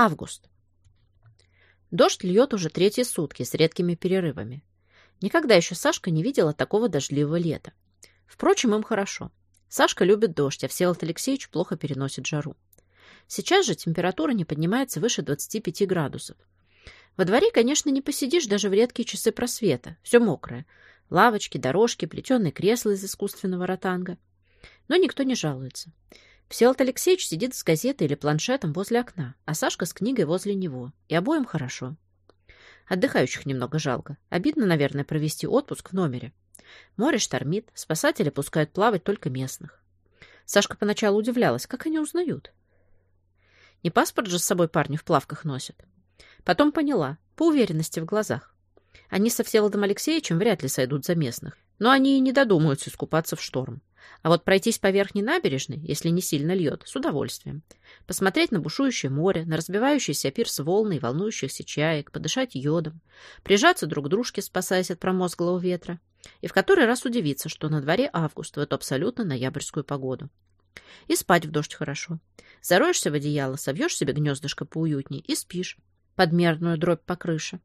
Август. Дождь льет уже третьи сутки с редкими перерывами. Никогда еще Сашка не видела такого дождливого лета. Впрочем, им хорошо. Сашка любит дождь, а Всеволод Алексеевич плохо переносит жару. Сейчас же температура не поднимается выше 25 градусов. Во дворе, конечно, не посидишь даже в редкие часы просвета. Все мокрое. Лавочки, дорожки, плетеные кресла из искусственного ротанга. Но никто не жалуется. Всеволод Алексеевич сидит с газетой или планшетом возле окна, а Сашка с книгой возле него. И обоим хорошо. Отдыхающих немного жалко. Обидно, наверное, провести отпуск в номере. Море штормит, спасатели пускают плавать только местных. Сашка поначалу удивлялась, как они узнают. Не паспорт же с собой парни в плавках носят. Потом поняла, по уверенности в глазах. Они со Всеволодом Алексеевичем вряд ли сойдут за местных, но они и не додумаются искупаться в шторм. А вот пройтись по верхней набережной, если не сильно льет, с удовольствием. Посмотреть на бушующее море, на разбивающийся пирс волны и волнующихся чаек, подышать йодом, прижаться друг к дружке, спасаясь от промозглого ветра, и в который раз удивиться, что на дворе август в эту абсолютно ноябрьскую погоду. И спать в дождь хорошо. Зароешься в одеяло, совьешь себе гнездышко поуютней и спишь, подмерную дробь по крыше.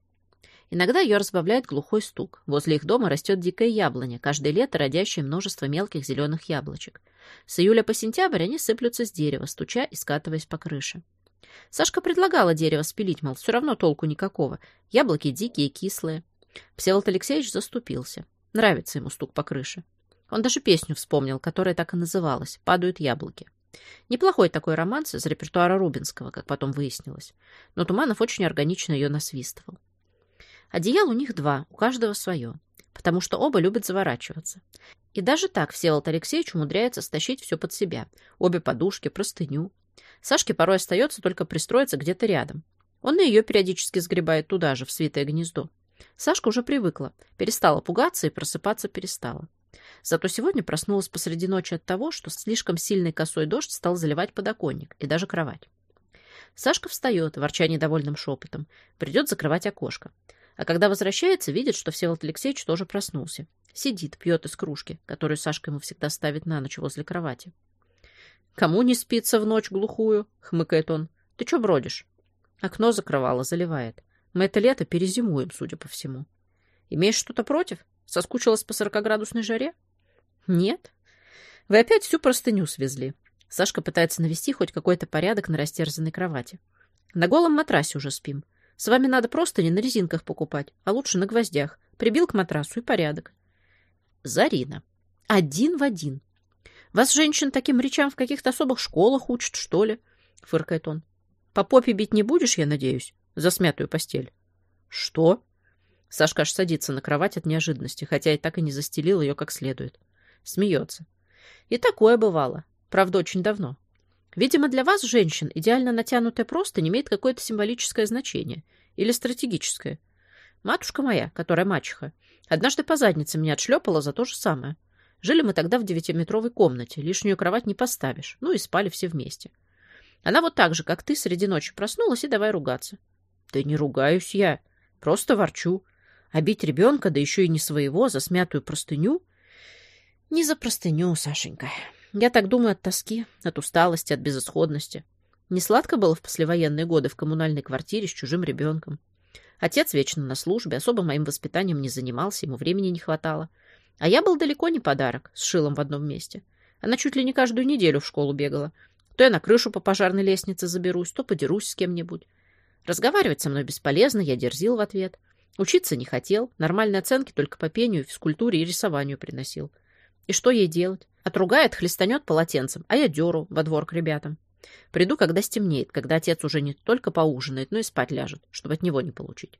Иногда ее разбавляет глухой стук. Возле их дома растет дикая яблоня, каждое лето родящее множество мелких зеленых яблочек. С июля по сентябрь они сыплются с дерева, стуча и скатываясь по крыше. Сашка предлагала дерево спилить, мол, все равно толку никакого. Яблоки дикие, кислые. Всеволод Алексеевич заступился. Нравится ему стук по крыше. Он даже песню вспомнил, которая так и называлась «Падают яблоки». Неплохой такой романс из репертуара Рубинского, как потом выяснилось. Но Туманов очень органично ее насвистывал. Одеял у них два, у каждого свое, потому что оба любят заворачиваться. И даже так Всеволод Алексеевич умудряется стащить все под себя. Обе подушки, простыню. Сашке порой остается только пристроиться где-то рядом. Он и ее периодически сгребает туда же, в свитое гнездо. Сашка уже привыкла, перестала пугаться и просыпаться перестала. Зато сегодня проснулась посреди ночи от того, что слишком сильный косой дождь стал заливать подоконник и даже кровать. Сашка встает, ворча недовольным шепотом, придет закрывать окошко. А когда возвращается, видит, что Всеволод Алексеевич тоже проснулся. Сидит, пьет из кружки, которую Сашка ему всегда ставит на ночь возле кровати. «Кому не спится в ночь глухую?» — хмыкает он. «Ты чё бродишь?» Окно закрывало, заливает. Мы это лето перезимуем, судя по всему. Имеешь что-то против? Соскучилась по сорокоградусной жаре? Нет. Вы опять всю простыню свезли. Сашка пытается навести хоть какой-то порядок на растерзанной кровати. На голом матрасе уже спим. С вами надо просто не на резинках покупать, а лучше на гвоздях. Прибил к матрасу и порядок. Зарина. Один в один. Вас, женщин, таким речам в каких-то особых школах учат, что ли? Фыркает он. По попе бить не будешь, я надеюсь, за смятую постель. Что? Сашка аж садится на кровать от неожиданности, хотя и так и не застелил ее как следует. Смеется. И такое бывало. Правда, очень давно. Видимо, для вас, женщин, идеально натянутая просто не имеет какое-то символическое значение. Или стратегическое. Матушка моя, которая мачеха, однажды по заднице меня отшлепала за то же самое. Жили мы тогда в девятиметровой комнате, лишнюю кровать не поставишь, ну и спали все вместе. Она вот так же, как ты, среди ночи проснулась и давай ругаться. Да не ругаюсь я, просто ворчу. А бить ребенка, да еще и не своего, за смятую простыню? Не за простыню, Сашенька. Я так думаю от тоски, от усталости, от безысходности. Не сладко было в послевоенные годы в коммунальной квартире с чужим ребенком. Отец вечно на службе, особо моим воспитанием не занимался, ему времени не хватало. А я был далеко не подарок, с шилом в одном месте. Она чуть ли не каждую неделю в школу бегала. То я на крышу по пожарной лестнице заберусь, то подерусь с кем-нибудь. Разговаривать со мной бесполезно, я дерзил в ответ. Учиться не хотел, нормальные оценки только по пению, физкультуре и рисованию приносил. И что ей делать? Отругает, хлестанет полотенцем, а я деру во двор к ребятам. Приду, когда стемнеет, когда отец уже не только поужинает, но и спать ляжет, чтобы от него не получить.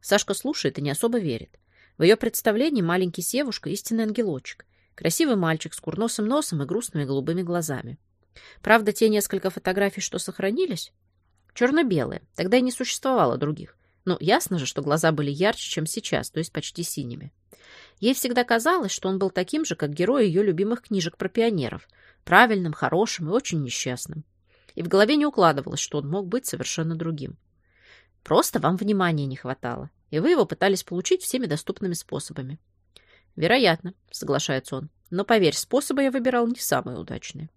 Сашка слушает и не особо верит. В ее представлении маленький Севушка — истинный ангелочек. Красивый мальчик с курносым носом и грустными голубыми глазами. Правда, те несколько фотографий, что сохранились, черно-белые, тогда и не существовало других. Но ясно же, что глаза были ярче, чем сейчас, то есть почти синими. Ей всегда казалось, что он был таким же, как герой ее любимых книжек про пионеров. Правильным, хорошим и очень несчастным. И в голове не укладывалось, что он мог быть совершенно другим. Просто вам внимания не хватало, и вы его пытались получить всеми доступными способами. Вероятно, соглашается он. Но поверь, способы я выбирал не самые удачные.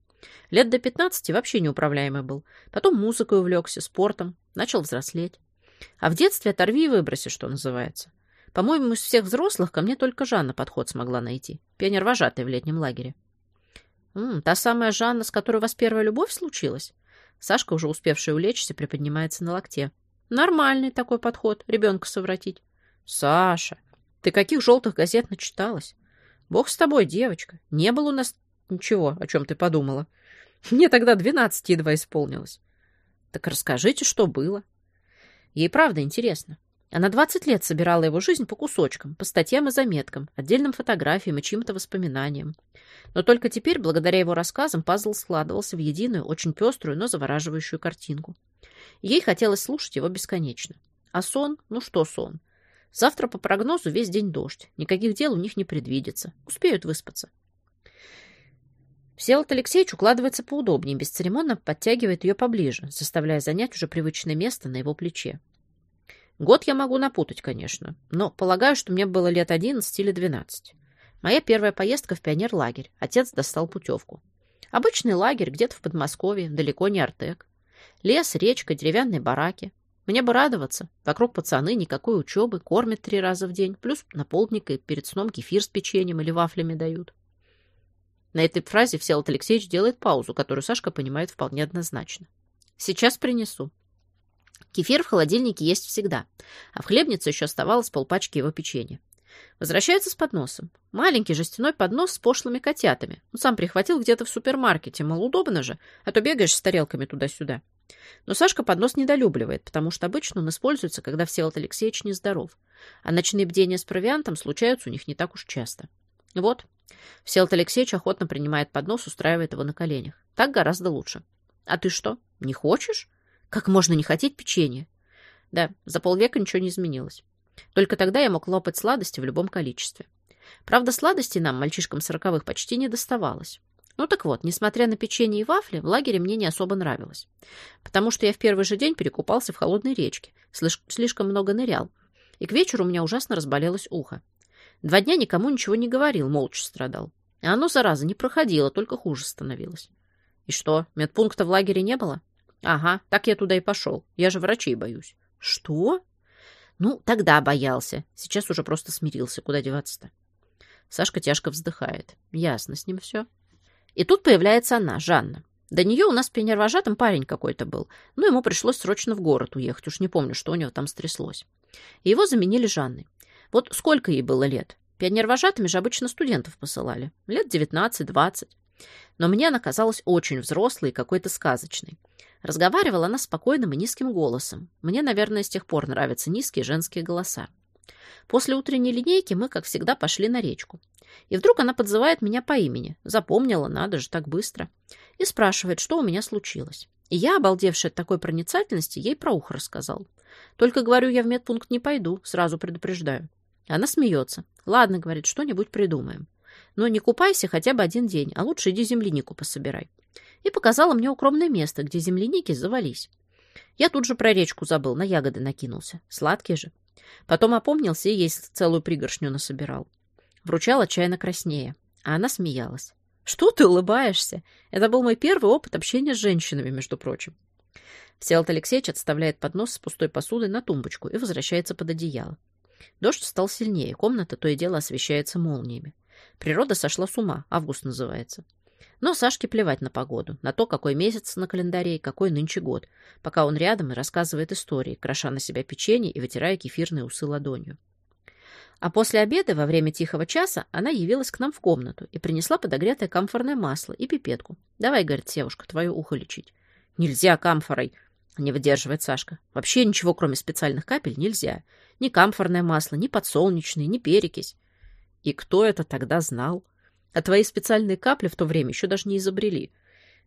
Лет до 15 вообще неуправляемый был. Потом музыкой увлекся, спортом, начал взрослеть. А в детстве оторви и выброси, что называется. По-моему, из всех взрослых ко мне только Жанна подход смогла найти. Пионер-вожатый в летнем лагере. М -м, та самая Жанна, с которой у вас первая любовь случилась? Сашка, уже успевшая улечься, приподнимается на локте. Нормальный такой подход, ребенка совратить. Саша, ты каких желтых газет начиталась? Бог с тобой, девочка. Не было у нас ничего, о чем ты подумала. Мне тогда двенадцать едва исполнилось. Так расскажите, что было. Ей правда интересно. Она 20 лет собирала его жизнь по кусочкам, по статьям и заметкам, отдельным фотографиям и чьим-то воспоминаниям. Но только теперь, благодаря его рассказам, пазл складывался в единую, очень пеструю, но завораживающую картинку. Ей хотелось слушать его бесконечно. А сон? Ну что сон? Завтра по прогнозу весь день дождь. Никаких дел у них не предвидится. Успеют выспаться. Всеволод Алексеевич укладывается поудобнее, бесцеремонно подтягивает ее поближе, заставляя занять уже привычное место на его плече. Год я могу напутать, конечно, но полагаю, что мне было лет 11 или 12. Моя первая поездка в пионерлагерь. Отец достал путевку. Обычный лагерь где-то в Подмосковье, далеко не Артек. Лес, речка, деревянные бараки. Мне бы радоваться. Вокруг пацаны, никакой учебы, кормят три раза в день, плюс на полдник и перед сном кефир с печеньем или вафлями дают. На этой фразе Всеволод Алексеевич делает паузу, которую Сашка понимает вполне однозначно. «Сейчас принесу». Кефир в холодильнике есть всегда, а в хлебнице еще оставалось полпачки его печенья. Возвращается с подносом. Маленький жестяной поднос с пошлыми котятами. Он сам прихватил где-то в супермаркете, мол, удобно же, а то бегаешь с тарелками туда-сюда. Но Сашка поднос недолюбливает, потому что обычно он используется, когда Всеволод Алексеевич нездоров. А ночные бдения с провиантом случаются у них не так уж часто. Вот. Всеволод Алексеевич охотно принимает поднос, устраивает его на коленях. Так гораздо лучше. А ты что, не хочешь? Как можно не хотеть печенье? Да, за полвека ничего не изменилось. Только тогда я мог лопать сладости в любом количестве. Правда, сладости нам, мальчишкам сороковых, почти не доставалось. Ну так вот, несмотря на печенье и вафли, в лагере мне не особо нравилось. Потому что я в первый же день перекупался в холодной речке, слишком много нырял. И к вечеру у меня ужасно разболелось ухо. Два дня никому ничего не говорил, молча страдал. А оно, зараза, не проходило, только хуже становилось. И что, медпункта в лагере не было? Ага, так я туда и пошел. Я же врачей боюсь. Что? Ну, тогда боялся. Сейчас уже просто смирился. Куда деваться-то? Сашка тяжко вздыхает. Ясно с ним все. И тут появляется она, Жанна. До нее у нас пионервожатым парень какой-то был, но ему пришлось срочно в город уехать, уж не помню, что у него там стряслось. И его заменили Жанной. Вот сколько ей было лет? Пионервожатыми же обычно студентов посылали. Лет 19-20. Но мне она казалась очень взрослой и какой-то сказочной. Разговаривала она спокойным и низким голосом. Мне, наверное, с тех пор нравятся низкие женские голоса. После утренней линейки мы, как всегда, пошли на речку. И вдруг она подзывает меня по имени. Запомнила, надо же, так быстро. И спрашивает, что у меня случилось. И я, обалдевшая от такой проницательности, ей про ухо рассказал. Только, говорю, я в медпункт не пойду, сразу предупреждаю. Она смеется. Ладно, говорит, что-нибудь придумаем. Но не купайся хотя бы один день, а лучше иди землянику пособирай и показала мне укромное место, где земляники завались. Я тут же про речку забыл, на ягоды накинулся. Сладкие же. Потом опомнился и есть целую пригоршню насобирал. Вручал отчаянно краснее. А она смеялась. «Что ты улыбаешься? Это был мой первый опыт общения с женщинами, между прочим». Всеволод Алексеевич отставляет поднос с пустой посудой на тумбочку и возвращается под одеяло. Дождь стал сильнее, комната то и дело освещается молниями. Природа сошла с ума, август называется. Но Сашке плевать на погоду, на то, какой месяц на календаре и какой нынче год, пока он рядом и рассказывает истории, кроша на себя печенье и вытирая кефирные усы ладонью. А после обеда, во время тихого часа, она явилась к нам в комнату и принесла подогретое камфорное масло и пипетку. «Давай, — говорит девушка, — твое ухо лечить». «Нельзя камфорой!» — не выдерживает Сашка. «Вообще ничего, кроме специальных капель, нельзя. Ни камфорное масло, ни подсолнечное, ни перекись». И кто это тогда знал? А твои специальные капли в то время еще даже не изобрели.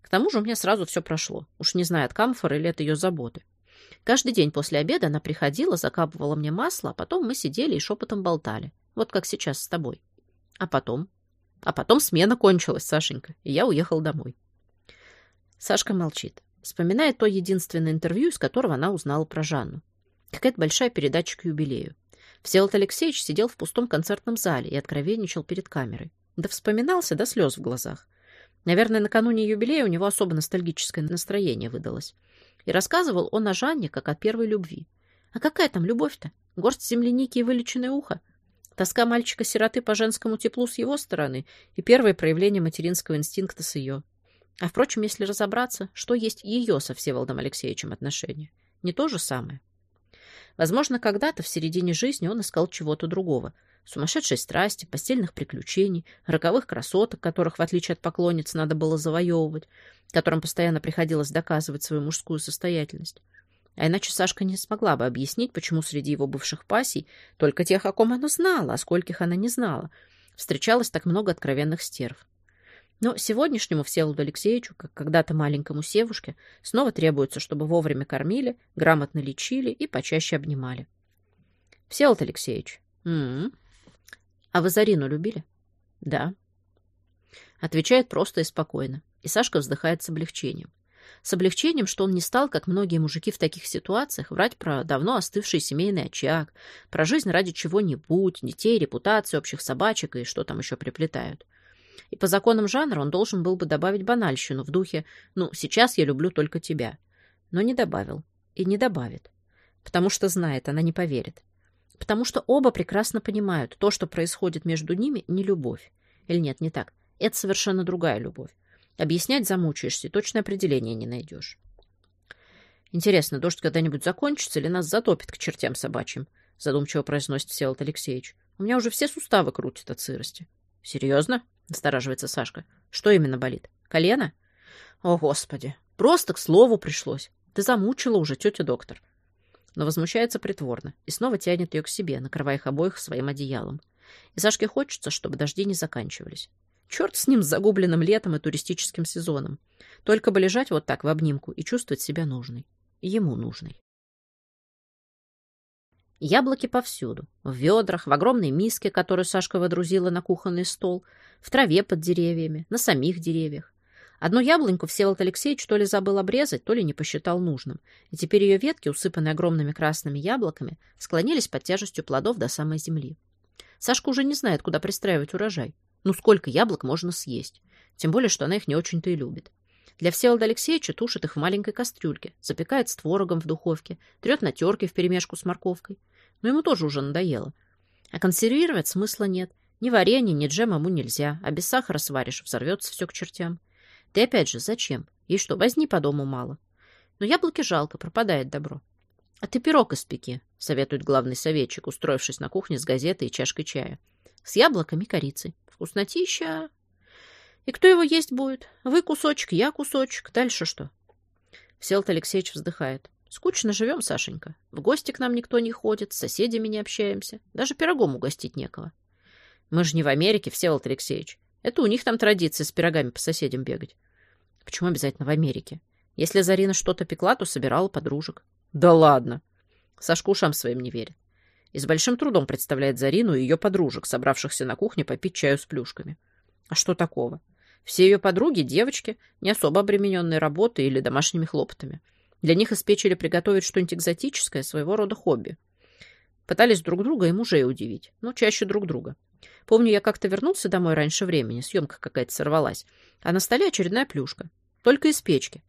К тому же у меня сразу все прошло. Уж не знаю, от камфоры или от ее заботы. Каждый день после обеда она приходила, закапывала мне масло, а потом мы сидели и шепотом болтали. Вот как сейчас с тобой. А потом? А потом смена кончилась, Сашенька, и я уехал домой. Сашка молчит. Вспоминает то единственное интервью, из которого она узнала про Жанну. Какая-то большая передача к юбилею. Всеволод Алексеевич сидел в пустом концертном зале и откровенничал перед камерой. Да вспоминался до слез в глазах. Наверное, накануне юбилея у него особо ностальгическое настроение выдалось. И рассказывал он о Жанне, как о первой любви. А какая там любовь-то? Горсть земляники и вылеченное ухо? Тоска мальчика-сироты по женскому теплу с его стороны и первое проявление материнского инстинкта с ее. А, впрочем, если разобраться, что есть ее со Всеволодом Алексеевичем отношения? Не то же самое. Возможно, когда-то в середине жизни он искал чего-то другого. Сумасшедшей страсти, постельных приключений, роковых красоток, которых, в отличие от поклонниц, надо было завоевывать, которым постоянно приходилось доказывать свою мужскую состоятельность. А иначе Сашка не смогла бы объяснить, почему среди его бывших пассий, только тех, о ком она знала, а скольких она не знала, встречалось так много откровенных стерв. Но сегодняшнему Всеволоду Алексеевичу, как когда-то маленькому Севушке, снова требуется, чтобы вовремя кормили, грамотно лечили и почаще обнимали. Всеволод Алексеевич, м м-м. -м. а вы Зарину любили? Да. Отвечает просто и спокойно, и Сашка вздыхает с облегчением. С облегчением, что он не стал, как многие мужики в таких ситуациях, врать про давно остывший семейный очаг, про жизнь ради чего-нибудь, детей, репутацию, общих собачек и что там еще приплетают. И по законам жанра он должен был бы добавить банальщину в духе «ну, сейчас я люблю только тебя». Но не добавил. И не добавит. Потому что знает, она не поверит. Потому что оба прекрасно понимают, то, что происходит между ними, не любовь. Или нет, не так. Это совершенно другая любовь. Объяснять замучаешься, точное определение не найдешь. Интересно, дождь когда-нибудь закончится или нас затопит к чертям собачьим? Задумчиво произносит Всеволод Алексеевич. У меня уже все суставы крутят от сырости. Серьезно? Настораживается Сашка. Что именно болит? Колено? О, Господи! Просто к слову пришлось. Ты замучила уже, тетя доктор. Но возмущается притворно и снова тянет ее к себе, накрывая их обоих своим одеялом. И Сашке хочется, чтобы дожди не заканчивались. Черт с ним, с загубленным летом и туристическим сезоном. Только бы лежать вот так в обнимку и чувствовать себя нужной. ему нужной. Яблоки повсюду. В ведрах, в огромной миске, которую Сашка водрузила на кухонный стол, в траве под деревьями, на самих деревьях. Одну яблоньку Всеволод Алексеевич то ли забыл обрезать, то ли не посчитал нужным, и теперь ее ветки, усыпанные огромными красными яблоками, склонились под тяжестью плодов до самой земли. Сашка уже не знает, куда пристраивать урожай. Ну, сколько яблок можно съесть? Тем более, что она их не очень-то и любит. Для Всеволода Алексеевича тушит их в маленькой кастрюльке, запекает с творогом в духовке, трет на терке вперемешку с морковкой. Но ему тоже уже надоело. А консервировать смысла нет. Ни варенье, ни джем ему нельзя, а без сахара сваришь, взорвется все к чертям. И опять же, зачем? Ей что, возни по дому мало. Но яблоки жалко, пропадает добро. — А ты пирог испеки, — советует главный советчик, устроившись на кухне с газетой и чашкой чая. — С яблоками и корицей. Вкуснотища. И кто его есть будет? Вы кусочек, я кусочек. Дальше что? Всеволод Алексеевич вздыхает. Скучно живем, Сашенька. В гости к нам никто не ходит, с соседями не общаемся. Даже пирогом угостить некого. Мы же не в Америке, Всеволод Алексеевич. Это у них там традиция с пирогами по соседям бегать. Почему обязательно в Америке? Если Зарина что-то пекла, то собирала подружек. Да ладно. Сашка ушам своим не верит и с большим трудом представляет Зарину и ее подружек, собравшихся на кухне попить чаю с плюшками. А что такого? Все ее подруги – девочки, не особо обремененные работой или домашними хлопотами. Для них испечь или приготовить что-нибудь экзотическое – своего рода хобби. Пытались друг друга и мужей удивить, но чаще друг друга. Помню, я как-то вернулся домой раньше времени, съемка какая-то сорвалась, а на столе очередная плюшка. Только из печки.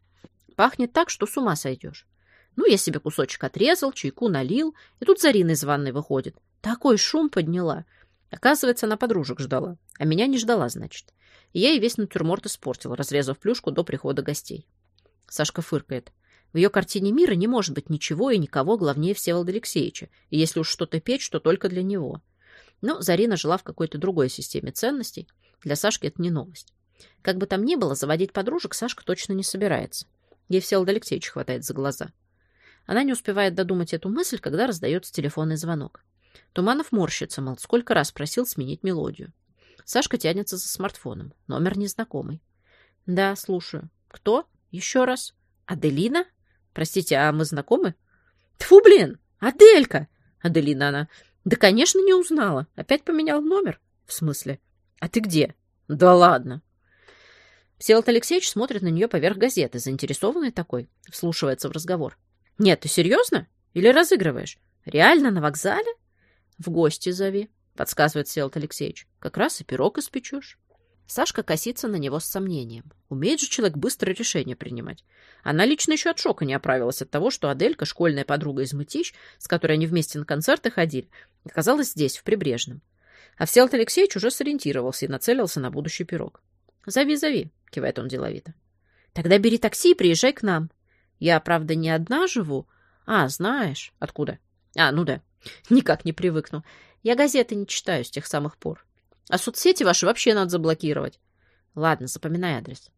Пахнет так, что с ума сойдешь. Ну, я себе кусочек отрезал, чайку налил, и тут Зарина из ванной выходит. Такой шум подняла. Оказывается, она подружек ждала, а меня не ждала, значит. И я ей весь натюрморт испортил, разрезав плюшку до прихода гостей. Сашка фыркает. В ее картине мира не может быть ничего и никого главнее Всеволода Алексеевича, и если уж что-то печь, то только для него. Но Зарина жила в какой-то другой системе ценностей. Для Сашки это не новость. Как бы там ни было, заводить подружек Сашка точно не собирается. Ей Всеволода Алексеевича хватает за глаза. Она не успевает додумать эту мысль, когда раздается телефонный звонок. Туманов морщится, мол, сколько раз просил сменить мелодию. Сашка тянется за смартфоном. Номер незнакомый. «Да, слушаю. Кто? Еще раз? Аделина? Простите, а мы знакомы?» «Тьфу, блин! Аделька!» Аделина она. «Да, конечно, не узнала. Опять поменял номер?» «В смысле? А ты где?» «Да ладно!» Всеволод Алексеевич смотрит на нее поверх газеты, заинтересованный такой, вслушивается в разговор. Нет, ты серьезно? Или разыгрываешь? Реально на вокзале? В гости зови, подсказывает Селт Алексеевич. Как раз и пирог испечешь. Сашка косится на него с сомнением. Умеет же человек быстро решение принимать. Она лично еще от шока не оправилась от того, что Аделька, школьная подруга из Мытищ, с которой они вместе на концерты ходили, оказалась здесь, в Прибрежном. А Всеволод Алексеевич уже сориентировался и нацелился на будущий пирог. «Зови, зови», — кивает он деловито. «Тогда бери такси и приезжай к нам. Я, правда, не одна живу. А, знаешь, откуда? А, ну да, никак не привыкну. Я газеты не читаю с тех самых пор. А соцсети ваши вообще надо заблокировать. Ладно, запоминай адрес.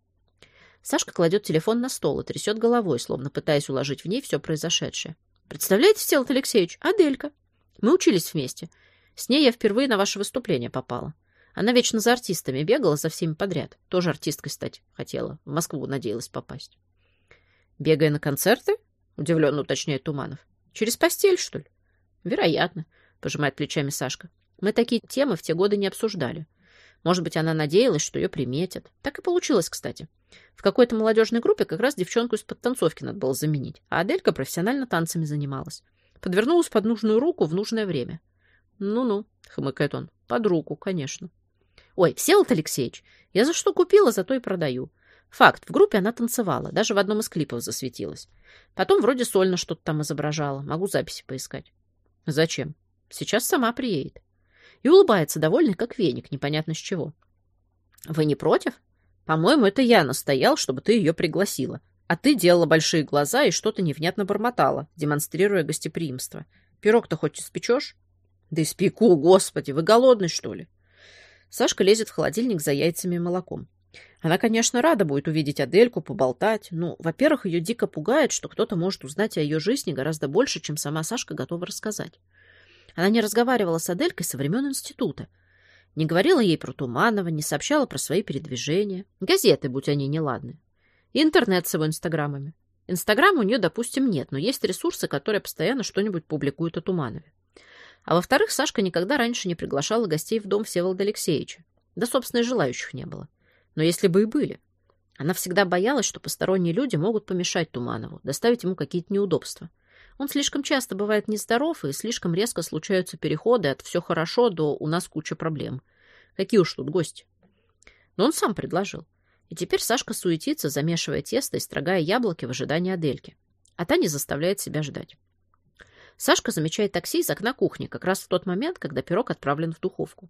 Сашка кладет телефон на стол и трясет головой, словно пытаясь уложить в ней все произошедшее. Представляете, Стелот Алексеевич, Аделька. Мы учились вместе. С ней я впервые на ваше выступление попала. Она вечно за артистами бегала, за всеми подряд. Тоже артисткой стать хотела. В Москву надеялась попасть. Бегая на концерты? Удивленно уточняет Туманов. Через постель, что ли? Вероятно, пожимает плечами Сашка. Мы такие темы в те годы не обсуждали. Может быть, она надеялась, что ее приметят. Так и получилось, кстати. В какой-то молодежной группе как раз девчонку из-под танцовки надо было заменить, а Аделька профессионально танцами занималась. Подвернулась под нужную руку в нужное время. «Ну-ну», — хмыкает он, — «под руку, конечно». «Ой, Всеволод Алексеевич, я за что купила, зато и продаю. Факт, в группе она танцевала, даже в одном из клипов засветилась. Потом вроде сольно что-то там изображала, могу записи поискать». «Зачем? Сейчас сама приедет» и улыбается, довольный, как веник, непонятно с чего. «Вы не против? По-моему, это я настоял, чтобы ты ее пригласила. А ты делала большие глаза и что-то невнятно бормотала, демонстрируя гостеприимство. Пирог-то хоть испечешь?» «Да испеку, господи! Вы голодный, что ли?» Сашка лезет в холодильник за яйцами и молоком. Она, конечно, рада будет увидеть Адельку, поболтать. Ну, во-первых, ее дико пугает, что кто-то может узнать о ее жизни гораздо больше, чем сама Сашка готова рассказать. Она не разговаривала с Аделькой со времен института. Не говорила ей про Туманова, не сообщала про свои передвижения. Газеты, будь они неладны. И интернет с его инстаграмами. Инстаграм у нее, допустим, нет, но есть ресурсы, которые постоянно что-нибудь публикуют о Туманове. А во-вторых, Сашка никогда раньше не приглашала гостей в дом Всеволода Алексеевича. Да, собственно, и желающих не было. Но если бы и были. Она всегда боялась, что посторонние люди могут помешать Туманову, доставить ему какие-то неудобства. Он слишком часто бывает нездоров, и слишком резко случаются переходы от «все хорошо» до «у нас куча проблем». Какие уж тут гости. Но он сам предложил. И теперь Сашка суетится, замешивая тесто и строгая яблоки в ожидании Адельки. А та не заставляет себя ждать. Сашка замечает такси из окна кухни, как раз в тот момент, когда пирог отправлен в духовку.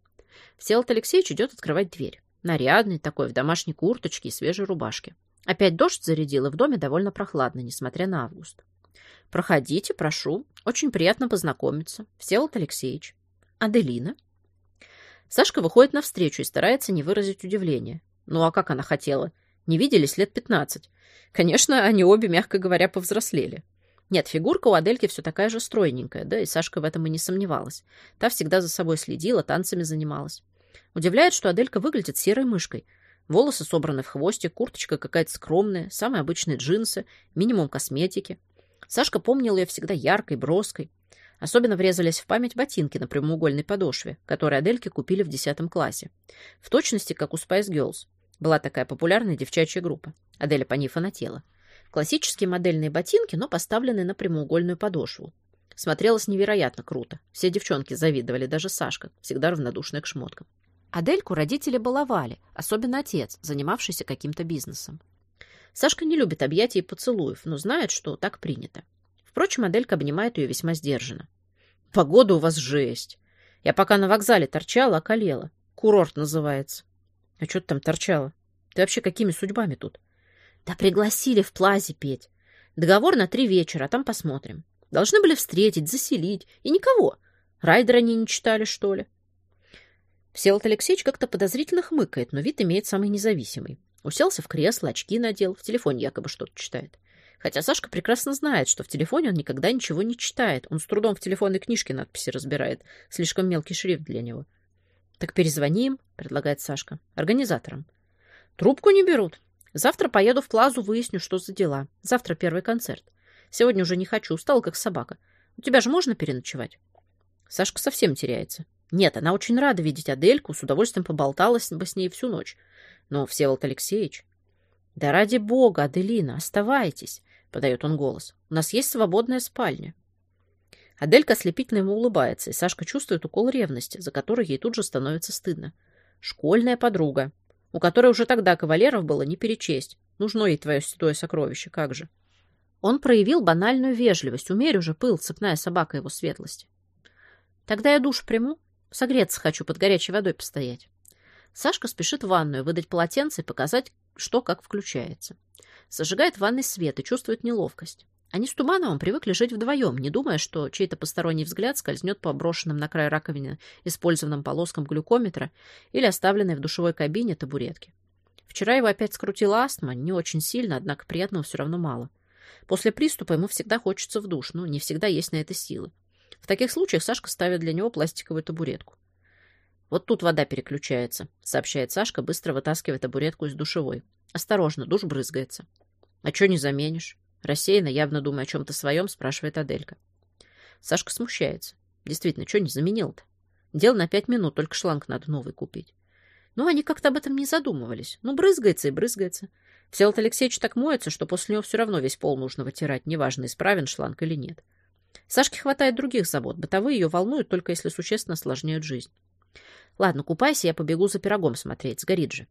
Всеволод Алексеевич идет открывать дверь. Нарядный такой, в домашней курточке и свежей рубашке. Опять дождь зарядил, и в доме довольно прохладно, несмотря на август. Проходите, прошу. Очень приятно познакомиться. Всеволод Алексеевич. Аделина. Сашка выходит навстречу и старается не выразить удивления. Ну а как она хотела? Не виделись лет пятнадцать. Конечно, они обе, мягко говоря, повзрослели. Нет, фигурка у Адельки все такая же стройненькая, да и Сашка в этом и не сомневалась. Та всегда за собой следила, танцами занималась. Удивляет, что Аделька выглядит серой мышкой. Волосы собраны в хвостик, курточка какая-то скромная, самые обычные джинсы, минимум косметики. Сашка помнил ее всегда яркой, броской. Особенно врезались в память ботинки на прямоугольной подошве, которые Адельке купили в 10 классе. В точности, как у Spice Girls. Была такая популярная девчачья группа. Аделя по ней фанатела. Классические модельные ботинки, но поставленные на прямоугольную подошву. Смотрелось невероятно круто. Все девчонки завидовали, даже Сашка, всегда равнодушная к шмоткам. Адельку родители баловали, особенно отец, занимавшийся каким-то бизнесом. Сашка не любит объятий и поцелуев, но знает, что так принято. Впрочем, моделька обнимает ее весьма сдержанно. «Погода у вас жесть. Я пока на вокзале торчала, околела. Курорт называется». «А что ты там торчала? Ты вообще какими судьбами тут?» «Да пригласили в плазе петь. Договор на три вечера, а там посмотрим. Должны были встретить, заселить. И никого. Райдер они не читали, что ли?» Всеволод Алексеевич как-то подозрительно хмыкает, но вид имеет самый независимый. Уселся в кресло, очки надел, в телефоне якобы что-то читает. Хотя Сашка прекрасно знает, что в телефоне он никогда ничего не читает. Он с трудом в телефонной книжке надписи разбирает. Слишком мелкий шрифт для него. «Так перезвоним», — предлагает Сашка, — «организаторам». «Трубку не берут. Завтра поеду в Плазу, выясню, что за дела. Завтра первый концерт. Сегодня уже не хочу, устал как собака. У тебя же можно переночевать?» Сашка совсем теряется. Нет, она очень рада видеть Адельку, с удовольствием поболталась бы с ней всю ночь. Но Всеволод Алексеевич... Да ради бога, Аделина, оставайтесь, подает он голос. У нас есть свободная спальня. Аделька ослепительно ему улыбается, и Сашка чувствует укол ревности, за который ей тут же становится стыдно. Школьная подруга. у которой уже тогда кавалеров было не перечесть. Нужно ей твое святое сокровище, как же. Он проявил банальную вежливость. Умерь уже пыл, цепная собака его светлости. Тогда я душ приму. Согреться хочу, под горячей водой постоять. Сашка спешит в ванную, выдать полотенце и показать, что как включается. Зажигает в ванной свет и чувствует неловкость. Они с Тумановым привыкли жить вдвоем, не думая, что чей-то посторонний взгляд скользнет по брошенным на край раковины использованным полоскам глюкометра или оставленной в душевой кабине табуретке. Вчера его опять скрутила астма, не очень сильно, однако приятного все равно мало. После приступа ему всегда хочется в душ, но не всегда есть на это силы. В таких случаях Сашка ставит для него пластиковую табуретку. «Вот тут вода переключается», — сообщает Сашка, быстро вытаскивая табуретку из душевой. «Осторожно, душ брызгается». «А что не заменишь?» Рассеянно, явно думая о чем-то своем, спрашивает Аделька. Сашка смущается. Действительно, что не заменил-то? Дел на пять минут, только шланг надо новый купить. Но они как-то об этом не задумывались. Ну, брызгается и брызгается. Всеволод Алексеевич так моется, что после него все равно весь пол нужно вытирать, неважно, исправен шланг или нет. Сашке хватает других забот. Бытовые ее волнуют, только если существенно осложняют жизнь. Ладно, купайся, я побегу за пирогом смотреть, сгорит же.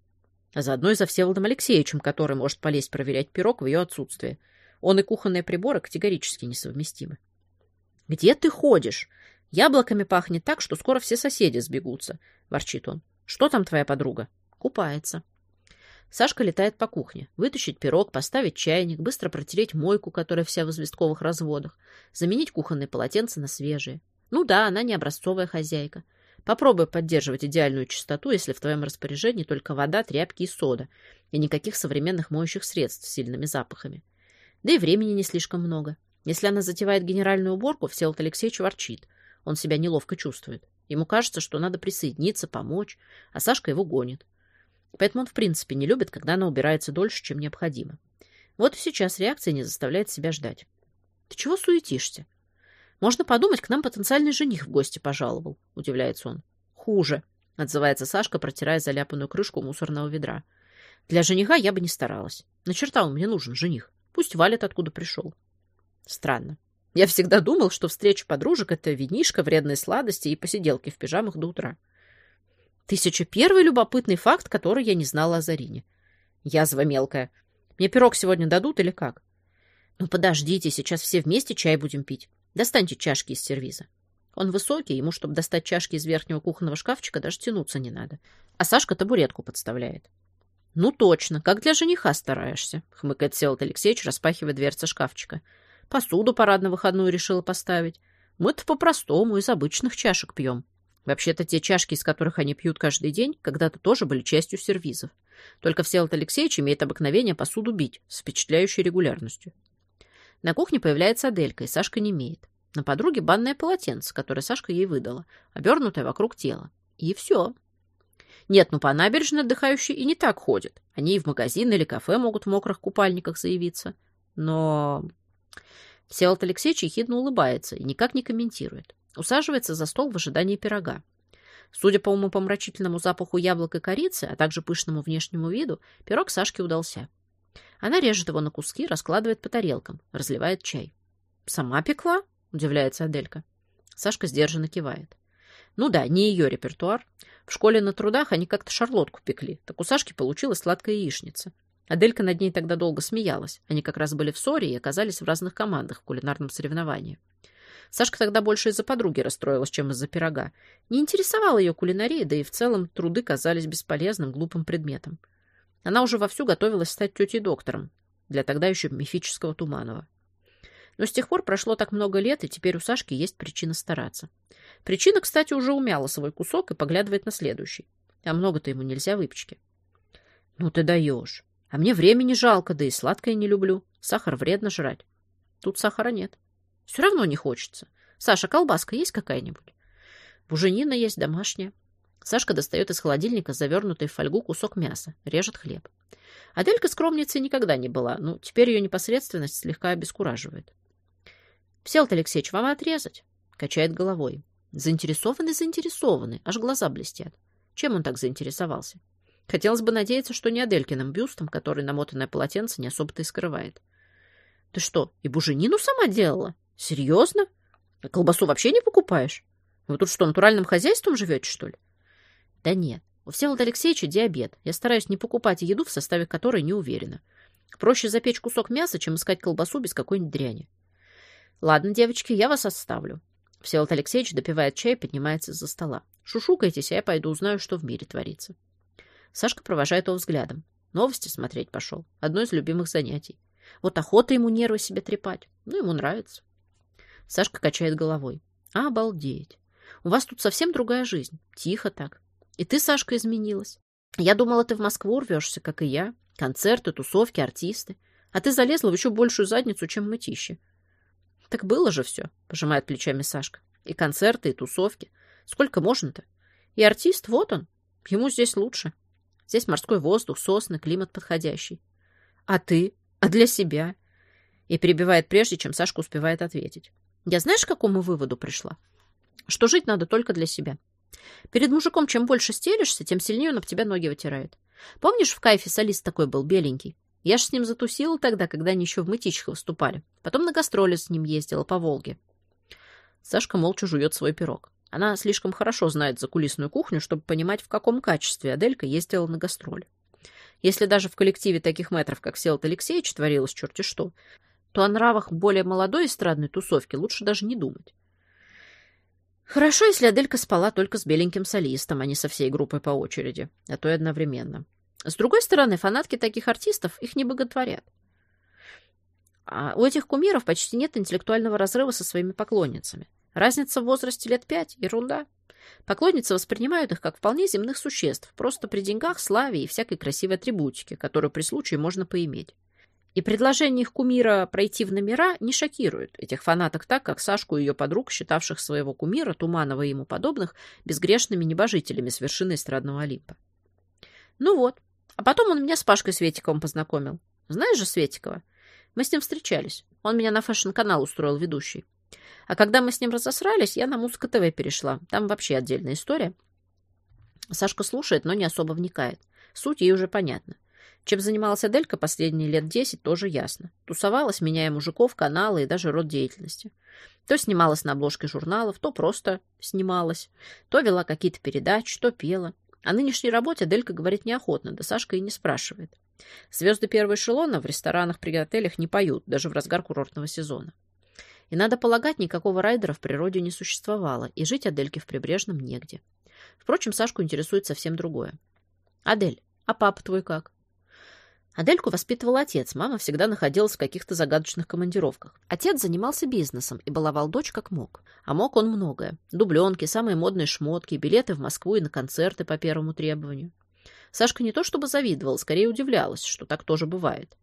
А заодно и за Всеволодом Алексеевичем, который может полезть проверять пирог в ее отсутствие. Он и кухонные приборы категорически несовместимы. — Где ты ходишь? Яблоками пахнет так, что скоро все соседи сбегутся, — ворчит он. — Что там твоя подруга? — Купается. Сашка летает по кухне. Вытащить пирог, поставить чайник, быстро протереть мойку, которая вся в известковых разводах, заменить кухонные полотенца на свежие. Ну да, она не образцовая хозяйка. Попробуй поддерживать идеальную чистоту, если в твоем распоряжении только вода, тряпки и сода, и никаких современных моющих средств с сильными запахами. Да и времени не слишком много. Если она затевает генеральную уборку, Всеволод Алексеевич ворчит. Он себя неловко чувствует. Ему кажется, что надо присоединиться, помочь, а Сашка его гонит. Поэтому он в принципе не любит, когда она убирается дольше, чем необходимо. Вот и сейчас реакция не заставляет себя ждать. Ты чего суетишься? Можно подумать, к нам потенциальный жених в гости пожаловал, удивляется он. Хуже, отзывается Сашка, протирая заляпанную крышку мусорного ведра. Для жениха я бы не старалась. На черта он мне нужен, жених. Пусть валит, откуда пришел. Странно. Я всегда думал, что встреча подружек — это винишка, вредные сладости и посиделки в пижамах до утра. Тысяча первый любопытный факт, который я не знала о Зарине. Язва мелкая. Мне пирог сегодня дадут или как? Ну, подождите, сейчас все вместе чай будем пить. Достаньте чашки из сервиза. Он высокий, ему, чтобы достать чашки из верхнего кухонного шкафчика, даже тянуться не надо. А Сашка табуретку подставляет. «Ну точно, как для жениха стараешься», — хмыкает Всеволод Алексеевич, распахивая дверцы шкафчика. «Посуду парадно-выходную решила поставить. Мы-то по-простому из обычных чашек пьем. Вообще-то те чашки, из которых они пьют каждый день, когда-то тоже были частью сервизов. Только Всеволод Алексеевич имеет обыкновение посуду бить с впечатляющей регулярностью. На кухне появляется Аделька, и Сашка не имеет. На подруге банное полотенце, которое Сашка ей выдала, обернутое вокруг тела. И все. Нет, ну по набережной отдыхающие и не так ходят. Они и в магазин или кафе могут в мокрых купальниках заявиться. Но... Всеволод Алексеевич ехидно улыбается и никак не комментирует. Усаживается за стол в ожидании пирога. Судя по умопомрачительному запаху яблок и корицы, а также пышному внешнему виду, пирог Сашке удался. Она режет его на куски, раскладывает по тарелкам, разливает чай. «Сама пекла?» — удивляется Аделька. Сашка сдержанно кивает. Ну да, не ее репертуар. В школе на трудах они как-то шарлотку пекли. Так у Сашки получилась сладкая яичница. Аделька над ней тогда долго смеялась. Они как раз были в ссоре и оказались в разных командах в кулинарном соревновании. Сашка тогда больше из-за подруги расстроилась, чем из-за пирога. Не интересовала ее кулинария, да и в целом труды казались бесполезным, глупым предметом. Она уже вовсю готовилась стать тетей-доктором для тогда еще мифического Туманова. Но с тех пор прошло так много лет, и теперь у Сашки есть причина стараться. Причина, кстати, уже умяла свой кусок и поглядывает на следующий. А много-то ему нельзя выпечки. Ну ты даешь. А мне времени жалко, да и сладкое не люблю. Сахар вредно жрать. Тут сахара нет. Все равно не хочется. Саша, колбаска есть какая-нибудь? Буженина есть домашняя. Сашка достает из холодильника завернутый в фольгу кусок мяса, режет хлеб. Аделька скромницей никогда не была, но теперь ее непосредственность слегка обескураживает. Всеволод Алексеевич, вам отрезать? Качает головой. Заинтересованы, заинтересованы. Аж глаза блестят. Чем он так заинтересовался? Хотелось бы надеяться, что не Аделькиным бюстом, который намотанное полотенце не особо-то и скрывает. Ты что, и буженину сама делала? Серьезно? А колбасу вообще не покупаешь? Вы тут что, натуральным хозяйством живете, что ли? Да нет. У Всеволода Алексеевича диабет. Я стараюсь не покупать еду, в составе которой не уверена. Проще запечь кусок мяса, чем искать колбасу без какой-нибудь дряни. Ладно, девочки, я вас оставлю. Всеволод Алексеевич допивает чай и поднимается из-за стола. Шушукайтесь, а я пойду узнаю, что в мире творится. Сашка провожает его взглядом. Новости смотреть пошел. Одно из любимых занятий. Вот охота ему нервы себе трепать. Ну, ему нравится. Сашка качает головой. Обалдеть. У вас тут совсем другая жизнь. Тихо так. И ты, Сашка, изменилась. Я думала, ты в Москву рвешься, как и я. Концерты, тусовки, артисты. А ты залезла в еще большую задницу, чем мытище. Так было же все, пожимает плечами Сашка. И концерты, и тусовки. Сколько можно-то? И артист, вот он. Ему здесь лучше. Здесь морской воздух, сосны, климат подходящий. А ты? А для себя? И перебивает прежде, чем Сашка успевает ответить. Я знаешь, к какому выводу пришла? Что жить надо только для себя. Перед мужиком чем больше стелишься, тем сильнее он об тебя ноги вытирает. Помнишь, в кайфе солист такой был, беленький? Я ж с ним затусила тогда, когда они еще в мытичках выступали. Потом на гастроли с ним ездила по Волге. Сашка молча жует свой пирог. Она слишком хорошо знает закулисную кухню, чтобы понимать, в каком качестве Аделька ездила на гастроли. Если даже в коллективе таких метров, как Селот Алексеевич, творилось черти что, то о нравах более молодой эстрадной тусовки лучше даже не думать. Хорошо, если Аделька спала только с беленьким солистом, а не со всей группой по очереди, а то и одновременно. С другой стороны, фанатки таких артистов их не боготворят. А у этих кумиров почти нет интеллектуального разрыва со своими поклонницами. Разница в возрасте лет пять – ерунда. Поклонницы воспринимают их как вполне земных существ, просто при деньгах, славе и всякой красивой атрибутике, которую при случае можно поиметь. И предложение их кумира пройти в номера не шокирует этих фанаток так, как Сашку и ее подруг, считавших своего кумира, Туманова и ему подобных, безгрешными небожителями с вершины эстрадного Олимпа. Ну вот. А потом он меня с Пашкой Светиковым познакомил. Знаешь же Светикова? Мы с ним встречались. Он меня на фэшн-канал устроил ведущей. А когда мы с ним разосрались, я на Музыка ТВ перешла. Там вообще отдельная история. Сашка слушает, но не особо вникает. Суть ей уже понятна. Чем занималась Аделька последние лет десять, тоже ясно. Тусовалась, меняя мужиков, каналы и даже род деятельности. То снималась на обложке журналов, то просто снималась, то вела какие-то передачи, то пела. О нынешней работе Аделька говорит неохотно, да Сашка и не спрашивает. Звезды первого эшелона в ресторанах при отелях не поют, даже в разгар курортного сезона. И, надо полагать, никакого райдера в природе не существовало, и жить Адельке в Прибрежном негде. Впрочем, Сашку интересует совсем другое. «Адель, а папа твой как?» Адельку воспитывал отец, мама всегда находилась в каких-то загадочных командировках. Отец занимался бизнесом и баловал дочь как мог. А мог он многое. Дубленки, самые модные шмотки, билеты в Москву и на концерты по первому требованию. Сашка не то чтобы завидовала, скорее удивлялась, что так тоже бывает.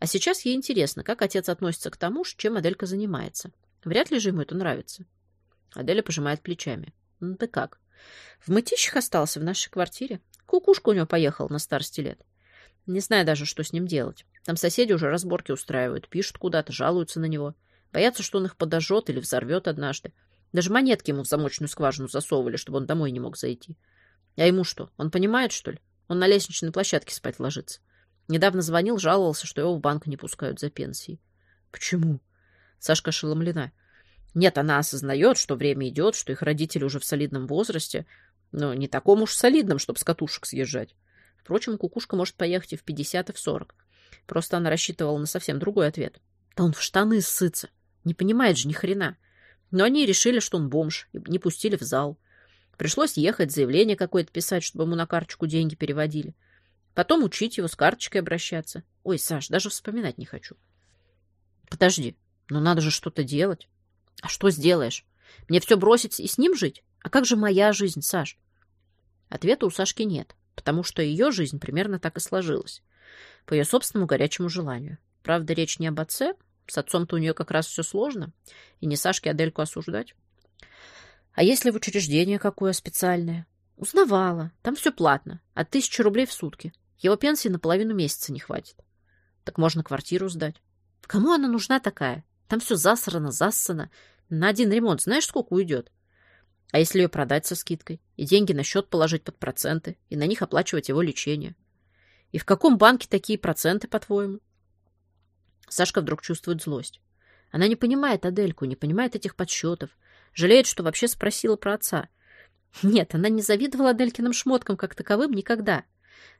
А сейчас ей интересно, как отец относится к тому, чем Аделька занимается. Вряд ли же ему это нравится. Аделя пожимает плечами. Ну ты как? В мытищах остался в нашей квартире. Кукушка у него поехала на старости лет. Не знаю даже, что с ним делать. Там соседи уже разборки устраивают, пишут куда-то, жалуются на него. Боятся, что он их подожжет или взорвет однажды. Даже монетки ему в замочную скважину засовывали, чтобы он домой не мог зайти. А ему что, он понимает, что ли? Он на лестничной площадке спать ложится. Недавно звонил, жаловался, что его в банк не пускают за пенсией. Почему? Сашка ошеломлена. Нет, она осознает, что время идет, что их родители уже в солидном возрасте, но не таком уж солидном, чтобы с катушек съезжать. Впрочем, кукушка может поехать и в 50, и в 40. Просто она рассчитывала на совсем другой ответ. Да он в штаны ссытся. Не понимает же ни хрена. Но они решили, что он бомж, и не пустили в зал. Пришлось ехать, заявление какое-то писать, чтобы ему на карточку деньги переводили. Потом учить его с карточкой обращаться. Ой, Саш, даже вспоминать не хочу. Подожди, но надо же что-то делать. А что сделаешь? Мне все бросить и с ним жить? А как же моя жизнь, Саш? Ответа у Сашки нет потому что ее жизнь примерно так и сложилась. По ее собственному горячему желанию. Правда, речь не об отце. С отцом-то у нее как раз все сложно. И не Сашке Адельку осуждать. А если в учреждение какое специальное? Узнавала. Там все платно. От тысячи рублей в сутки. Его пенсии на половину месяца не хватит. Так можно квартиру сдать. Кому она нужна такая? Там все засрано, зассано. На один ремонт знаешь, сколько уйдет? А если ее продать со скидкой? И деньги на счет положить под проценты, и на них оплачивать его лечение? И в каком банке такие проценты, по-твоему? Сашка вдруг чувствует злость. Она не понимает Адельку, не понимает этих подсчетов. Жалеет, что вообще спросила про отца. Нет, она не завидовала Аделькиным шмоткам как таковым никогда.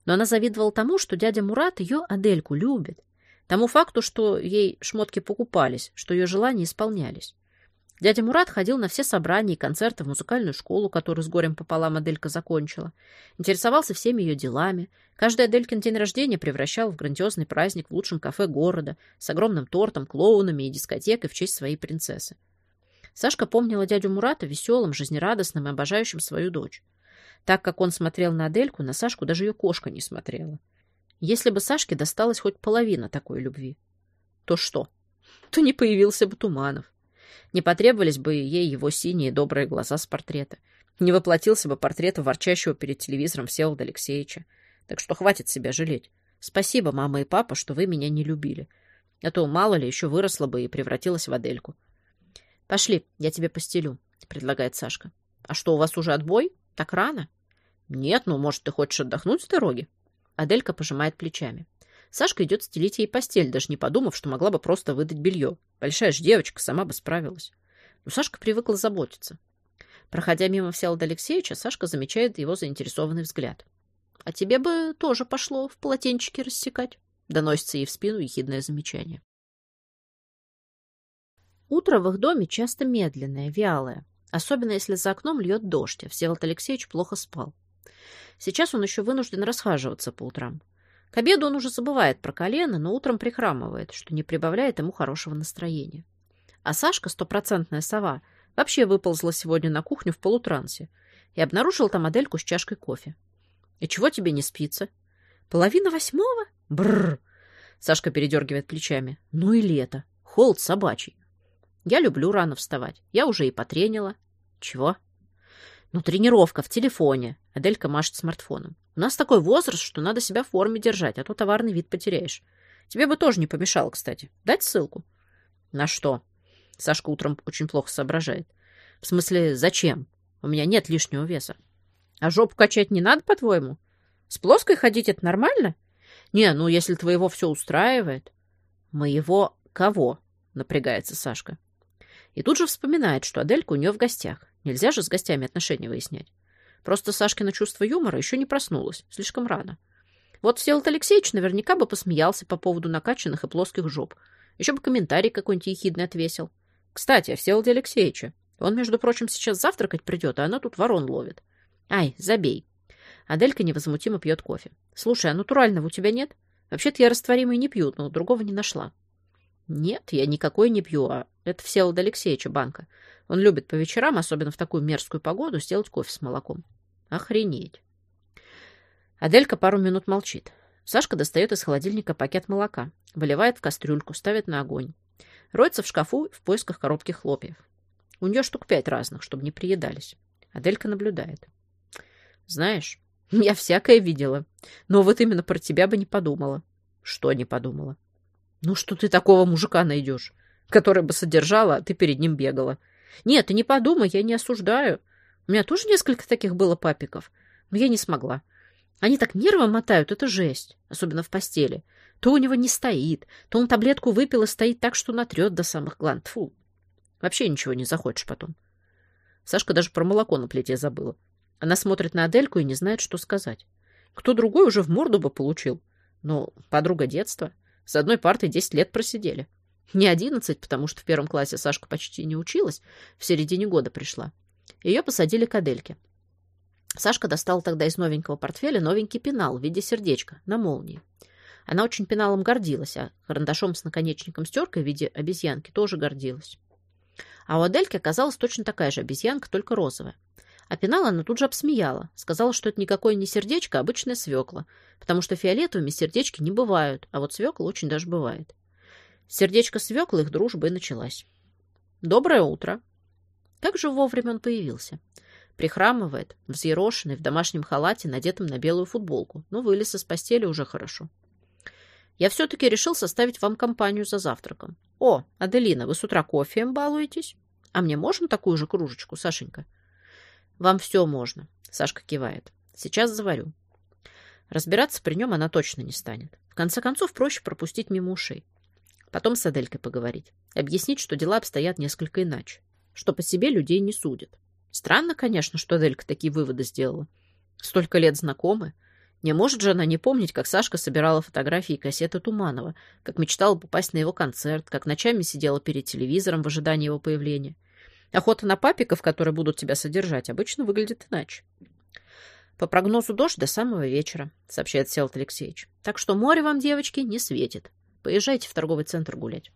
Но она завидовала тому, что дядя Мурат ее, Адельку, любит. Тому факту, что ей шмотки покупались, что ее желания исполнялись. Дядя Мурат ходил на все собрания и концерты в музыкальную школу, которую с горем пополам Аделька закончила. Интересовался всеми ее делами. Каждый Аделькин день рождения превращал в грандиозный праздник в лучшем кафе города с огромным тортом, клоунами и дискотекой в честь своей принцессы. Сашка помнила дядю Мурата веселым, жизнерадостным и обожающим свою дочь. Так как он смотрел на Адельку, на Сашку даже ее кошка не смотрела. Если бы Сашке досталась хоть половина такой любви, то что? То не появился бы Туманов. Не потребовались бы ей его синие добрые глаза с портрета. Не воплотился бы портрет ворчащего перед телевизором Всеволода Алексеевича. Так что хватит себя жалеть. Спасибо, мама и папа, что вы меня не любили. А то, мало ли, еще выросла бы и превратилась в Адельку. «Пошли, я тебе постелю», — предлагает Сашка. «А что, у вас уже отбой? Так рано?» «Нет, ну, может, ты хочешь отдохнуть с дороги?» Аделька пожимает плечами. Сашка идет стелить ей постель, даже не подумав, что могла бы просто выдать белье. Большая же девочка, сама бы справилась. Но Сашка привыкла заботиться. Проходя мимо Всеволода Алексеевича, Сашка замечает его заинтересованный взгляд. «А тебе бы тоже пошло в полотенчике рассекать», — доносится ей в спину ехидное замечание. Утро в их доме часто медленное, вялое, особенно если за окном льет дождь, а Всеволод Алексеевич плохо спал. Сейчас он еще вынужден расхаживаться по утрам. К обеду он уже забывает про колено, но утром прихрамывает, что не прибавляет ему хорошего настроения. А Сашка, стопроцентная сова, вообще выползла сегодня на кухню в полутрансе и обнаружила там модельку с чашкой кофе. «И чего тебе не спится?» «Половина восьмого?» Бррр! Сашка передергивает плечами. «Ну и лето. Холод собачий. Я люблю рано вставать. Я уже и потренила». «Чего?» «Ну, тренировка в телефоне», — Аделька машет смартфоном. «У нас такой возраст, что надо себя в форме держать, а то товарный вид потеряешь. Тебе бы тоже не помешало, кстати. Дать ссылку?» «На что?» Сашка утром очень плохо соображает. «В смысле, зачем? У меня нет лишнего веса». «А жопу качать не надо, по-твоему? С плоской ходить это нормально?» «Не, ну, если твоего все устраивает». «Моего кого?» — напрягается Сашка. И тут же вспоминает, что Аделька у нее в гостях. Нельзя же с гостями отношения выяснять. Просто Сашкино чувство юмора еще не проснулось. Слишком рано. Вот Всеволод Алексеевич наверняка бы посмеялся по поводу накачанных и плоских жоп. Еще бы комментарий какой-нибудь ехидный отвесил. Кстати, о Всеволоде Алексеевиче. Он, между прочим, сейчас завтракать придет, а она тут ворон ловит. Ай, забей. Аделька невозмутимо пьет кофе. Слушай, а натурального у тебя нет? Вообще-то я растворимый не пью, но другого не нашла. Нет, я никакой не пью, а это Всеволод Алексеевича банка. Он любит по вечерам, особенно в такую мерзкую погоду, сделать кофе с молоком. Охренеть. Аделька пару минут молчит. Сашка достает из холодильника пакет молока, выливает в кастрюльку, ставит на огонь. Роется в шкафу в поисках коробки хлопьев. У нее штук пять разных, чтобы не приедались. Аделька наблюдает. Знаешь, я всякое видела, но вот именно про тебя бы не подумала. Что не подумала? Ну, что ты такого мужика найдешь, который бы содержала, а ты перед ним бегала. Нет, ты не подумай, я не осуждаю. У меня тоже несколько таких было папиков, но я не смогла. Они так нервы мотают, это жесть, особенно в постели. То у него не стоит, то он таблетку выпил и стоит так, что натрет до самых гланд. Фу. Вообще ничего не захочешь потом. Сашка даже про молоко на плите забыла. Она смотрит на Адельку и не знает, что сказать. Кто другой уже в морду бы получил. Но подруга детства. С одной партой десять лет просидели. Не одиннадцать, потому что в первом классе Сашка почти не училась, в середине года пришла. Ее посадили к Адельке. Сашка достала тогда из новенького портфеля новенький пенал в виде сердечка на молнии. Она очень пеналом гордилась, а карандашом с наконечником стеркой в виде обезьянки тоже гордилась. А у Адельки оказалась точно такая же обезьянка, только розовая. А пенал она тут же обсмеяла, сказала, что это никакое не сердечко, а обычная свекла, потому что фиолетовыми сердечки не бывают, а вот свекла очень даже бывает. Сердечко свекла их дружба и началась. «Доброе утро!» Как же вовремя он появился? Прихрамывает, взъерошенный, в домашнем халате, надетом на белую футболку, но вылез из постели уже хорошо. Я все-таки решил составить вам компанию за завтраком. О, Аделина, вы с утра кофеем балуетесь? А мне можно такую же кружечку, Сашенька? Вам все можно, Сашка кивает. Сейчас заварю. Разбираться при нем она точно не станет. В конце концов, проще пропустить мимо ушей. Потом с Аделькой поговорить. Объяснить, что дела обстоят несколько иначе. Что по себе людей не судят. Странно, конечно, что Аделька такие выводы сделала. Столько лет знакомы. Не может же она не помнить, как Сашка собирала фотографии и кассеты Туманова, как мечтала попасть на его концерт, как ночами сидела перед телевизором в ожидании его появления. Охота на папиков, которые будут тебя содержать, обычно выглядит иначе. По прогнозу дождь до самого вечера, сообщает Селт Алексеевич. Так что море вам, девочки, не светит. Поезжайте в торговый центр гулять.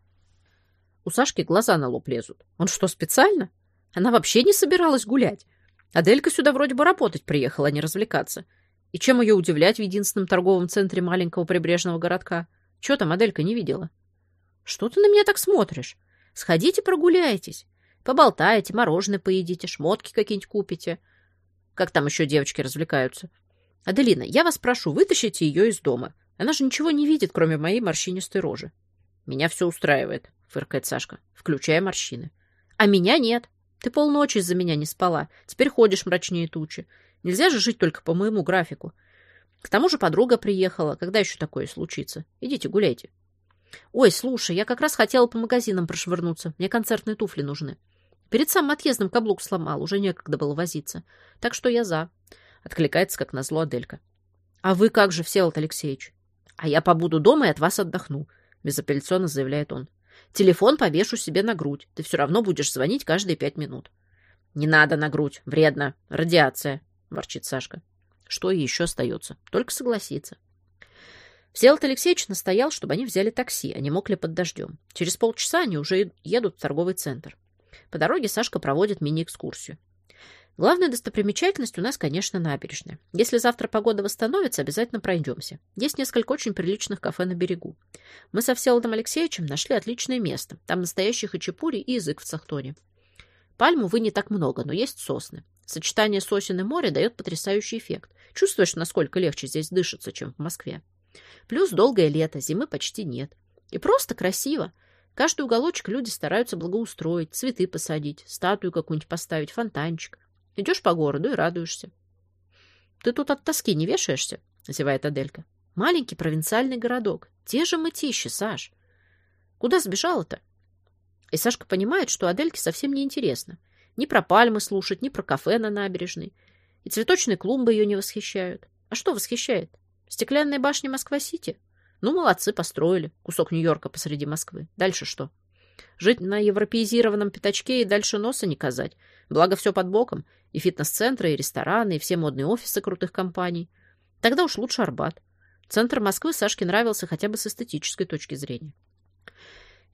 У Сашки глаза на лоб лезут. Он что, специально? Она вообще не собиралась гулять. Аделька сюда вроде бы работать приехала, а не развлекаться. И чем ее удивлять в единственном торговом центре маленького прибрежного городка? Че там Аделька не видела? Что ты на меня так смотришь? Сходите прогуляйтесь. Поболтаете, мороженое поедите, шмотки какие-нибудь купите. Как там еще девочки развлекаются? Аделина, я вас прошу, вытащите ее из дома. Она же ничего не видит, кроме моей морщинистой рожи. Меня все устраивает, фыркает Сашка, включая морщины. А меня нет. Ты полночи из-за меня не спала. Теперь ходишь мрачнее тучи. Нельзя же жить только по моему графику. К тому же подруга приехала. Когда еще такое случится? Идите, гуляйте. Ой, слушай, я как раз хотела по магазинам прошвырнуться. Мне концертные туфли нужны. Перед самым отъездом каблук сломал, уже некогда было возиться. Так что я за. Откликается, как назло, Аделька. А вы как же, Всеволод Алексеевич? А я побуду дома и от вас отдохну, безапелляционно заявляет он. Телефон повешу себе на грудь. Ты все равно будешь звонить каждые пять минут. Не надо на грудь. Вредно. Радиация. — ворчит Сашка. Что ей еще остается? Только согласиться. Всеволод Алексеевич настоял, чтобы они взяли такси, они мокли под дождем. Через полчаса они уже едут в торговый центр. По дороге Сашка проводит мини-экскурсию. Главная достопримечательность у нас, конечно, набережная. Если завтра погода восстановится, обязательно пройдемся. Есть несколько очень приличных кафе на берегу. Мы со Всеволодом Алексеевичем нашли отличное место. Там настоящий хачапури и язык в цахтоне. Пальму вы не так много, но есть сосны. Сочетание сосен и моря дает потрясающий эффект. Чувствуешь, насколько легче здесь дышится, чем в Москве. Плюс долгое лето, зимы почти нет. И просто красиво. Каждый уголочек люди стараются благоустроить, цветы посадить, статую какую-нибудь поставить, фонтанчик. Идешь по городу и радуешься. «Ты тут от тоски не вешаешься?» — зевает Аделька. «Маленький провинциальный городок. Те же мытищи, Саш. Куда сбежала-то?» И Сашка понимает, что Адельке совсем не интересно. Ни про пальмы слушать, ни про кафе на набережной. И цветочные клумбы ее не восхищают. А что восхищает? Стеклянные башни Москва-Сити? Ну, молодцы, построили. Кусок Нью-Йорка посреди Москвы. Дальше что? Жить на европеизированном пятачке и дальше носа не казать. Благо все под боком. И фитнес-центры, и рестораны, и все модные офисы крутых компаний. Тогда уж лучше Арбат. Центр Москвы Сашке нравился хотя бы с эстетической точки зрения.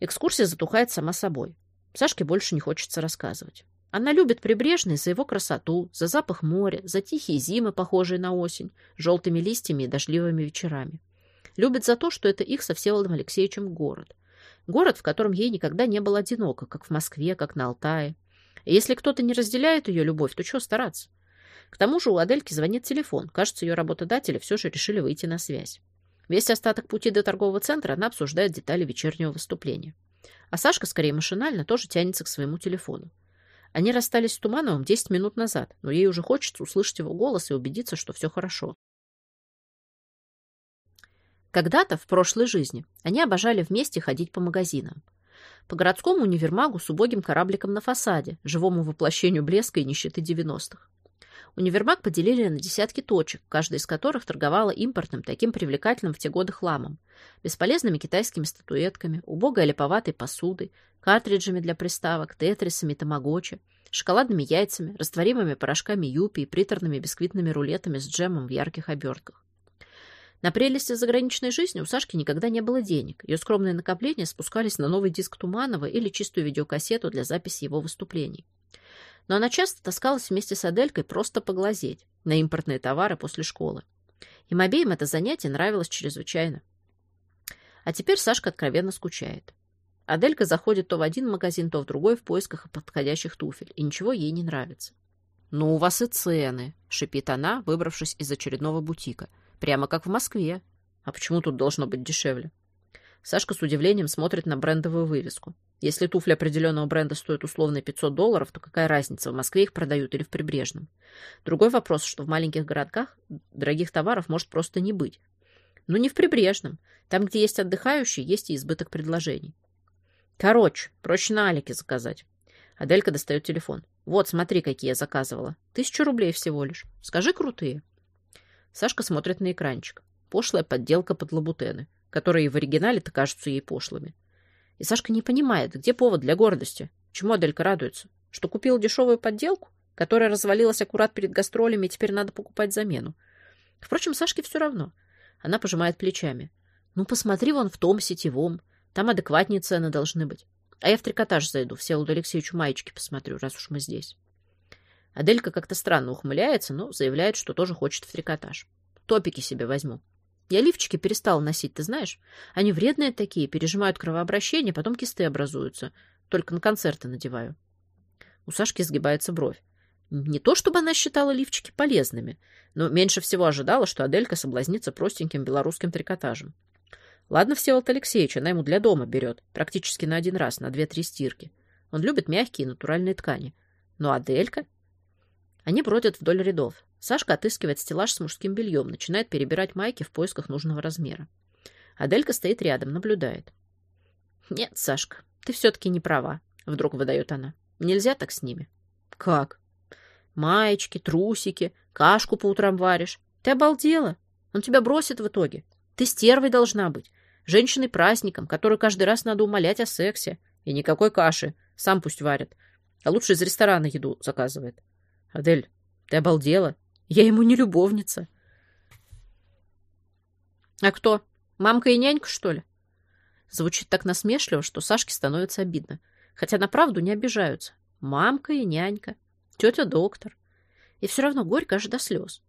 Экскурсия затухает сама собой. Сашке больше не хочется рассказывать. Она любит прибрежный за его красоту, за запах моря, за тихие зимы, похожие на осень, желтыми листьями и дождливыми вечерами. Любит за то, что это их со Всеволодом Алексеевичем город. Город, в котором ей никогда не было одиноко, как в Москве, как на Алтае. И если кто-то не разделяет ее любовь, то чего стараться? К тому же у Адельки звонит телефон. Кажется, ее работодатели все же решили выйти на связь. Весь остаток пути до торгового центра она обсуждает детали вечернего выступления. А Сашка, скорее машинально, тоже тянется к своему телефону. Они расстались с Тумановым 10 минут назад, но ей уже хочется услышать его голос и убедиться, что все хорошо. Когда-то, в прошлой жизни, они обожали вместе ходить по магазинам. По городскому универмагу с убогим корабликом на фасаде, живому воплощению блеска и нищеты 90-х. Универмаг поделили на десятки точек, каждая из которых торговала импортным, таким привлекательным в те годы хламом, бесполезными китайскими статуэтками, убогой липоватой посудой, картриджами для приставок, тетрисами, тамагочи, шоколадными яйцами, растворимыми порошками юпи и приторными бисквитными рулетами с джемом в ярких обертках. На прелести заграничной жизни у Сашки никогда не было денег. Ее скромные накопления спускались на новый диск Туманова или чистую видеокассету для записи его выступлений но она часто таскалась вместе с Аделькой просто поглазеть на импортные товары после школы. Им обеим это занятие нравилось чрезвычайно. А теперь Сашка откровенно скучает. Аделька заходит то в один магазин, то в другой в поисках подходящих туфель, и ничего ей не нравится. «Ну, у вас и цены», — шипит она, выбравшись из очередного бутика. «Прямо как в Москве. А почему тут должно быть дешевле?» Сашка с удивлением смотрит на брендовую вывеску. Если туфли определенного бренда стоят условно 500 долларов, то какая разница, в Москве их продают или в Прибрежном? Другой вопрос, что в маленьких городках дорогих товаров может просто не быть. Но не в Прибрежном. Там, где есть отдыхающие, есть и избыток предложений. Короче, проще на Алике заказать. Аделька достает телефон. Вот, смотри, какие я заказывала. Тысячу рублей всего лишь. Скажи, крутые. Сашка смотрит на экранчик. Пошлая подделка под лабутены, которые в оригинале-то кажутся ей пошлыми. И Сашка не понимает, где повод для гордости. Чему Аделька радуется? Что купила дешевую подделку, которая развалилась аккурат перед гастролями, и теперь надо покупать замену. Впрочем, Сашке все равно. Она пожимает плечами. Ну, посмотри вон в том сетевом. Там адекватнее цены должны быть. А я в трикотаж зайду, Всеволоду Алексеевичу маечки посмотрю, раз уж мы здесь. Аделька как-то странно ухмыляется, но заявляет, что тоже хочет в трикотаж. Топики себе возьму. Я лифчики перестала носить, ты знаешь? Они вредные такие, пережимают кровообращение, потом кисты образуются. Только на концерты надеваю. У Сашки сгибается бровь. Не то, чтобы она считала лифчики полезными, но меньше всего ожидала, что Аделька соблазнится простеньким белорусским трикотажем. Ладно, Всеволод Алексеевич, она ему для дома берет, практически на один раз, на две-три стирки. Он любит мягкие натуральные ткани. Но Аделька... Они бродят вдоль рядов. Сашка отыскивает стеллаж с мужским бельем, начинает перебирать майки в поисках нужного размера. Аделька стоит рядом, наблюдает. «Нет, Сашка, ты все-таки не права», — вдруг выдает она. «Нельзя так с ними». «Как?» «Маечки, трусики, кашку по утрам варишь. Ты обалдела? Он тебя бросит в итоге. Ты стервой должна быть. Женщиной-праздником, которую каждый раз надо умолять о сексе. И никакой каши. Сам пусть варит. А лучше из ресторана еду заказывает. Адель, ты обалдела? Я ему не любовница. А кто? Мамка и нянька, что ли? Звучит так насмешливо, что Сашке становится обидно. Хотя на правду не обижаются. Мамка и нянька. Тетя-доктор. И все равно горько аж до слез.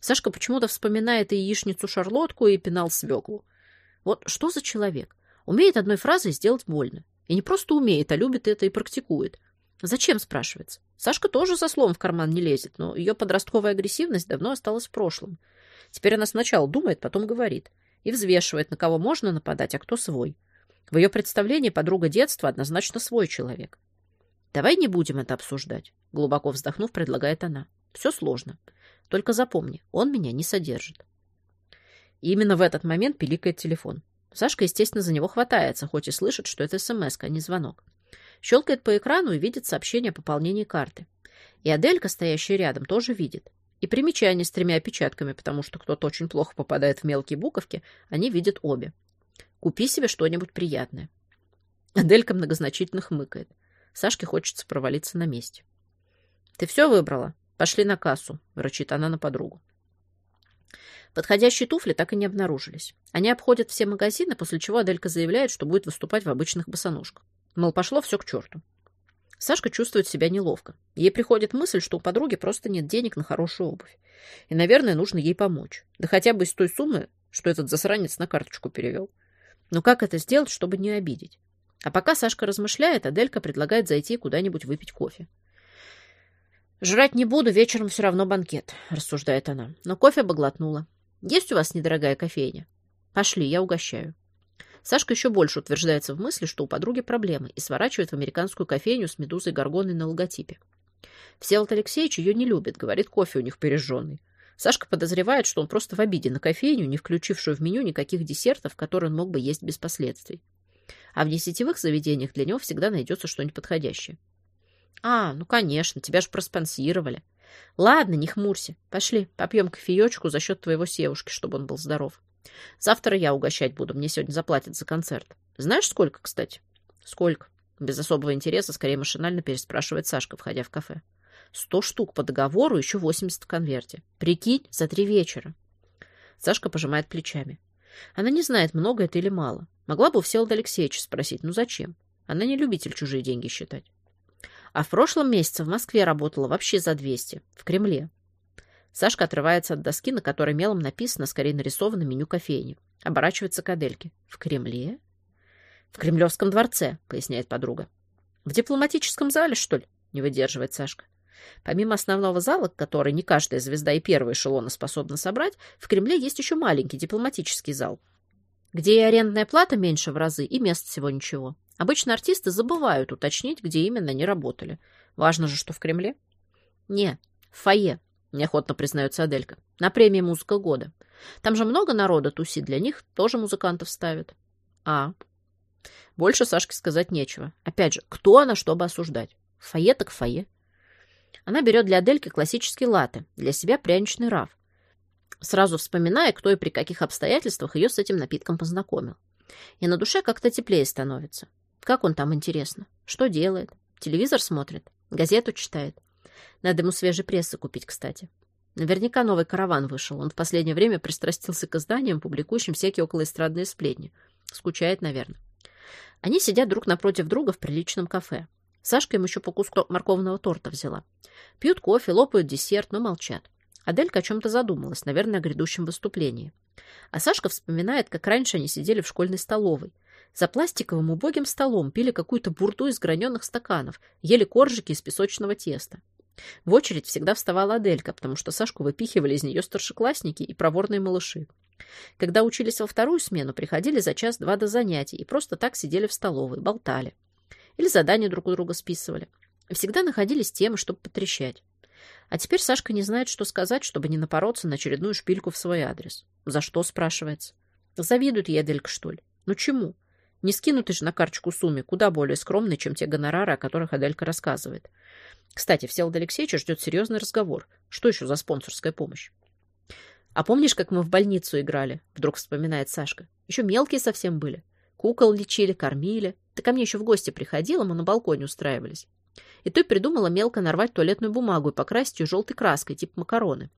Сашка почему-то вспоминает и яичницу-шарлотку, и пенал-свеклу. Вот что за человек? Умеет одной фразой сделать больно. И не просто умеет, а любит это и практикует. Зачем, спрашивается? Сашка тоже за словом в карман не лезет, но ее подростковая агрессивность давно осталась в прошлом. Теперь она сначала думает, потом говорит. И взвешивает, на кого можно нападать, а кто свой. В ее представлении подруга детства однозначно свой человек. «Давай не будем это обсуждать», — глубоко вздохнув, предлагает она. «Все сложно. Только запомни, он меня не содержит». И именно в этот момент пиликает телефон. Сашка, естественно, за него хватается, хоть и слышит, что это смс а не звонок. Щелкает по экрану и видит сообщение о пополнении карты. И Аделька, стоящая рядом, тоже видит. И примечание с тремя опечатками, потому что кто-то очень плохо попадает в мелкие буковки, они видят обе. Купи себе что-нибудь приятное. Аделька многозначительно хмыкает. Сашке хочется провалиться на месте. «Ты все выбрала? Пошли на кассу», — вручит она на подругу. Подходящие туфли так и не обнаружились. Они обходят все магазины, после чего Аделька заявляет, что будет выступать в обычных босоножках. Мол, пошло все к черту. Сашка чувствует себя неловко. Ей приходит мысль, что у подруги просто нет денег на хорошую обувь. И, наверное, нужно ей помочь. Да хотя бы из той суммы, что этот засранец на карточку перевел. Но как это сделать, чтобы не обидеть? А пока Сашка размышляет, Аделька предлагает зайти куда-нибудь выпить кофе. «Жрать не буду, вечером все равно банкет», — рассуждает она. Но кофе обоглотнула. «Есть у вас недорогая кофейня?» «Пошли, я угощаю». Сашка еще больше утверждается в мысли, что у подруги проблемы, и сворачивает в американскую кофейню с медузой горгоной на логотипе. Всеволод Алексеевич ее не любит, говорит, кофе у них пережженный. Сашка подозревает, что он просто в обиде на кофейню, не включившую в меню никаких десертов, которые он мог бы есть без последствий. А в несетевых заведениях для него всегда найдется что-нибудь подходящее. А, ну конечно, тебя же проспонсировали. Ладно, не хмурься. Пошли, попьем кофеечку за счет твоего севушки, чтобы он был здоров. Завтра я угощать буду, мне сегодня заплатят за концерт. Знаешь, сколько, кстати? Сколько? Без особого интереса, скорее машинально переспрашивает Сашка, входя в кафе. Сто штук по договору, еще восемьдесят в конверте. Прикинь, за три вечера. Сашка пожимает плечами. Она не знает, много это или мало. Могла бы у Всеволода Алексеевича спросить, ну зачем? Она не любитель чужие деньги считать. А в прошлом месяце в Москве работала вообще за 200, в Кремле. Сашка отрывается от доски, на которой мелом написано, скорее нарисовано меню кофейни. Оборачивается к Адельке. «В Кремле?» «В Кремлевском дворце», — поясняет подруга. «В дипломатическом зале, что ли?» — не выдерживает Сашка. Помимо основного зала, который не каждая звезда и первая эшелона способна собрать, в Кремле есть еще маленький дипломатический зал, где и арендная плата меньше в разы, и мест всего ничего. Обычно артисты забывают уточнить, где именно они работали. Важно же, что в Кремле. Не, в фойе, неохотно признается Аделька. На премии «Музыка года». Там же много народа тусит, для них тоже музыкантов ставят. А, больше Сашке сказать нечего. Опять же, кто она, чтобы осуждать? Фойе так фойе. Она берет для Адельки классический латте, для себя пряничный раф, сразу вспоминая, кто и при каких обстоятельствах ее с этим напитком познакомил. И на душе как-то теплее становится. Как он там, интересно? Что делает? Телевизор смотрит? Газету читает? Надо ему свежей прессы купить, кстати. Наверняка новый караван вышел. Он в последнее время пристрастился к изданиям, публикующим всякие околоэстрадные сплетни. Скучает, наверное. Они сидят друг напротив друга в приличном кафе. Сашка им еще по куску морковного торта взяла. Пьют кофе, лопают десерт, но молчат. Аделька о чем-то задумалась, наверное, о грядущем выступлении. А Сашка вспоминает, как раньше они сидели в школьной столовой. За пластиковым убогим столом пили какую-то бурду из граненых стаканов, ели коржики из песочного теста. В очередь всегда вставала Аделька, потому что Сашку выпихивали из нее старшеклассники и проворные малыши. Когда учились во вторую смену, приходили за час-два до занятий и просто так сидели в столовой, болтали. Или задания друг у друга списывали. Всегда находились темы, чтобы потрещать. А теперь Сашка не знает, что сказать, чтобы не напороться на очередную шпильку в свой адрес. За что, спрашивается? Завидует ей Аделька, что ли? Ну чему? Не скинуты же на карточку сумме, куда более скромные, чем те гонорары, о которых Аделька рассказывает. Кстати, Всеволод Алексеевич ждет серьезный разговор. Что еще за спонсорская помощь? А помнишь, как мы в больницу играли? Вдруг вспоминает Сашка. Еще мелкие совсем были. Кукол лечили, кормили. Ты ко мне еще в гости приходила, мы на балконе устраивались. И ты придумала мелко нарвать туалетную бумагу и покрасить ее желтой краской, типа макароны.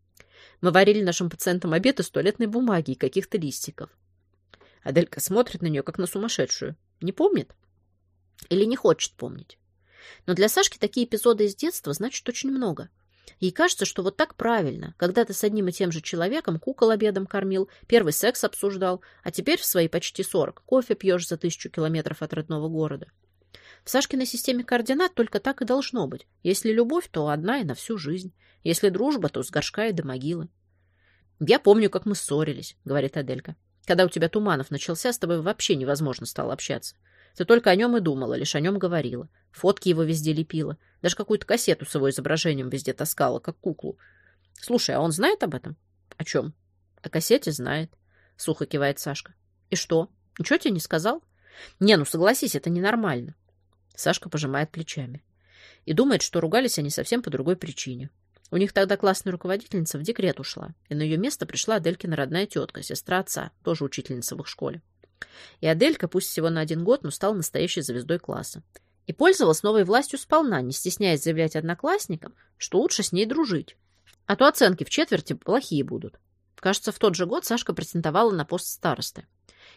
Мы варили нашим пациентам обед из туалетной бумаги и каких-то листиков. Аделька смотрит на нее, как на сумасшедшую. Не помнит? Или не хочет помнить? Но для Сашки такие эпизоды из детства значат очень много. Ей кажется, что вот так правильно. Когда ты с одним и тем же человеком кукол обедом кормил, первый секс обсуждал, а теперь в свои почти сорок кофе пьешь за тысячу километров от родного города. В Сашкиной системе координат только так и должно быть. Если любовь, то одна и на всю жизнь. Если дружба, то с горшка и до могилы. «Я помню, как мы ссорились», — говорит Аделька. «Когда у тебя Туманов начался, с тобой вообще невозможно стало общаться. Ты только о нем и думала, лишь о нем говорила. Фотки его везде лепила. Даже какую-то кассету с его изображением везде таскала, как куклу. Слушай, а он знает об этом? О чем? О кассете знает. Сухо кивает Сашка. И что? Ничего тебе не сказал? Не, ну согласись, это ненормально. Сашка пожимает плечами. И думает, что ругались они совсем по другой причине. У них тогда классная руководительница в декрет ушла, и на ее место пришла Аделькина родная тетка, сестра отца, тоже учительница в их школе. И Аделька, пусть всего на один год, но стала настоящей звездой класса. И пользовалась новой властью сполна, не стесняясь заявлять одноклассникам, что лучше с ней дружить. А то оценки в четверти плохие будут. Кажется, в тот же год Сашка претендовала на пост старосты.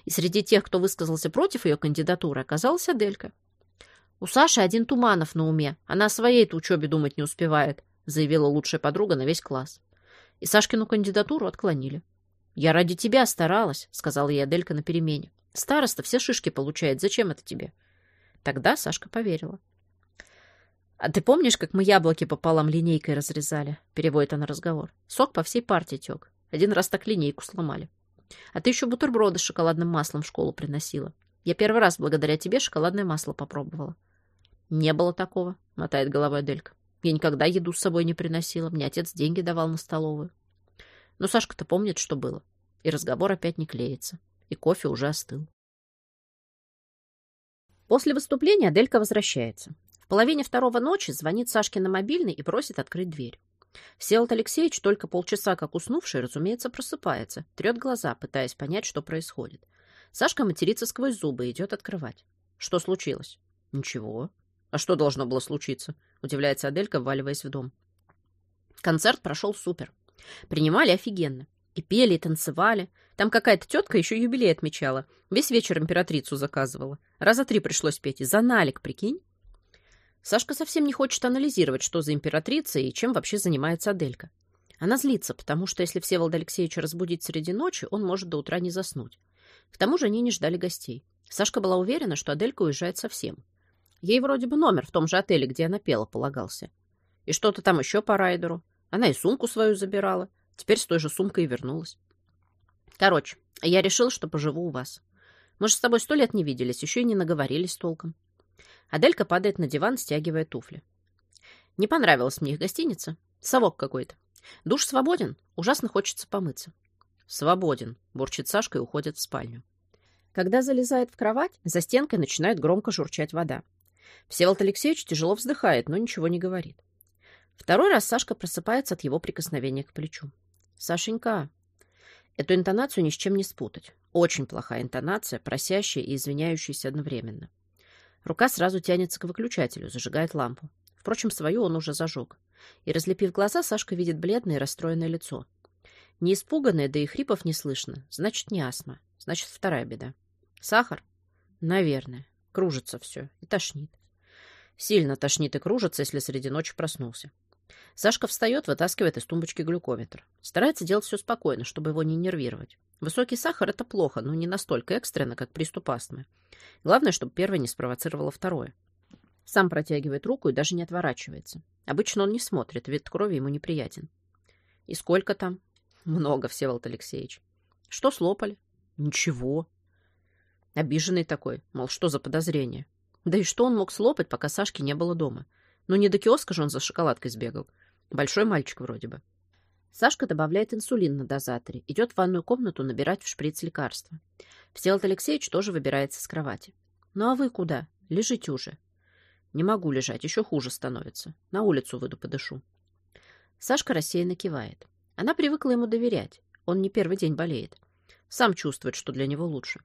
И среди тех, кто высказался против ее кандидатуры, оказалась Аделька. «У Саши один Туманов на уме. Она о своей-то учебе думать не успевает», заявила лучшая подруга на весь класс. И Сашкину кандидатуру отклонили. «Я ради тебя старалась», — сказала ей Аделька на перемене. «Староста все шишки получает. Зачем это тебе?» Тогда Сашка поверила. «А ты помнишь, как мы яблоки пополам линейкой разрезали?» — переводит она разговор. «Сок по всей партии тек. Один раз так линейку сломали. А ты еще бутерброды с шоколадным маслом в школу приносила. Я первый раз благодаря тебе шоколадное масло попробовала». «Не было такого», — мотает головой Аделька. «Я никогда еду с собой не приносила. Мне отец деньги давал на столовую». Но Сашка-то помнит, что было. И разговор опять не клеится. И кофе уже остыл. После выступления Аделька возвращается. В половине второго ночи звонит Сашке на мобильный и просит открыть дверь. Всеволод Алексеевич, только полчаса как уснувший, разумеется, просыпается, трет глаза, пытаясь понять, что происходит. Сашка матерится сквозь зубы и идет открывать. Что случилось? Ничего. А что должно было случиться? Удивляется Аделька, вваливаясь в дом. Концерт прошел супер. Принимали офигенно. И пели, и танцевали. Там какая-то тетка еще юбилей отмечала. Весь вечер императрицу заказывала. Раза три пришлось петь. За налик, прикинь. Сашка совсем не хочет анализировать, что за императрица и чем вообще занимается Аделька. Она злится, потому что если Всеволода Алексеевича разбудить среди ночи, он может до утра не заснуть. К тому же они не ждали гостей. Сашка была уверена, что Аделька уезжает совсем. Ей вроде бы номер в том же отеле, где она пела, полагался. И что-то там еще по райдеру. Она и сумку свою забирала. Теперь с той же сумкой и вернулась. Короче, я решил, что поживу у вас. Мы же с тобой сто лет не виделись, еще и не наговорились толком. Аделька падает на диван, стягивая туфли. Не понравилась мне их гостиница. Совок какой-то. Душ свободен, ужасно хочется помыться. Свободен, бурчит Сашка и уходит в спальню. Когда залезает в кровать, за стенкой начинает громко журчать вода. Всеволод Алексеевич тяжело вздыхает, но ничего не говорит. Второй раз Сашка просыпается от его прикосновения к плечу. «Сашенька!» Эту интонацию ни с чем не спутать. Очень плохая интонация, просящая и извиняющаяся одновременно. Рука сразу тянется к выключателю, зажигает лампу. Впрочем, свою он уже зажег. И, разлепив глаза, Сашка видит бледное и расстроенное лицо. Не испуганное, да и хрипов не слышно. Значит, не астма. Значит, вторая беда. Сахар? Наверное. Кружится все. И тошнит. Сильно тошнит и кружится, если среди ночи проснулся. Сашка встает, вытаскивает из тумбочки глюкометр. Старается делать все спокойно, чтобы его не нервировать. Высокий сахар – это плохо, но не настолько экстренно, как приступ астмы. Главное, чтобы первое не спровоцировало второе. Сам протягивает руку и даже не отворачивается. Обычно он не смотрит, вид крови ему неприятен. «И сколько там?» «Много, Всеволод Алексеевич». «Что слопали?» «Ничего». Обиженный такой, мол, что за подозрение? Да и что он мог слопать, пока Сашки не было дома? Ну, не до киоска же он за шоколадкой сбегал. Большой мальчик вроде бы. Сашка добавляет инсулин на дозаторе, идет в ванную комнату набирать в шприц лекарства. Всеволод Алексеевич тоже выбирается с кровати. «Ну а вы куда? Лежите уже». «Не могу лежать, еще хуже становится. На улицу выйду подышу». Сашка рассеянно кивает. Она привыкла ему доверять. Он не первый день болеет. Сам чувствует, что для него лучше.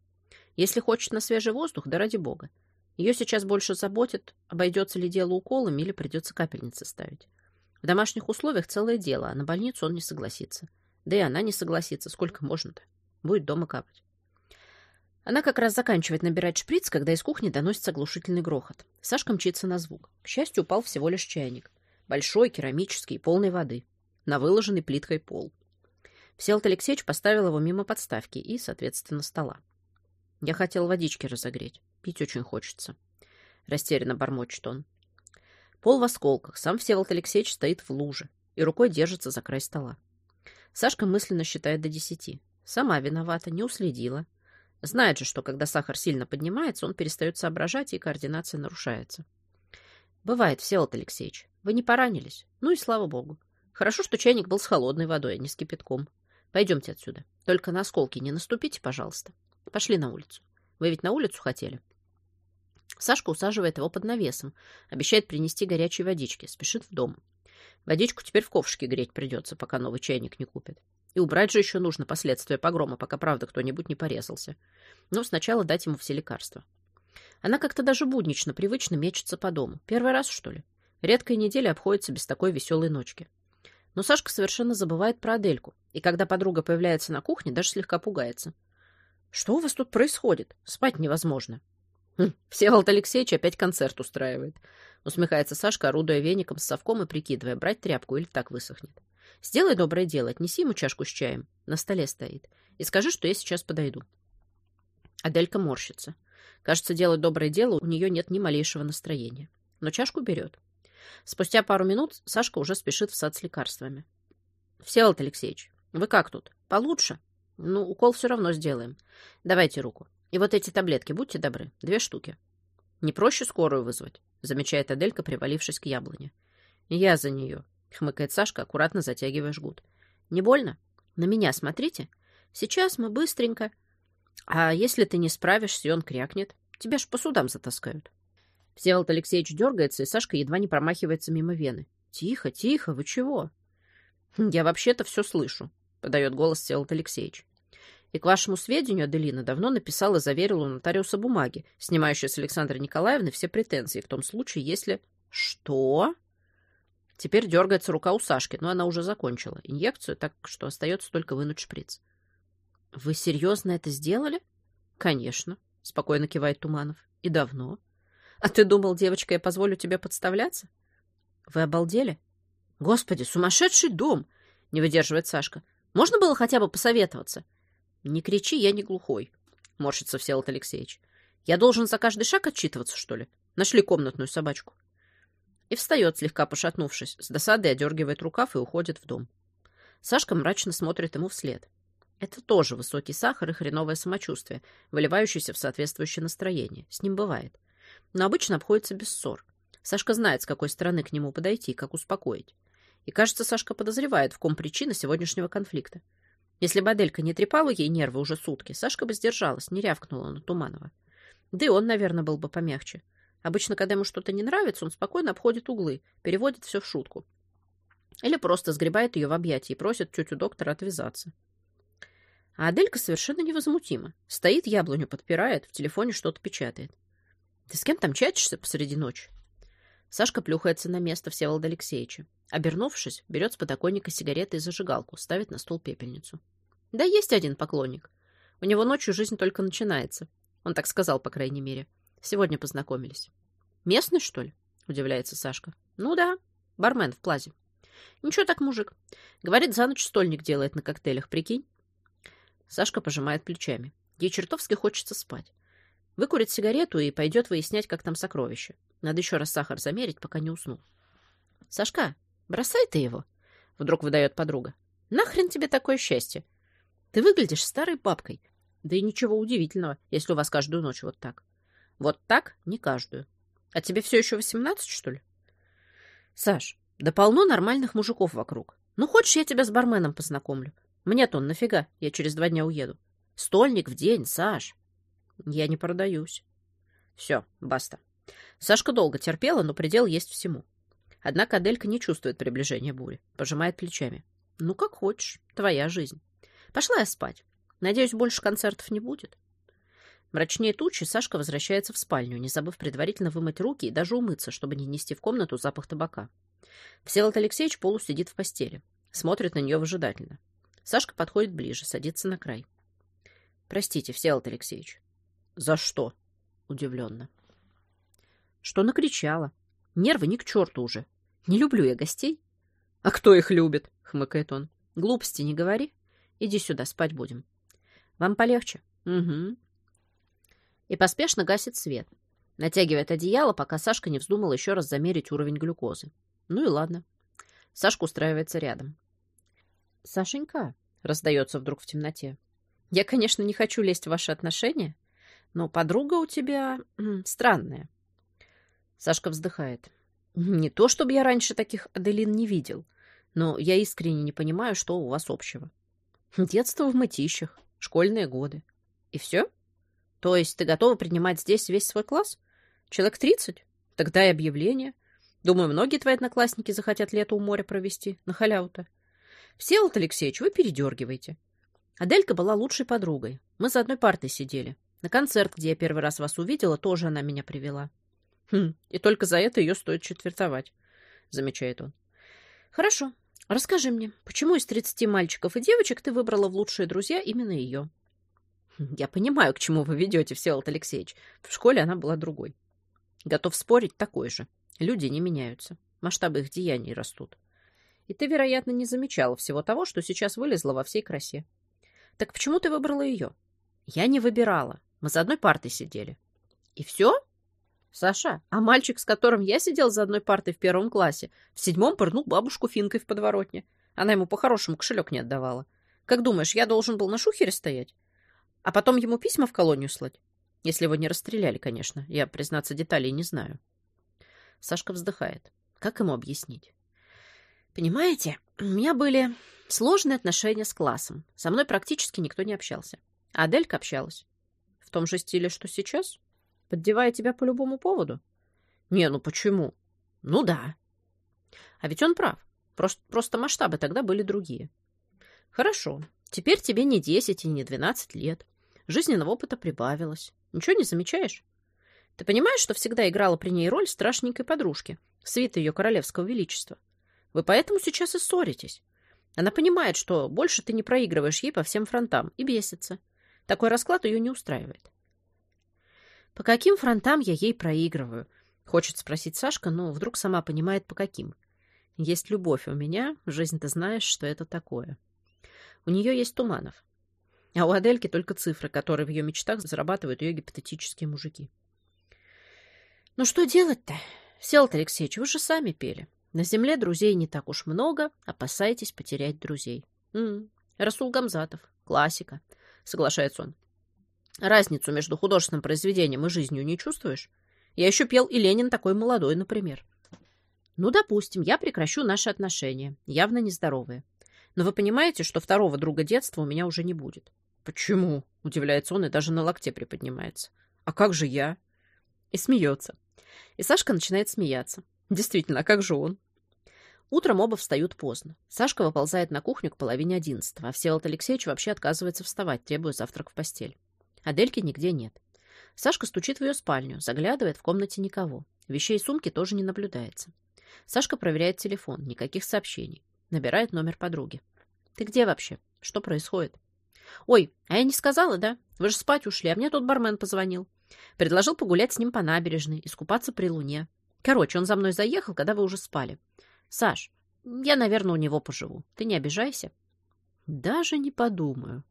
Если хочет на свежий воздух, да ради бога. Ее сейчас больше заботит, обойдется ли дело уколами или придется капельницы ставить. В домашних условиях целое дело, а на больницу он не согласится. Да и она не согласится. Сколько можно-то? Будет дома капать. Она как раз заканчивает набирать шприц, когда из кухни доносится оглушительный грохот. Сашка мчится на звук. К счастью, упал всего лишь чайник. Большой, керамический, полный воды. На выложенный плиткой пол. Всеволод Алексеевич поставил его мимо подставки и, соответственно, стола. Я хотел водички разогреть. Пить очень хочется. Растерянно бормочет он. Пол в осколках, сам Всеволод Алексеевич стоит в луже и рукой держится за край стола. Сашка мысленно считает до десяти. Сама виновата, не уследила. Знает же, что когда сахар сильно поднимается, он перестает соображать, и координация нарушается. Бывает, Всеволод Алексеевич. Вы не поранились? Ну и слава богу. Хорошо, что чайник был с холодной водой, а не с кипятком. Пойдемте отсюда. Только на осколки не наступите, пожалуйста. Пошли на улицу. Вы ведь на улицу хотели? Сашка усаживает его под навесом, обещает принести горячей водички, спешит в дом. Водичку теперь в ковшике греть придется, пока новый чайник не купит. И убрать же еще нужно последствия погрома, пока, правда, кто-нибудь не порезался. Но сначала дать ему все лекарства. Она как-то даже буднично, привычно мечется по дому. Первый раз, что ли? Редкая неделя обходится без такой веселой ночки. Но Сашка совершенно забывает про Адельку, и когда подруга появляется на кухне, даже слегка пугается. «Что у вас тут происходит? Спать невозможно». Хм, Всеволод Алексеевич опять концерт устраивает. Усмехается Сашка, орудуя веником с совком и прикидывая, брать тряпку или так высохнет. Сделай доброе дело, отнеси ему чашку с чаем. На столе стоит. И скажи, что я сейчас подойду. Аделька морщится. Кажется, делать доброе дело у нее нет ни малейшего настроения. Но чашку берет. Спустя пару минут Сашка уже спешит в сад с лекарствами. Всеволод Алексеевич, вы как тут? Получше? Ну, укол все равно сделаем. Давайте руку. И вот эти таблетки, будьте добры, две штуки. Не проще скорую вызвать, замечает Аделька, привалившись к яблоне. Я за нее, хмыкает Сашка, аккуратно затягивая жгут. Не больно? На меня смотрите. Сейчас мы быстренько. А если ты не справишься, он крякнет, тебя ж по судам затаскают. Всеволод Алексеевич дергается, и Сашка едва не промахивается мимо вены. Тихо, тихо, вы чего? Я вообще-то все слышу, подает голос Всеволод Алексеевич. И, к вашему сведению, Аделина давно написала и заверила у нотариуса бумаги, снимающие с Александры Николаевны все претензии, в том случае, если... Что? Теперь дергается рука у Сашки, но она уже закончила инъекцию, так что остается только вынуть шприц. — Вы серьезно это сделали? — Конечно, — спокойно кивает Туманов. — И давно. — А ты думал, девочка, я позволю тебе подставляться? — Вы обалдели? — Господи, сумасшедший дом! — не выдерживает Сашка. — Можно было хотя бы посоветоваться? — не кричи, я не глухой, морщится Всеволод Алексеевич. Я должен за каждый шаг отчитываться, что ли? Нашли комнатную собачку. И встает, слегка пошатнувшись, с досадой одергивает рукав и уходит в дом. Сашка мрачно смотрит ему вслед. Это тоже высокий сахар и хреновое самочувствие, выливающееся в соответствующее настроение. С ним бывает. Но обычно обходится без ссор. Сашка знает, с какой стороны к нему подойти, как успокоить. И, кажется, Сашка подозревает, в ком причина сегодняшнего конфликта. Если бы Аделька не трепала ей нервы уже сутки, Сашка бы сдержалась, не рявкнула на Туманова. Да и он, наверное, был бы помягче. Обычно, когда ему что-то не нравится, он спокойно обходит углы, переводит все в шутку. Или просто сгребает ее в объятия и просит тетю доктора отвязаться. А Аделька совершенно невозмутима. Стоит, яблоню подпирает, в телефоне что-то печатает. Ты с кем там чатишься посреди ночи? Сашка плюхается на место Всеволода Алексеевича. Обернувшись, берет с подоконника сигареты и зажигалку, ставит на стол пепельницу. Да есть один поклонник. У него ночью жизнь только начинается. Он так сказал, по крайней мере. Сегодня познакомились. Местный, что ли? Удивляется Сашка. Ну да, бармен в плазе. Ничего так, мужик. Говорит, за ночь стольник делает на коктейлях, прикинь. Сашка пожимает плечами. Ей чертовски хочется спать. Выкурит сигарету и пойдет выяснять, как там сокровище. Надо еще раз сахар замерить, пока не уснул. Сашка, бросай ты его, вдруг выдает подруга. Нахрен тебе такое счастье? Ты выглядишь старой бабкой. Да и ничего удивительного, если у вас каждую ночь вот так. Вот так не каждую. А тебе все еще восемнадцать, что ли? Саш, да полно нормальных мужиков вокруг. Ну, хочешь, я тебя с барменом познакомлю? Мне-то он нафига? Я через два дня уеду. Стольник в день, Саш. Я не продаюсь. Все, баста. Сашка долго терпела, но предел есть всему. Однако Аделька не чувствует приближения бури. Пожимает плечами. Ну, как хочешь. Твоя жизнь. Пошла я спать. Надеюсь, больше концертов не будет. Мрачнее тучи, Сашка возвращается в спальню, не забыв предварительно вымыть руки и даже умыться, чтобы не нести в комнату запах табака. Всеволод Алексеевич полу сидит в постели. Смотрит на нее выжидательно. Сашка подходит ближе, садится на край. «Простите, Всеволод Алексеевич». «За что?» — удивленно. «Что накричала? Нервы ни к черту уже. Не люблю я гостей». «А кто их любит?» — хмыкает он. «Глупости не говори. Иди сюда, спать будем». «Вам полегче?» «Угу». И поспешно гасит свет. Натягивает одеяло, пока Сашка не вздумала еще раз замерить уровень глюкозы. Ну и ладно. Сашка устраивается рядом. «Сашенька», — раздается вдруг в темноте, — «я, конечно, не хочу лезть в ваши отношения, но подруга у тебя странная». Сашка вздыхает. «Не то, чтобы я раньше таких Аделин не видел, но я искренне не понимаю, что у вас общего. Детство в мытищах, школьные годы. И все? То есть ты готова принимать здесь весь свой класс? Человек тридцать? Тогда и объявление. Думаю, многие твои одноклассники захотят лето у моря провести, на халяву-то. Всеволод Алексеевич, вы передергиваете. Аделька была лучшей подругой. Мы за одной партой сидели. На концерт, где я первый раз вас увидела, тоже она меня привела. Хм, и только за это ее стоит четвертовать, замечает он. Хорошо. Расскажи мне, почему из 30 мальчиков и девочек ты выбрала в лучшие друзья именно ее? Хм, я понимаю, к чему вы ведете, Всеволод Алексеевич. В школе она была другой. Готов спорить, такой же. Люди не меняются. Масштабы их деяний растут. И ты, вероятно, не замечала всего того, что сейчас вылезло во всей красе. Так почему ты выбрала ее? Я не выбирала. Мы за одной партой сидели. И все? Саша, а мальчик, с которым я сидел за одной партой в первом классе, в седьмом пырнул бабушку финкой в подворотне. Она ему по-хорошему кошелек не отдавала. Как думаешь, я должен был на шухере стоять? А потом ему письма в колонию слать? Если его не расстреляли, конечно. Я, признаться, деталей не знаю. Сашка вздыхает. Как ему объяснить? Понимаете, у меня были сложные отношения с классом. Со мной практически никто не общался. А Аделька общалась. В том же стиле, что сейчас? Поддевая тебя по любому поводу? Не, ну почему? Ну да. А ведь он прав. Просто, просто масштабы тогда были другие. Хорошо. Теперь тебе не 10 и не 12 лет. Жизненного опыта прибавилось. Ничего не замечаешь? Ты понимаешь, что всегда играла при ней роль страшненькой подружки, свита ее королевского величества? Вы поэтому сейчас и ссоритесь. Она понимает, что больше ты не проигрываешь ей по всем фронтам, и бесится. Такой расклад ее не устраивает. По каким фронтам я ей проигрываю? Хочет спросить Сашка, но вдруг сама понимает, по каким. Есть любовь у меня, жизнь ты знаешь, что это такое. У нее есть Туманов. А у Адельки только цифры, которые в ее мечтах зарабатывают ее гипотетические мужики. Ну что делать-то? Селт Алексеевич, вы же сами пели. На земле друзей не так уж много, опасайтесь потерять друзей. М -м, Расул Гамзатов. Классика. Соглашается он. Разницу между художественным произведением и жизнью не чувствуешь? Я еще пел и Ленин такой молодой, например. Ну, допустим, я прекращу наши отношения, явно нездоровые. Но вы понимаете, что второго друга детства у меня уже не будет? Почему? Удивляется он и даже на локте приподнимается. А как же я? И смеется. И Сашка начинает смеяться. Действительно, а как же он? Утром оба встают поздно. Сашка выползает на кухню к половине одиннадцатого, а Всеволод Алексеевич вообще отказывается вставать, требуя завтрак в постель. Адельки нигде нет. Сашка стучит в ее спальню, заглядывает, в комнате никого. Вещей и сумки тоже не наблюдается. Сашка проверяет телефон, никаких сообщений. Набирает номер подруги. «Ты где вообще? Что происходит?» «Ой, а я не сказала, да? Вы же спать ушли, а мне тут бармен позвонил. Предложил погулять с ним по набережной, искупаться при луне. Короче, он за мной заехал, когда вы уже спали. Саш, я, наверное, у него поживу. Ты не обижайся. Даже не подумаю.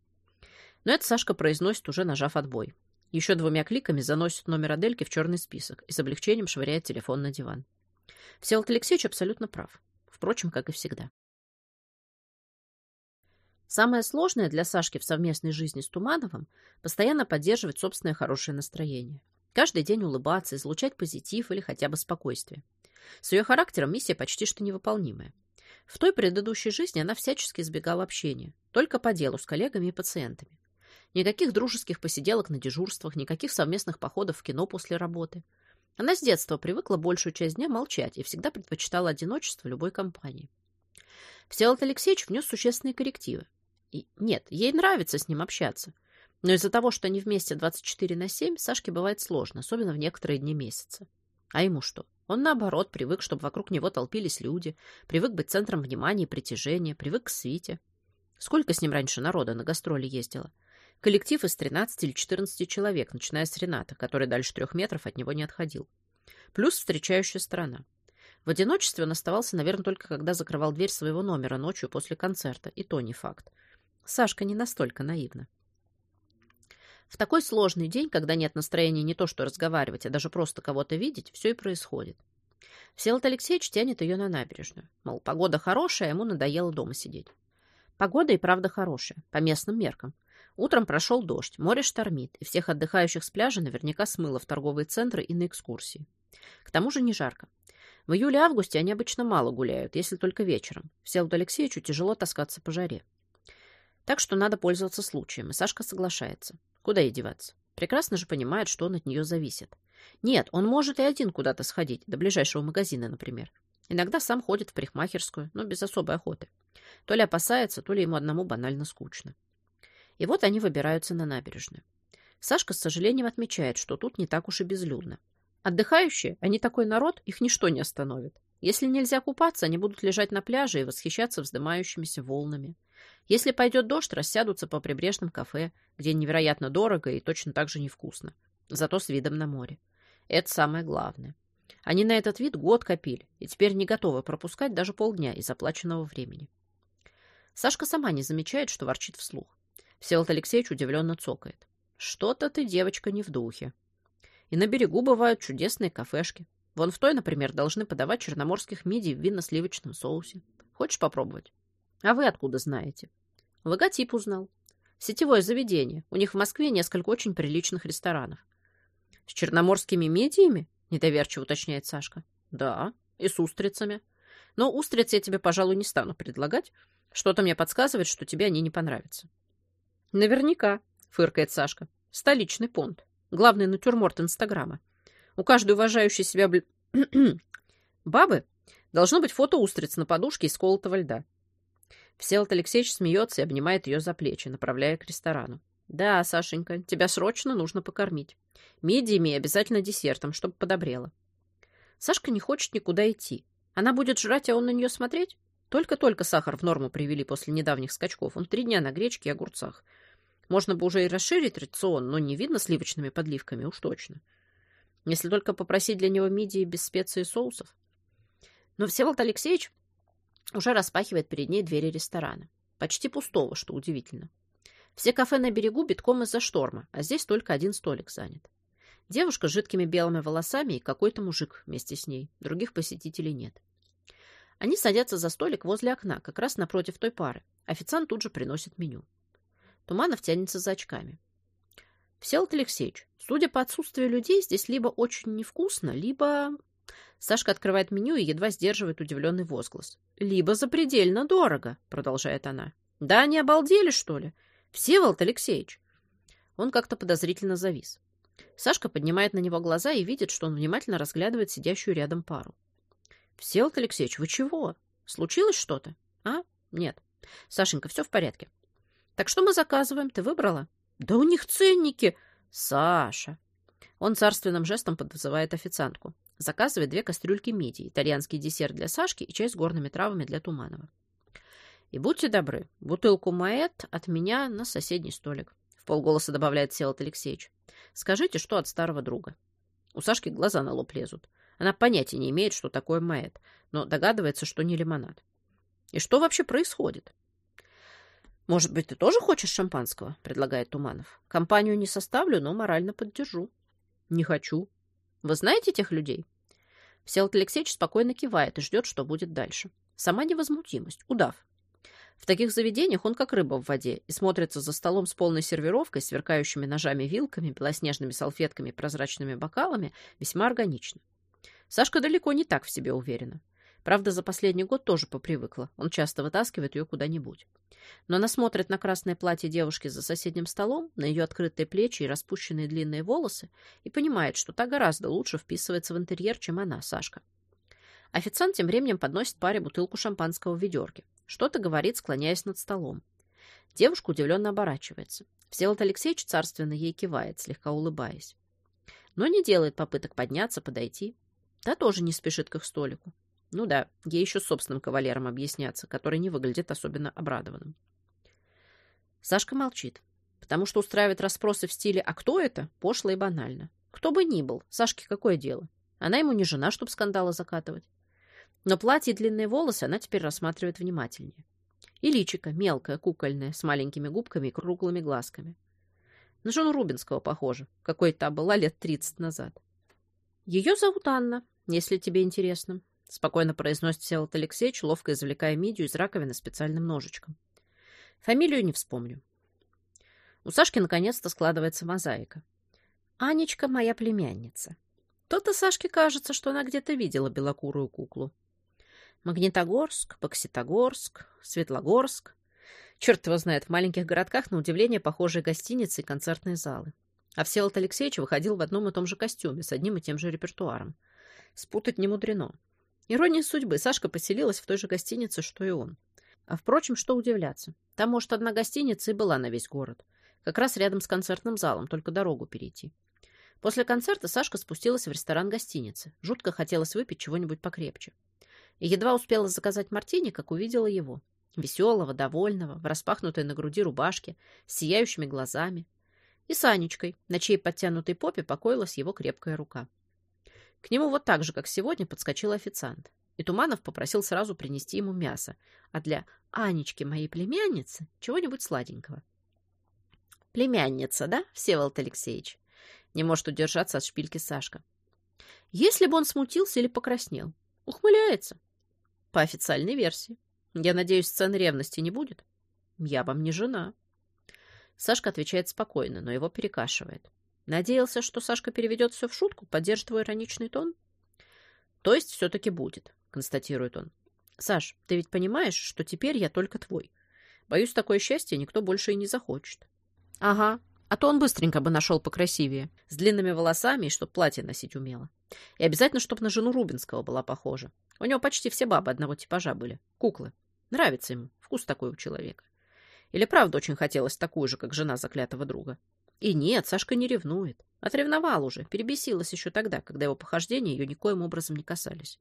Но это Сашка произносит, уже нажав отбой. Еще двумя кликами заносит номер Адельки в черный список и с облегчением швыряет телефон на диван. Всеволод Алексеевич абсолютно прав. Впрочем, как и всегда. Самое сложное для Сашки в совместной жизни с Тумановым – постоянно поддерживать собственное хорошее настроение. Каждый день улыбаться, излучать позитив или хотя бы спокойствие. С ее характером миссия почти что невыполнимая. В той предыдущей жизни она всячески избегала общения, только по делу с коллегами и пациентами. Никаких дружеских посиделок на дежурствах, никаких совместных походов в кино после работы. Она с детства привыкла большую часть дня молчать и всегда предпочитала одиночество любой компании. Всеволод Алексеевич внес существенные коррективы. И нет, ей нравится с ним общаться. Но из-за того, что они вместе 24 на 7, Сашке бывает сложно, особенно в некоторые дни месяца. А ему что? Он, наоборот, привык, чтобы вокруг него толпились люди, привык быть центром внимания и притяжения, привык к свите. Сколько с ним раньше народа на гастроли ездило? Коллектив из 13 или 14 человек, начиная с Рената, который дальше трех метров от него не отходил. Плюс встречающая сторона. В одиночестве он оставался, наверное, только когда закрывал дверь своего номера ночью после концерта, и то не факт. Сашка не настолько наивна. В такой сложный день, когда нет настроения не то что разговаривать, а даже просто кого-то видеть, все и происходит. Всеволод Алексеевич тянет ее на набережную. Мол, погода хорошая, ему надоело дома сидеть. Погода и правда хорошая, по местным меркам. Утром прошел дождь, море штормит, и всех отдыхающих с пляжа наверняка смыло в торговые центры и на экскурсии. К тому же не жарко. В июле-августе они обычно мало гуляют, если только вечером. Всеволоду Алексеевичу тяжело таскаться по жаре. Так что надо пользоваться случаем, и Сашка соглашается. Куда ей деваться? Прекрасно же понимает, что он от нее зависит. Нет, он может и один куда-то сходить, до ближайшего магазина, например. Иногда сам ходит в парикмахерскую, но без особой охоты. То ли опасается, то ли ему одному банально скучно. И вот они выбираются на набережную. Сашка с сожалением отмечает, что тут не так уж и безлюдно. Отдыхающие, они такой народ, их ничто не остановит. Если нельзя купаться, они будут лежать на пляже и восхищаться вздымающимися волнами. Если пойдет дождь, рассядутся по прибрежным кафе, где невероятно дорого и точно так же невкусно. Зато с видом на море. Это самое главное. Они на этот вид год копили и теперь не готовы пропускать даже полдня из оплаченного времени. Сашка сама не замечает, что ворчит вслух. Всеволод Алексеевич удивленно цокает. Что-то ты, девочка, не в духе. И на берегу бывают чудесные кафешки. Вон в той, например, должны подавать черноморских мидий в винно-сливочном соусе. Хочешь попробовать? А вы откуда знаете? Логотип узнал. Сетевое заведение. У них в Москве несколько очень приличных ресторанов. С черноморскими медиями? Недоверчиво уточняет Сашка. Да, и с устрицами. Но устриц я тебе, пожалуй, не стану предлагать. Что-то мне подсказывает, что тебе они не понравятся. Наверняка, фыркает Сашка. Столичный понт. Главный натюрморт Инстаграма. У каждой уважающей себя бабы должно быть фото устриц на подушке из колотого льда. Всеволод Алексеевич смеется и обнимает ее за плечи, направляя к ресторану. «Да, Сашенька, тебя срочно нужно покормить. Мидиями и обязательно десертом, чтобы подобрела». Сашка не хочет никуда идти. Она будет жрать, а он на нее смотреть? Только-только сахар в норму привели после недавних скачков. Он три дня на гречке и огурцах. Можно бы уже и расширить рацион, но не видно сливочными подливками, уж точно. Если только попросить для него мидии без специй и соусов. Но Всеволод Алексеевич уже распахивает перед ней двери ресторана. Почти пустого, что удивительно. Все кафе на берегу битком из-за шторма, а здесь только один столик занят. Девушка с жидкими белыми волосами и какой-то мужик вместе с ней. Других посетителей нет. Они садятся за столик возле окна, как раз напротив той пары. Официант тут же приносит меню. Туманов тянется за очками. Всеволод Алексеевич, судя по отсутствию людей, здесь либо очень невкусно, либо Сашка открывает меню и едва сдерживает удивленный возглас. «Либо запредельно дорого», — продолжает она. «Да они обалдели, что ли? Всеволод Алексеевич!» Он как-то подозрительно завис. Сашка поднимает на него глаза и видит, что он внимательно разглядывает сидящую рядом пару. «Всеволод Алексеевич, вы чего?» Случилось что-то? А? Нет. Сашенька, все в порядке. Так что мы заказываем? Ты выбрала? Да у них ценники. Саша. Он царственным жестом подзывает официантку. Заказывает две кастрюльки мидий, итальянский десерт для Сашки и чай с горными травами для Туманова. И будьте добры, бутылку маэт от меня на соседний столик. В полголоса добавляет Селот Алексеевич. Скажите, что от старого друга. У Сашки глаза на лоб лезут. Она понятия не имеет, что такое маэт, но догадывается, что не лимонад. И что вообще происходит? «Может быть, ты тоже хочешь шампанского?» — предлагает Туманов. «Компанию не составлю, но морально поддержу». «Не хочу». «Вы знаете тех людей?» Всеволод Алексеевич спокойно кивает и ждет, что будет дальше. Сама невозмутимость. Удав. В таких заведениях он как рыба в воде и смотрится за столом с полной сервировкой, сверкающими ножами-вилками, белоснежными салфетками прозрачными бокалами весьма органично. Сашка далеко не так в себе уверена. Правда, за последний год тоже попривыкла. Он часто вытаскивает ее куда-нибудь. Но она смотрит на красное платье девушки за соседним столом, на ее открытые плечи и распущенные длинные волосы, и понимает, что та гораздо лучше вписывается в интерьер, чем она, Сашка. Официант тем временем подносит паре бутылку шампанского в ведерке. Что-то говорит, склоняясь над столом. Девушка удивленно оборачивается. Всеволод Алексеевич царственно ей кивает, слегка улыбаясь. Но не делает попыток подняться, подойти. Та тоже не спешит к их столику. Ну да, ей еще собственным кавалером объясняться, который не выглядит особенно обрадованным. Сашка молчит, потому что устраивать расспросы в стиле «А кто это?» пошло и банально. Кто бы ни был, Сашке какое дело? Она ему не жена, чтобы скандалы закатывать. Но платье и длинные волосы она теперь рассматривает внимательнее. И личико, мелкое, кукольное, с маленькими губками и круглыми глазками. На жену Рубинского похоже, какой та была лет тридцать назад. Ее зовут Анна, если тебе интересно. — спокойно произносит Всеволод Алексеевич, ловко извлекая мидию из раковины специальным ножичком. Фамилию не вспомню. У Сашки наконец-то складывается мозаика. Анечка моя племянница. То-то Сашке кажется, что она где-то видела белокурую куклу. Магнитогорск, Бокситогорск, Светлогорск. Черт его знает, в маленьких городках, на удивление, похожие гостиницы и концертные залы. А Всеволод Алексеевич выходил в одном и том же костюме, с одним и тем же репертуаром. Спутать не мудрено. Ирония судьбы. Сашка поселилась в той же гостинице, что и он. А впрочем, что удивляться. Там, может, одна гостиница и была на весь город. Как раз рядом с концертным залом, только дорогу перейти. После концерта Сашка спустилась в ресторан гостиницы. Жутко хотелось выпить чего-нибудь покрепче. И едва успела заказать мартини, как увидела его. Веселого, довольного, в распахнутой на груди рубашке, с сияющими глазами. И с Анечкой, на чьей подтянутой попе покоилась его крепкая рука. К нему вот так же, как сегодня, подскочил официант. И Туманов попросил сразу принести ему мясо, а для Анечки, моей племянницы, чего-нибудь сладенького. «Племянница, да, Всеволод Алексеевич?» Не может удержаться от шпильки Сашка. Если бы он смутился или покраснел. Ухмыляется. По официальной версии. Я надеюсь, сцен ревности не будет? Я вам не жена. Сашка отвечает спокойно, но его перекашивает. Надеялся, что Сашка переведет все в шутку, поддержит твой ироничный тон? То есть все-таки будет, констатирует он. Саш, ты ведь понимаешь, что теперь я только твой. Боюсь, такое счастье никто больше и не захочет. Ага, а то он быстренько бы нашел покрасивее, с длинными волосами и чтоб платье носить умело. И обязательно, чтоб на жену Рубинского была похожа. У него почти все бабы одного типажа были. Куклы. Нравится ему. Вкус такой у человека. Или правда очень хотелось такую же, как жена заклятого друга. И нет, Сашка не ревнует. Отревновал уже, перебесилась еще тогда, когда его похождения ее никоим образом не касались.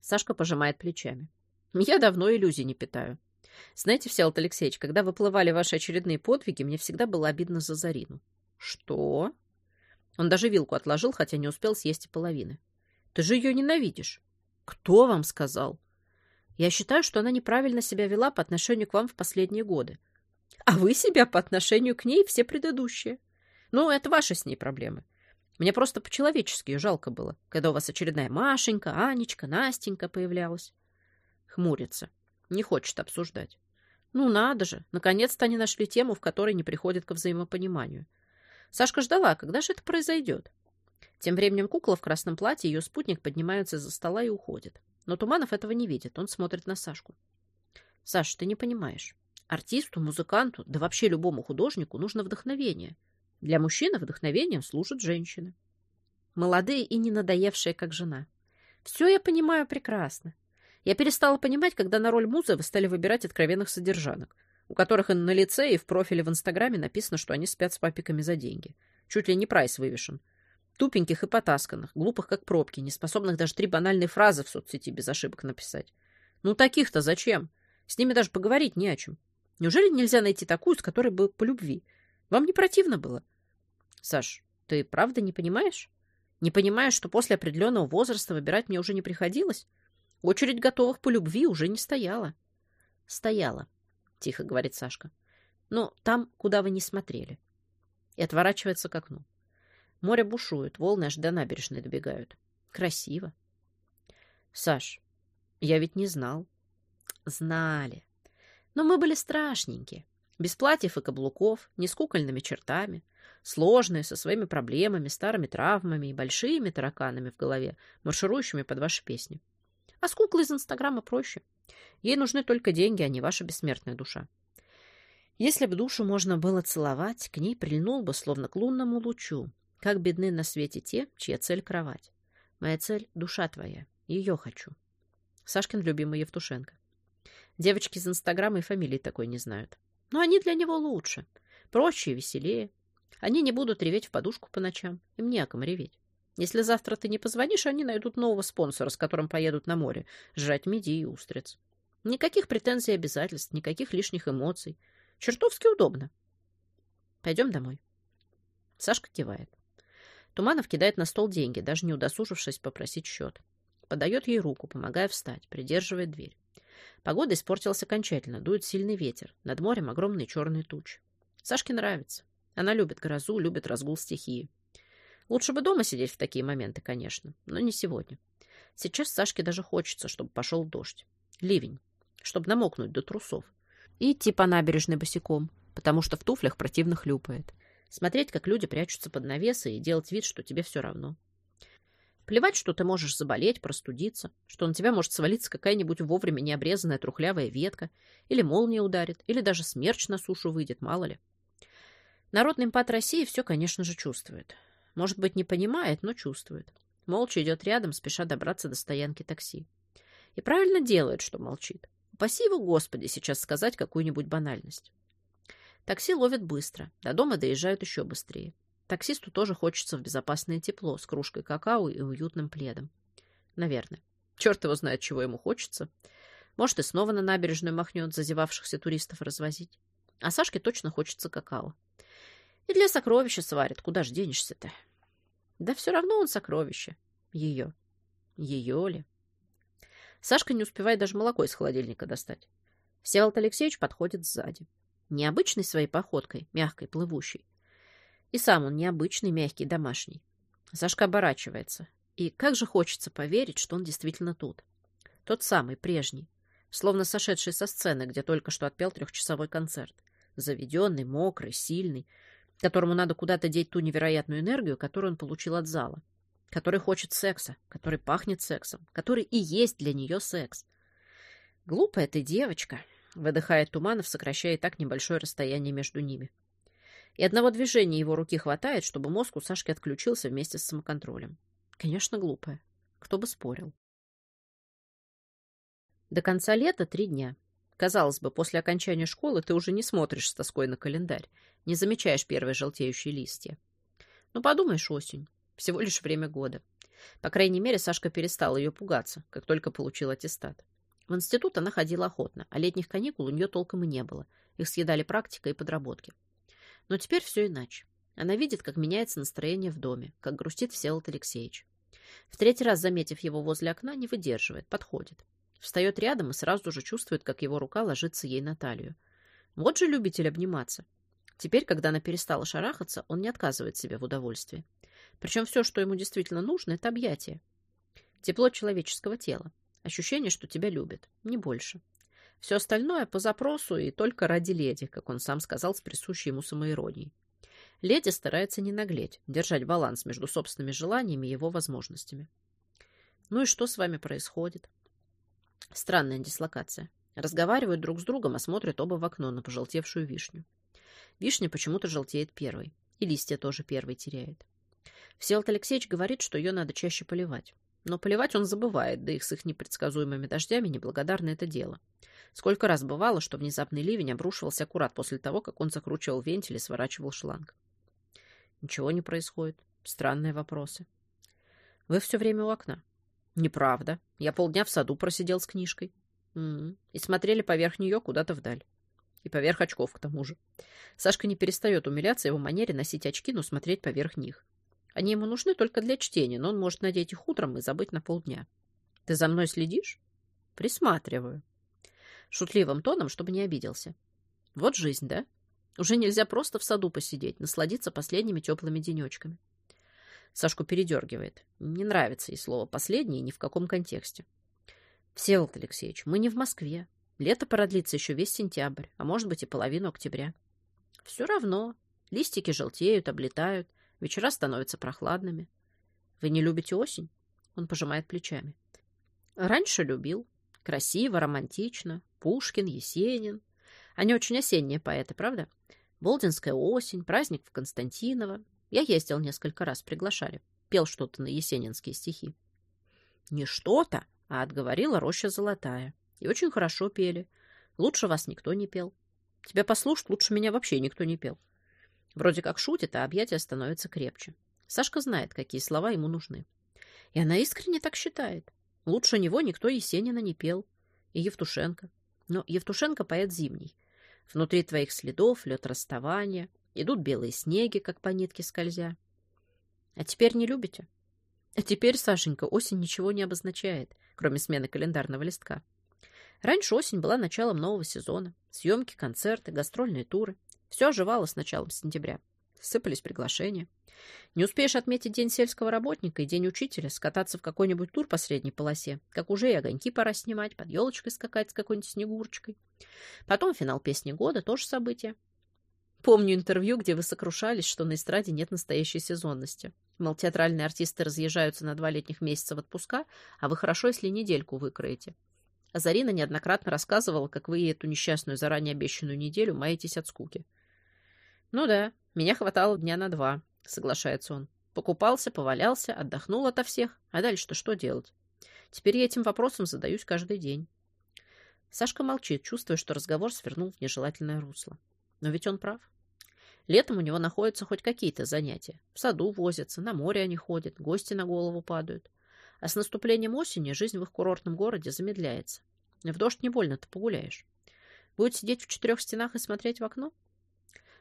Сашка пожимает плечами. Я давно иллюзий не питаю. Знаете, Всеволод Алексеевич, когда выплывали ваши очередные подвиги, мне всегда было обидно за Зарину. Что? Он даже вилку отложил, хотя не успел съесть и половины. Ты же ее ненавидишь. Кто вам сказал? Я считаю, что она неправильно себя вела по отношению к вам в последние годы а вы себя по отношению к ней все предыдущие. Ну, это ваши с ней проблемы. Мне просто по-человечески жалко было, когда у вас очередная Машенька, Анечка, Настенька появлялась. Хмурится. Не хочет обсуждать. Ну, надо же. Наконец-то они нашли тему, в которой не приходит к взаимопониманию. Сашка ждала, когда же это произойдет. Тем временем кукла в красном платье и ее спутник поднимаются из-за стола и уходят. Но Туманов этого не видит. Он смотрит на Сашку. Саш, ты не понимаешь. Артисту, музыканту, да вообще любому художнику нужно вдохновение. Для мужчины вдохновением служат женщины. Молодые и не надоевшие, как жена. Все я понимаю прекрасно. Я перестала понимать, когда на роль музы вы стали выбирать откровенных содержанок, у которых и на лице, и в профиле в Инстаграме написано, что они спят с папиками за деньги. Чуть ли не прайс вывешен. Тупеньких и потасканных, глупых как пробки, не способных даже три банальные фразы в соцсети без ошибок написать. Ну таких-то зачем? С ними даже поговорить не о чем. Неужели нельзя найти такую, с которой бы по любви? Вам не противно было? Саш, ты правда не понимаешь? Не понимаешь, что после определенного возраста выбирать мне уже не приходилось? Очередь готовых по любви уже не стояла. Стояла, тихо говорит Сашка. Но там, куда вы не смотрели. И отворачивается к окну. Море бушует, волны аж до набережной добегают. Красиво. Саш, я ведь не знал. Знали. Но мы были страшненькие. Без платьев и каблуков, не с кукольными чертами. Сложные, со своими проблемами, старыми травмами и большими тараканами в голове, марширующими под ваши песни. А с куклой из Инстаграма проще. Ей нужны только деньги, а не ваша бессмертная душа. Если бы душу можно было целовать, к ней прильнул бы, словно к лунному лучу. Как бедны на свете те, чья цель — кровать. Моя цель — душа твоя. Ее хочу. Сашкин любимый Евтушенко. Девочки из Инстаграма и фамилии такой не знают. Но они для него лучше. Проще и веселее. Они не будут реветь в подушку по ночам. Им не о ком реветь. Если завтра ты не позвонишь, они найдут нового спонсора, с которым поедут на море, сжать мидии и устриц. Никаких претензий и обязательств, никаких лишних эмоций. Чертовски удобно. Пойдем домой. Сашка кивает. Туманов кидает на стол деньги, даже не удосужившись попросить счет. Подает ей руку, помогая встать, придерживает дверь. Погода испортилась окончательно, дует сильный ветер. Над морем огромные черные тучи. Сашке нравится. Она любит грозу, любит разгул стихии. Лучше бы дома сидеть в такие моменты, конечно, но не сегодня. Сейчас Сашке даже хочется, чтобы пошел дождь. Ливень. Чтобы намокнуть до трусов. И идти по набережной босиком, потому что в туфлях противно хлюпает. Смотреть, как люди прячутся под навесы и делать вид, что тебе все равно. Плевать, что ты можешь заболеть, простудиться, что на тебя может свалиться какая-нибудь вовремя необрезанная трухлявая ветка, или молния ударит, или даже смерч на сушу выйдет, мало ли. Народный импат России все, конечно же, чувствует. Может быть, не понимает, но чувствует. Молча идет рядом, спеша добраться до стоянки такси. И правильно делает, что молчит. Упаси его, Господи, сейчас сказать какую-нибудь банальность. Такси ловят быстро, до дома доезжают еще быстрее. Таксисту тоже хочется в безопасное тепло, с кружкой какао и уютным пледом. Наверное. Черт его знает, чего ему хочется. Может, и снова на набережную махнет зазевавшихся туристов развозить. А Сашке точно хочется какао. И для сокровища сварит. Куда ж денешься-то? Да все равно он сокровище. Ее. Ее ли? Сашка не успевает даже молоко из холодильника достать. Всеволод Алексеевич подходит сзади. Необычной своей походкой, мягкой, плывущей, и сам он необычный, мягкий, домашний. Сашка оборачивается. И как же хочется поверить, что он действительно тут. Тот самый, прежний. Словно сошедший со сцены, где только что отпел трехчасовой концерт. Заведенный, мокрый, сильный, которому надо куда-то деть ту невероятную энергию, которую он получил от зала. Который хочет секса, который пахнет сексом, который и есть для нее секс. Глупая ты девочка, выдыхает Туманов, сокращая так небольшое расстояние между ними и одного движения его руки хватает, чтобы мозг у Сашки отключился вместе с самоконтролем. Конечно, глупая. Кто бы спорил. До конца лета три дня. Казалось бы, после окончания школы ты уже не смотришь с тоской на календарь, не замечаешь первые желтеющие листья. Ну, подумаешь, осень. Всего лишь время года. По крайней мере, Сашка перестала ее пугаться, как только получил аттестат. В институт она ходила охотно, а летних каникул у нее толком и не было. Их съедали практика и подработки. Но теперь все иначе. Она видит, как меняется настроение в доме, как грустит Всеволод Алексеевич. В третий раз, заметив его возле окна, не выдерживает, подходит. Встает рядом и сразу же чувствует, как его рука ложится ей на талию. Вот же любитель обниматься. Теперь, когда она перестала шарахаться, он не отказывает себе в удовольствии. Причем все, что ему действительно нужно, это объятие. Тепло человеческого тела. Ощущение, что тебя любят. Не больше. Все остальное по запросу и только ради леди, как он сам сказал с присущей ему самоиронией. Леди старается не наглеть, держать баланс между собственными желаниями и его возможностями. Ну и что с вами происходит? Странная дислокация. Разговаривают друг с другом, а смотрят оба в окно на пожелтевшую вишню. Вишня почему-то желтеет первой, и листья тоже первой теряет. Всеволод Алексеевич говорит, что ее надо чаще поливать. Но поливать он забывает, да их с их непредсказуемыми дождями неблагодарно это дело. Сколько раз бывало, что внезапный ливень обрушивался аккурат после того, как он закручивал вентиль и сворачивал шланг. Ничего не происходит. Странные вопросы. Вы все время у окна. Неправда. Я полдня в саду просидел с книжкой. -м. И смотрели поверх нее куда-то вдаль. И поверх очков, к тому же. Сашка не перестает умиляться его манере носить очки, но смотреть поверх них. Они ему нужны только для чтения, но он может надеть их утром и забыть на полдня. Ты за мной следишь? Присматриваю. Шутливым тоном, чтобы не обиделся. Вот жизнь, да? Уже нельзя просто в саду посидеть, насладиться последними теплыми денечками. Сашку передергивает. Не нравится ей слово «последнее» ни в каком контексте. Всеволод Алексеевич, мы не в Москве. Лето продлится еще весь сентябрь, а может быть и половину октября. Все равно. Листики желтеют, облетают, вечера становятся прохладными. Вы не любите осень? Он пожимает плечами. Раньше любил. Красиво, романтично. Пушкин, Есенин. Они очень осенние поэты, правда? Болдинская осень, праздник в Константиново. Я ездил несколько раз, приглашали. Пел что-то на есенинские стихи. Не что-то, а отговорила роща золотая. И очень хорошо пели. Лучше вас никто не пел. Тебя послушать, лучше меня вообще никто не пел. Вроде как шутит, а объятия становятся крепче. Сашка знает, какие слова ему нужны. И она искренне так считает. Лучше него никто Есенина не пел. И Евтушенко. Но Евтушенко поэт зимний. Внутри твоих следов лед расставания — Идут белые снеги, как по нитке скользя. А теперь не любите? А теперь, Сашенька, осень ничего не обозначает, кроме смены календарного листка. Раньше осень была началом нового сезона. Съемки, концерты, гастрольные туры. Все оживало с началом сентября. Сыпались приглашения. Не успеешь отметить День сельского работника и День учителя, скататься в какой-нибудь тур по средней полосе, как уже и огоньки пора снимать, под елочкой скакать с какой-нибудь снегурочкой. Потом финал песни года, тоже событие. Помню интервью, где вы сокрушались, что на эстраде нет настоящей сезонности. Мол, театральные артисты разъезжаются на два летних месяца в отпуска, а вы хорошо, если недельку выкроете. А Зарина неоднократно рассказывала, как вы эту несчастную заранее обещанную неделю маетесь от скуки. «Ну да, меня хватало дня на два», — соглашается он. Покупался, повалялся, отдохнул ото всех. А дальше-то что делать? Теперь я этим вопросом задаюсь каждый день. Сашка молчит, чувствуя, что разговор свернул в нежелательное русло. Но ведь он прав. Летом у него находятся хоть какие-то занятия. В саду возятся, на море они ходят, гости на голову падают. А с наступлением осени жизнь в их курортном городе замедляется. В дождь не больно-то погуляешь. Будет сидеть в четырех стенах и смотреть в окно?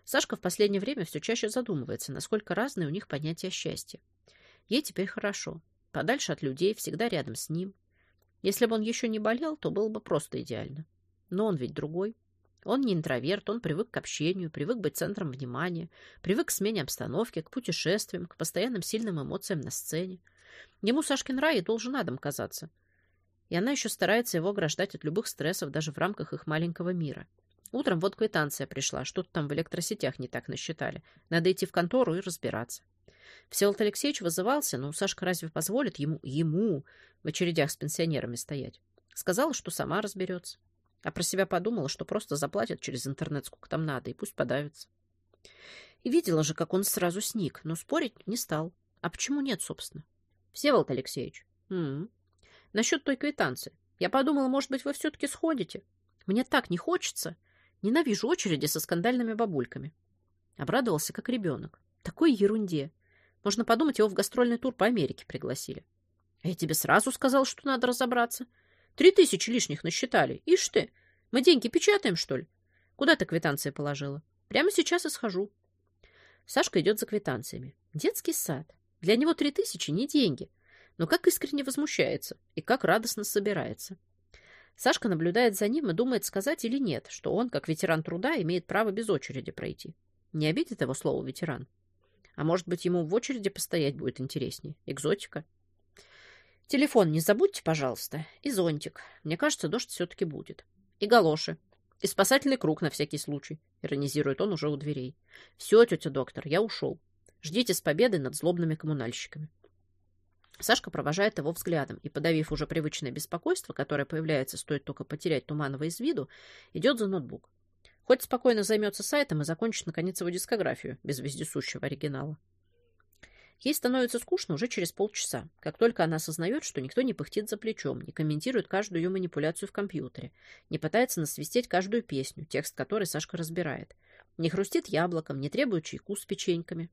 Сашка в последнее время все чаще задумывается, насколько разные у них понятия счастья. Ей теперь хорошо. Подальше от людей, всегда рядом с ним. Если бы он еще не болел, то было бы просто идеально. Но он ведь другой. Он не интроверт, он привык к общению, привык быть центром внимания, привык к смене обстановки, к путешествиям, к постоянным сильным эмоциям на сцене. Ему Сашкин рай и должен адом казаться. И она еще старается его ограждать от любых стрессов даже в рамках их маленького мира. Утром вот квитанция пришла, что-то там в электросетях не так насчитали. Надо идти в контору и разбираться. Всеволод Алексеевич вызывался, но Сашка разве позволит ему, ему в очередях с пенсионерами стоять? Сказала, что сама разберется. А про себя подумала, что просто заплатят через интернет сколько там надо, и пусть подавится. И видела же, как он сразу сник, но спорить не стал. А почему нет, собственно? Всеволод Алексеевич. М м-м. -м. Насчет той квитанции. Я подумала, может быть, вы все-таки сходите. Мне так не хочется. Ненавижу очереди со скандальными бабульками. Обрадовался, как ребенок. Такой ерунде. Можно подумать, его в гастрольный тур по Америке пригласили. А я тебе сразу сказал, что надо разобраться. Три тысячи лишних насчитали. Ишь ты, мы деньги печатаем, что ли? Куда ты квитанции положила? Прямо сейчас и схожу. Сашка идет за квитанциями. Детский сад. Для него три тысячи не деньги. Но как искренне возмущается и как радостно собирается. Сашка наблюдает за ним и думает, сказать или нет, что он, как ветеран труда, имеет право без очереди пройти. Не обидит его слово «ветеран». А может быть, ему в очереди постоять будет интереснее. Экзотика. Телефон не забудьте, пожалуйста. И зонтик. Мне кажется, дождь все-таки будет. И галоши. И спасательный круг на всякий случай. Иронизирует он уже у дверей. Все, тетя доктор, я ушел. Ждите с победой над злобными коммунальщиками. Сашка провожает его взглядом и, подавив уже привычное беспокойство, которое появляется, стоит только потерять Туманова из виду, идет за ноутбук. Хоть спокойно займется сайтом и закончит, наконец, его дискографию без вездесущего оригинала. Ей становится скучно уже через полчаса, как только она осознает, что никто не пыхтит за плечом, не комментирует каждую ее манипуляцию в компьютере, не пытается насвистеть каждую песню, текст которой Сашка разбирает, не хрустит яблоком, не требует чайку с печеньками.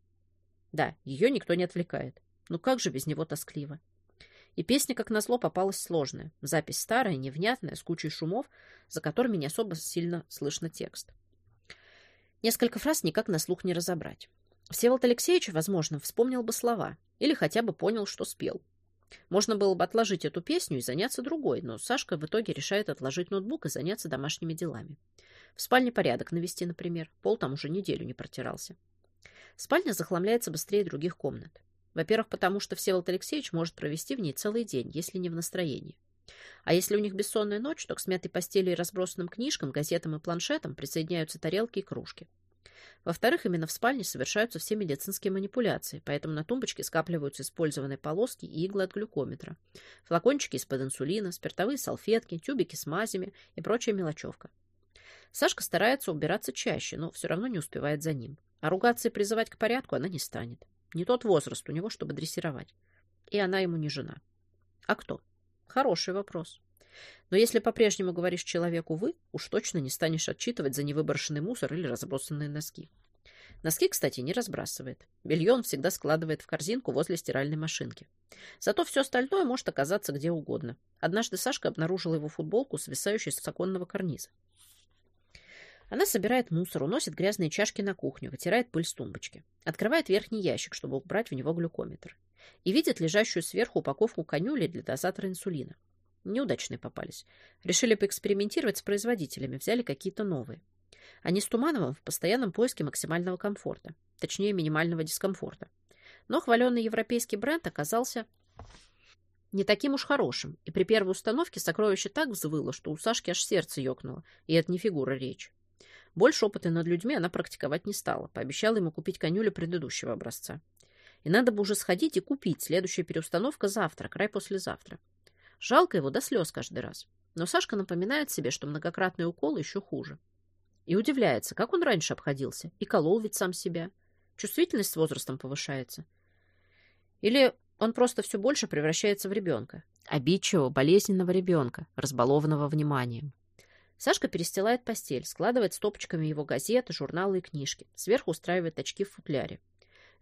Да, ее никто не отвлекает. Ну как же без него тоскливо? И песня, как назло, попалась сложная. Запись старая, невнятная, с кучей шумов, за которыми не особо сильно слышно текст. Несколько фраз никак на слух не разобрать. Всеволод Алексеевич, возможно, вспомнил бы слова или хотя бы понял, что спел. Можно было бы отложить эту песню и заняться другой, но Сашка в итоге решает отложить ноутбук и заняться домашними делами. В спальне порядок навести, например. Пол там уже неделю не протирался. Спальня захламляется быстрее других комнат. Во-первых, потому что Всеволод Алексеевич может провести в ней целый день, если не в настроении. А если у них бессонная ночь, то к смятой постели и разбросанным книжкам, газетам и планшетам присоединяются тарелки и кружки. Во-вторых, именно в спальне совершаются все медицинские манипуляции, поэтому на тумбочке скапливаются использованные полоски и иглы от глюкометра, флакончики из-под инсулина, спиртовые салфетки, тюбики с мазями и прочая мелочевка. Сашка старается убираться чаще, но все равно не успевает за ним. А ругаться и призывать к порядку она не станет. Не тот возраст у него, чтобы дрессировать. И она ему не жена. А кто? Хороший вопрос. Но если по-прежнему говоришь человеку «вы», уж точно не станешь отчитывать за невыброшенный мусор или разбросанные носки. Носки, кстати, не разбрасывает. Белье он всегда складывает в корзинку возле стиральной машинки. Зато все остальное может оказаться где угодно. Однажды Сашка обнаружила его футболку, свисающую с оконного карниза. Она собирает мусор, уносит грязные чашки на кухню, вытирает пыль с тумбочки. Открывает верхний ящик, чтобы убрать в него глюкометр. И видит лежащую сверху упаковку конюли для дозатора инсулина. Неудачные попались. Решили поэкспериментировать с производителями, взяли какие-то новые. Они с Тумановым в постоянном поиске максимального комфорта, точнее минимального дискомфорта. Но хваленный европейский бренд оказался не таким уж хорошим, и при первой установке сокровище так взвыло, что у Сашки аж сердце ёкнуло, и это не фигура речи. Больше опыта над людьми она практиковать не стала. Пообещала ему купить конюля предыдущего образца. И надо бы уже сходить и купить. Следующая переустановка завтра, край послезавтра. Жалко его до слез каждый раз. Но Сашка напоминает себе, что многократный укол еще хуже. И удивляется, как он раньше обходился. И колол ведь сам себя. Чувствительность с возрастом повышается. Или он просто все больше превращается в ребенка. Обидчивого, болезненного ребенка, разбалованного вниманием. Сашка перестилает постель, складывает стопочками его газеты, журналы и книжки. Сверху устраивает очки в футляре.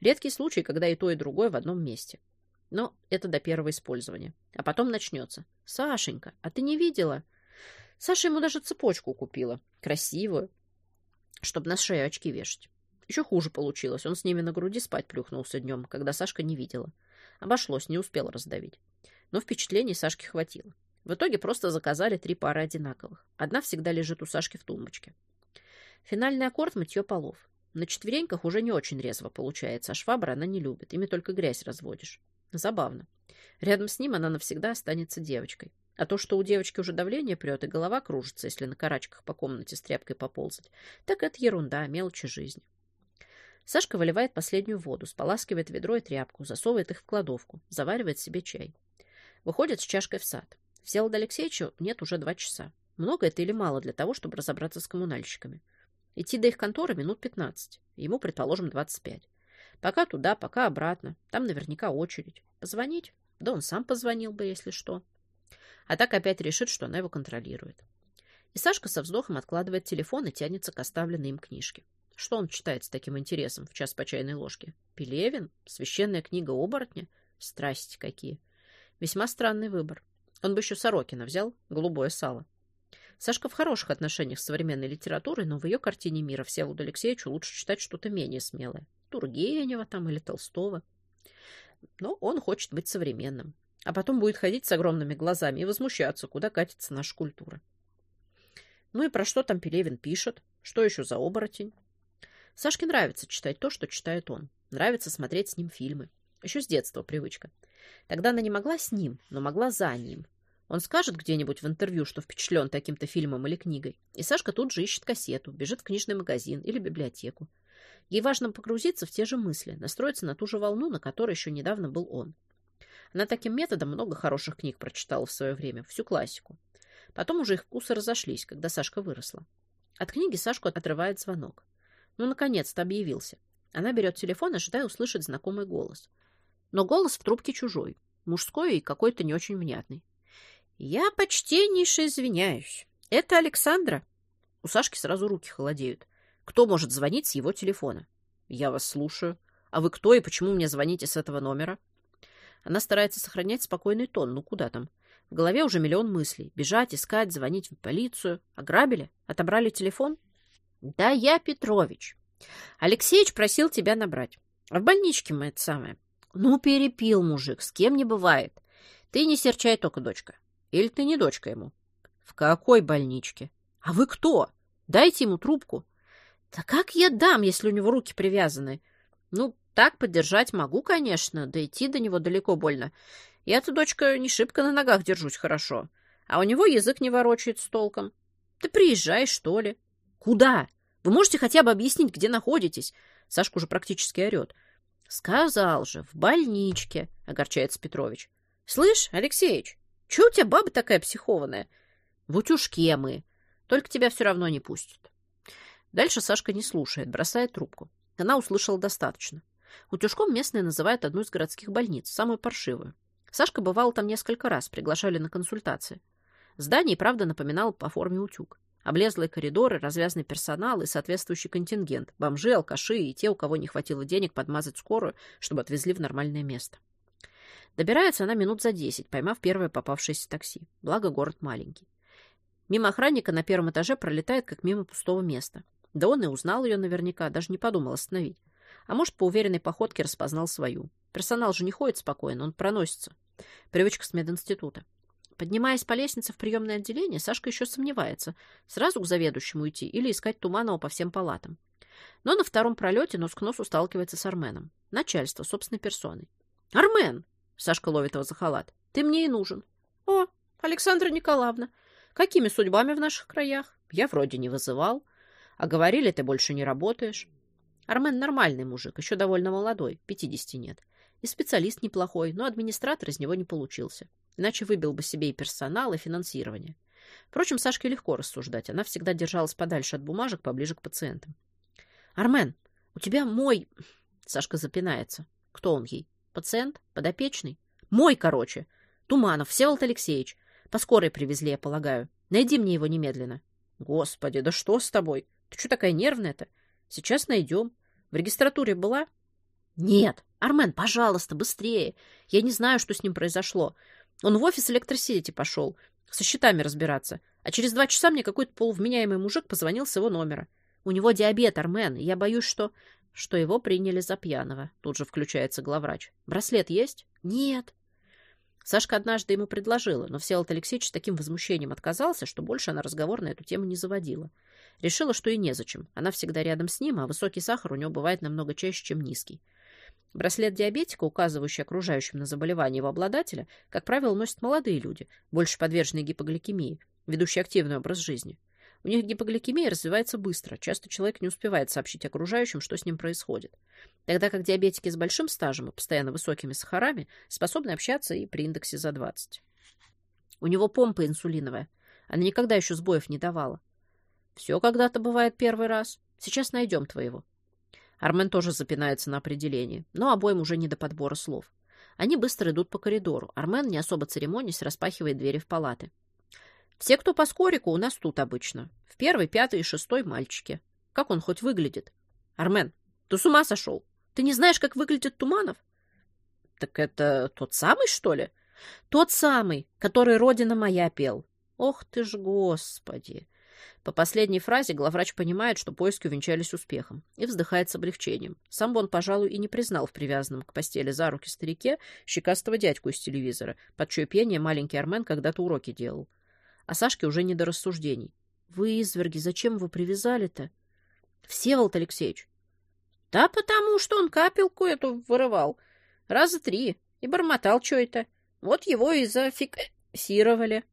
Редкий случай, когда и то, и другое в одном месте. Но это до первого использования. А потом начнется. «Сашенька, а ты не видела?» Саша ему даже цепочку купила. Красивую. Чтобы на шею очки вешать. Еще хуже получилось. Он с ними на груди спать плюхнулся днем, когда Сашка не видела. Обошлось, не успел раздавить. Но впечатлений Сашке хватило. В итоге просто заказали три пары одинаковых. Одна всегда лежит у Сашки в тумбочке. Финальный аккорд – мытье полов. На четвереньках уже не очень резво получается, а швабра она не любит. Ими только грязь разводишь. Забавно. Рядом с ним она навсегда останется девочкой. А то, что у девочки уже давление прет и голова кружится, если на карачках по комнате с тряпкой поползать, так это ерунда, мелочи жизни. Сашка выливает последнюю воду, споласкивает ведро и тряпку, засовывает их в кладовку, заваривает себе чай. Выходит с чашкой в сад. Всеволода Алексеевичу нет уже два часа. Много это или мало для того, чтобы разобраться с коммунальщиками? Идти до их конторы минут пятнадцать. Ему, предположим, двадцать пять. Пока туда, пока обратно. Там наверняка очередь. Позвонить? Да он сам позвонил бы, если что. А так опять решит, что она его контролирует. И Сашка со вздохом откладывает телефон и тянется к оставленной им книжке. Что он читает с таким интересом в час по чайной ложке? Пелевин? Священная книга оборотня? Страсти какие. Весьма странный выбор. Он бы еще Сорокина взял, голубое сало. Сашка в хороших отношениях с современной литературой, но в ее картине мира Всеволоду Алексеевичу лучше читать что-то менее смелое. Тургенева там или Толстого. Но он хочет быть современным. А потом будет ходить с огромными глазами и возмущаться, куда катится наша культура. Ну и про что там Пелевин пишет? Что еще за оборотень? Сашке нравится читать то, что читает он. Нравится смотреть с ним фильмы. Еще с детства привычка. Тогда она не могла с ним, но могла за ним. Он скажет где-нибудь в интервью, что впечатлен таким-то фильмом или книгой, и Сашка тут же ищет кассету, бежит в книжный магазин или библиотеку. Ей важно погрузиться в те же мысли, настроиться на ту же волну, на которой еще недавно был он. Она таким методом много хороших книг прочитала в свое время, всю классику. Потом уже их вкусы разошлись, когда Сашка выросла. От книги Сашку отрывает звонок. Ну, наконец-то объявился. Она берет телефон, ожидая услышать знакомый голос. но голос в трубке чужой, мужской и какой-то не очень внятный. «Я почтеннейше извиняюсь. Это Александра?» У Сашки сразу руки холодеют. Кто может звонить с его телефона? «Я вас слушаю. А вы кто и почему мне звоните с этого номера?» Она старается сохранять спокойный тон. Ну, куда там? В голове уже миллион мыслей. Бежать, искать, звонить в полицию. Ограбили? Отобрали телефон? Да я Петрович. Алексеич просил тебя набрать. А в больничке мы это самое. Ну, перепил мужик, с кем не бывает. Ты не серчай только, дочка. Или ты не дочка ему? В какой больничке? А вы кто? Дайте ему трубку. Да как я дам, если у него руки привязаны? Ну, так поддержать могу, конечно, да идти до него далеко больно. Я-то, дочка, не шибко на ногах держусь хорошо, а у него язык не ворочается толком. Ты приезжай, что ли? Куда? Вы можете хотя бы объяснить, где находитесь? Сашка уже практически орет. Сказал же, в больничке, огорчается Петрович. Слышь, Алексеич, чего у тебя баба такая психованная? В утюжке мы. Только тебя все равно не пустят. Дальше Сашка не слушает, бросает трубку. Она услышала достаточно. Утюжком местные называют одну из городских больниц, самую паршивую. Сашка бывал там несколько раз, приглашали на консультации. Здание, правда, напоминало по форме утюг. Облезлые коридоры, развязанный персонал и соответствующий контингент. Бомжи, алкаши и те, у кого не хватило денег подмазать скорую, чтобы отвезли в нормальное место. Добирается она минут за десять, поймав первое попавшееся такси. Благо, город маленький. Мимо охранника на первом этаже пролетает, как мимо пустого места. Да он и узнал ее наверняка, даже не подумал остановить. А может, по уверенной походке распознал свою. Персонал же не ходит спокойно, он проносится. Привычка с мединститута. Поднимаясь по лестнице в приемное отделение, Сашка еще сомневается, сразу к заведующему идти или искать Туманова по всем палатам. Но на втором пролете нос к носу сталкивается с Арменом. Начальство, собственной персоной. «Армен!» — Сашка ловит его за халат. «Ты мне и нужен». «О, Александра Николаевна, какими судьбами в наших краях? Я вроде не вызывал. А говорили, ты больше не работаешь. Армен нормальный мужик, еще довольно молодой, пятидесяти нет. И специалист неплохой, но администратор из него не получился. Иначе выбил бы себе и персонал, и финансирование. Впрочем, Сашке легко рассуждать. Она всегда держалась подальше от бумажек, поближе к пациентам. «Армен, у тебя мой...» Сашка запинается. «Кто он ей? Пациент? Подопечный?» «Мой, короче. Туманов, Всеволод Алексеевич. По скорой привезли, я полагаю. Найди мне его немедленно». «Господи, да что с тобой? Ты что такая нервная-то? Сейчас найдем. В регистратуре была? Нет. Армен, пожалуйста, быстрее. Я не знаю, что с ним произошло. Он в офис электросети пошел. Со счетами разбираться. А через два часа мне какой-то полувменяемый мужик позвонил с его номера. У него диабет, Армен, я боюсь, что... Что его приняли за пьяного. Тут же включается главврач. Браслет есть? Нет. Сашка однажды ему предложила, но Всеволод Алексеевич с таким возмущением отказался, что больше она разговор на эту тему не заводила. Решила, что и незачем. Она всегда рядом с ним, а высокий сахар у него бывает намного чаще, чем низкий. Браслет диабетика, указывающий окружающим на заболевание его обладателя, как правило, носят молодые люди, больше подверженные гипогликемии, ведущие активный образ жизни. У них гипогликемия развивается быстро, часто человек не успевает сообщить окружающим, что с ним происходит. Тогда как диабетики с большим стажем и постоянно высокими сахарами способны общаться и при индексе за 20. У него помпа инсулиновая. Она никогда еще сбоев не давала. Все когда-то бывает первый раз. Сейчас найдем твоего. Армен тоже запинается на определении, но обоим уже не до подбора слов. Они быстро идут по коридору. Армен, не особо церемонясь, распахивает двери в палаты. Все, кто по скорику, у нас тут обычно. В первый, пятый и шестой мальчики. Как он хоть выглядит? Армен, ты с ума сошел? Ты не знаешь, как выглядит Туманов? Так это тот самый, что ли? Тот самый, который «Родина моя» пел. Ох ты ж, господи! По последней фразе главврач понимает, что поиски увенчались успехом, и вздыхает с облегчением. Сам бы он, пожалуй, и не признал в привязанном к постели за руки старике щекастого дядьку из телевизора, под чье пение маленький Армен когда-то уроки делал. А Сашке уже не до рассуждений. «Вы, изверги, зачем его привязали-то?» «Всеволод Алексеевич». «Да потому что он капелку эту вырывал. Раза три. И бормотал что это. Вот его и зафиксировали».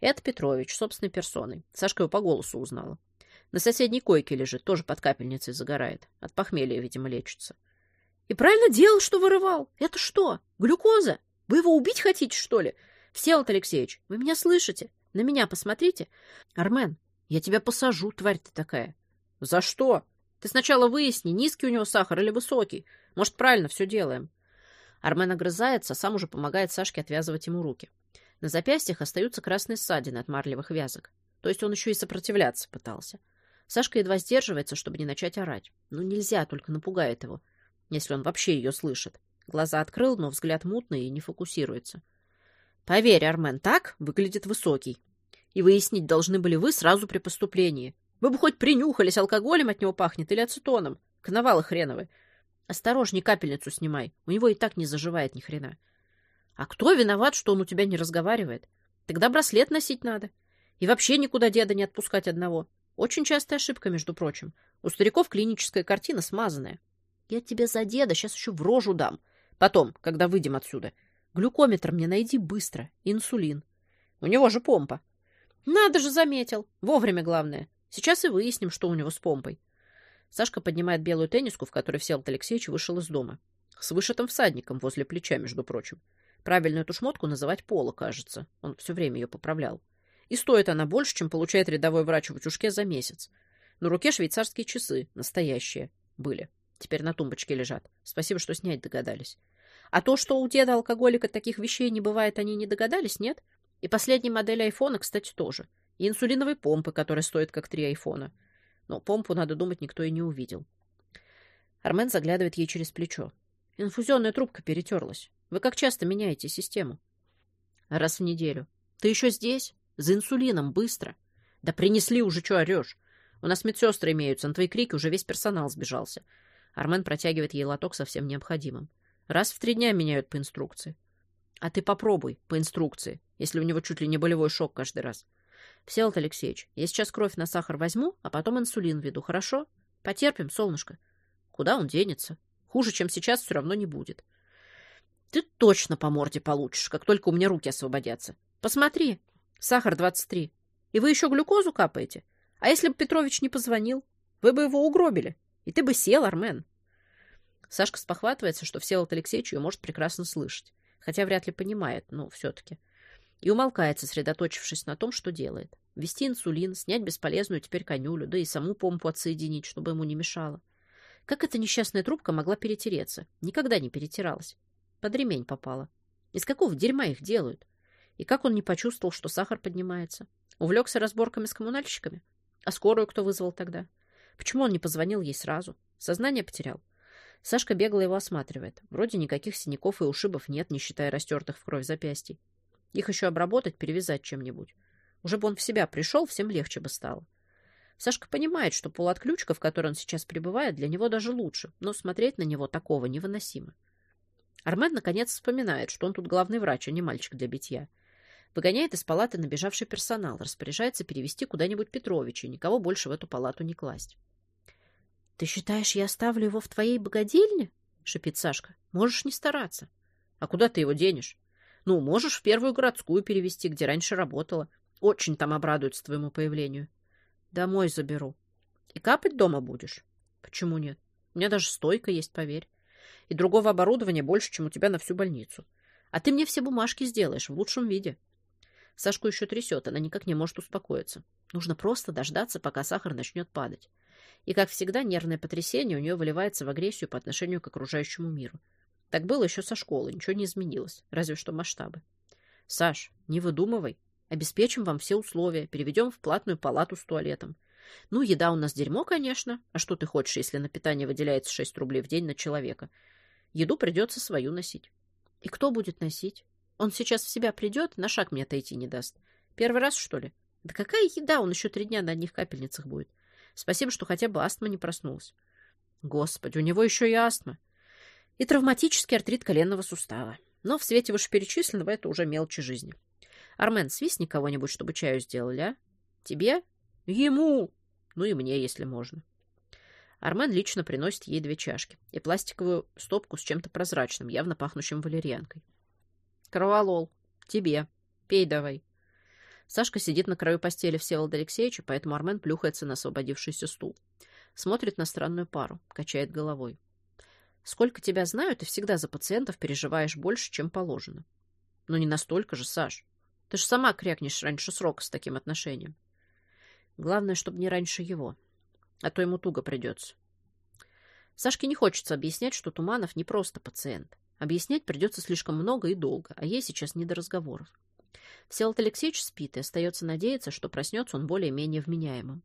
Это Петрович, собственной персоной. Сашка его по голосу узнала. На соседней койке лежит, тоже под капельницей загорает. От похмелья, видимо, лечится. И правильно делал, что вырывал. Это что, глюкоза? Вы его убить хотите, что ли? Всеволод Алексеевич, вы меня слышите? На меня посмотрите. Армен, я тебя посажу, тварь ты такая. За что? Ты сначала выясни, низкий у него сахар или высокий. Может, правильно все делаем. Армен огрызается, сам уже помогает Сашке отвязывать ему руки. На запястьях остаются красные ссадины от марлевых вязок. То есть он еще и сопротивляться пытался. Сашка едва сдерживается, чтобы не начать орать. Ну, нельзя, только напугает его, если он вообще ее слышит. Глаза открыл, но взгляд мутный и не фокусируется. Поверь, Армен, так выглядит высокий. И выяснить должны были вы сразу при поступлении. Вы бы хоть принюхались, алкоголем от него пахнет или ацетоном. Коновалы хреновы. Осторожней, капельницу снимай. У него и так не заживает ни хрена. А кто виноват, что он у тебя не разговаривает? Тогда браслет носить надо. И вообще никуда деда не отпускать одного. Очень частая ошибка, между прочим. У стариков клиническая картина смазанная. Я тебе за деда сейчас еще в рожу дам. Потом, когда выйдем отсюда. Глюкометр мне найди быстро. Инсулин. У него же помпа. Надо же, заметил. Вовремя, главное. Сейчас и выясним, что у него с помпой. Сашка поднимает белую тенниску, в которой Всеволод Алексеевич вышел из дома. С вышитым всадником возле плеча, между прочим. Правильно эту шмотку называть поло, кажется. Он все время ее поправлял. И стоит она больше, чем получает рядовой врач в утюжке за месяц. На руке швейцарские часы, настоящие, были. Теперь на тумбочке лежат. Спасибо, что снять догадались. А то, что у деда алкоголика таких вещей не бывает, они не догадались, нет? И последняя модель айфона, кстати, тоже. И инсулиновой помпы, которая стоит как три айфона. Но помпу, надо думать, никто и не увидел. Армен заглядывает ей через плечо. Инфузионная трубка перетерлась. Вы как часто меняете систему? Раз в неделю. Ты еще здесь? За инсулином, быстро. Да принесли уже, что орешь? У нас медсестры имеются, на твои крики уже весь персонал сбежался. Армен протягивает ей лоток со всем необходимым. Раз в три дня меняют по инструкции. А ты попробуй по инструкции, если у него чуть ли не болевой шок каждый раз. Всеволод Алексеевич, я сейчас кровь на сахар возьму, а потом инсулин введу, хорошо? Потерпим, солнышко. Куда он денется? Хуже, чем сейчас, все равно не будет. Ты точно по морде получишь, как только у меня руки освободятся. Посмотри, сахар 23. И вы еще глюкозу капаете? А если бы Петрович не позвонил? Вы бы его угробили. И ты бы сел, Армен. Сашка спохватывается, что Всеволод Алексеевич ее может прекрасно слышать. Хотя вряд ли понимает, но все-таки. И умолкает, сосредоточившись на том, что делает. Ввести инсулин, снять бесполезную теперь конюлю, да и саму помпу отсоединить, чтобы ему не мешало. Как эта несчастная трубка могла перетереться? Никогда не перетиралась. Под ремень попала. Из какого дерьма их делают? И как он не почувствовал, что сахар поднимается? Увлекся разборками с коммунальщиками? А скорую кто вызвал тогда? Почему он не позвонил ей сразу? Сознание потерял? Сашка бегло его осматривает. Вроде никаких синяков и ушибов нет, не считая растертых в кровь запястий. Их еще обработать, перевязать чем-нибудь. Уже бы он в себя пришел, всем легче бы стало. Сашка понимает, что полуотключка, в которой он сейчас пребывает, для него даже лучше, но смотреть на него такого невыносимо. Армен, наконец, вспоминает, что он тут главный врач, а не мальчик для битья. Выгоняет из палаты набежавший персонал, распоряжается перевести куда-нибудь Петровича и никого больше в эту палату не класть. — Ты считаешь, я оставлю его в твоей богадельне? — шипит Сашка. — Можешь не стараться. — А куда ты его денешь? — Ну, можешь в первую городскую перевести, где раньше работала. Очень там обрадуются твоему появлению. — Домой заберу. — И капать дома будешь? — Почему нет? У меня даже стойка есть, поверь. И другого оборудования больше, чем у тебя на всю больницу. А ты мне все бумажки сделаешь в лучшем виде. — Сашку еще трясет, она никак не может успокоиться. Нужно просто дождаться, пока сахар начнет падать. И, как всегда, нервное потрясение у нее выливается в агрессию по отношению к окружающему миру. Так было еще со школы, ничего не изменилось, разве что масштабы. Саш, не выдумывай. Обеспечим вам все условия, переведем в платную палату с туалетом. Ну, еда у нас дерьмо, конечно. А что ты хочешь, если на питание выделяется 6 рублей в день на человека? Еду придется свою носить. И кто будет носить? Он сейчас в себя придет, на шаг мне отойти не даст. Первый раз, что ли? Да какая еда, он еще три дня на одних капельницах будет. Спасибо, что хотя бы астма не проснулась. Господи, у него еще и астма. И травматический артрит коленного сустава. Но в свете вышеперечисленного это уже мелочи жизни. Армен, свистни кого-нибудь, чтобы чаю сделали, а? Тебе? Ему! Ну и мне, если можно. Армен лично приносит ей две чашки и пластиковую стопку с чем-то прозрачным, явно пахнущим валерьянкой. Кроволол. Тебе. Пей давай. Сашка сидит на краю постели Всеволода Алексеевича, поэтому Армен плюхается на освободившийся стул. Смотрит на странную пару, качает головой. Сколько тебя знаю, ты всегда за пациентов переживаешь больше, чем положено. Но не настолько же, Саш. Ты же сама крякнешь раньше срока с таким отношением. Главное, чтобы не раньше его. А то ему туго придется. Сашке не хочется объяснять, что Туманов не просто пациент Объяснять придется слишком много и долго, а ей сейчас не до разговоров. Всеволод Алексеевич спит, и остается надеяться, что проснется он более-менее вменяемым.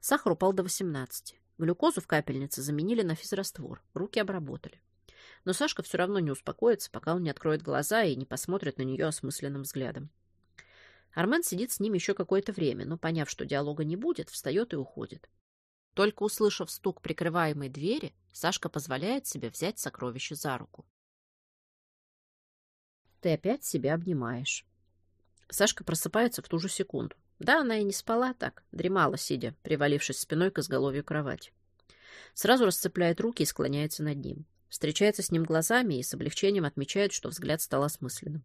Сахар упал до 18. Глюкозу в капельнице заменили на физраствор. Руки обработали. Но Сашка все равно не успокоится, пока он не откроет глаза и не посмотрит на нее осмысленным взглядом. Армен сидит с ним еще какое-то время, но, поняв, что диалога не будет, встает и уходит. Только услышав стук прикрываемой двери, Сашка позволяет себе взять сокровище за руку. Ты опять себя обнимаешь. Сашка просыпается в ту же секунду. Да, она и не спала так, дремала, сидя, привалившись спиной к изголовью кровати. Сразу расцепляет руки и склоняется над ним. Встречается с ним глазами и с облегчением отмечает, что взгляд стал осмысленным.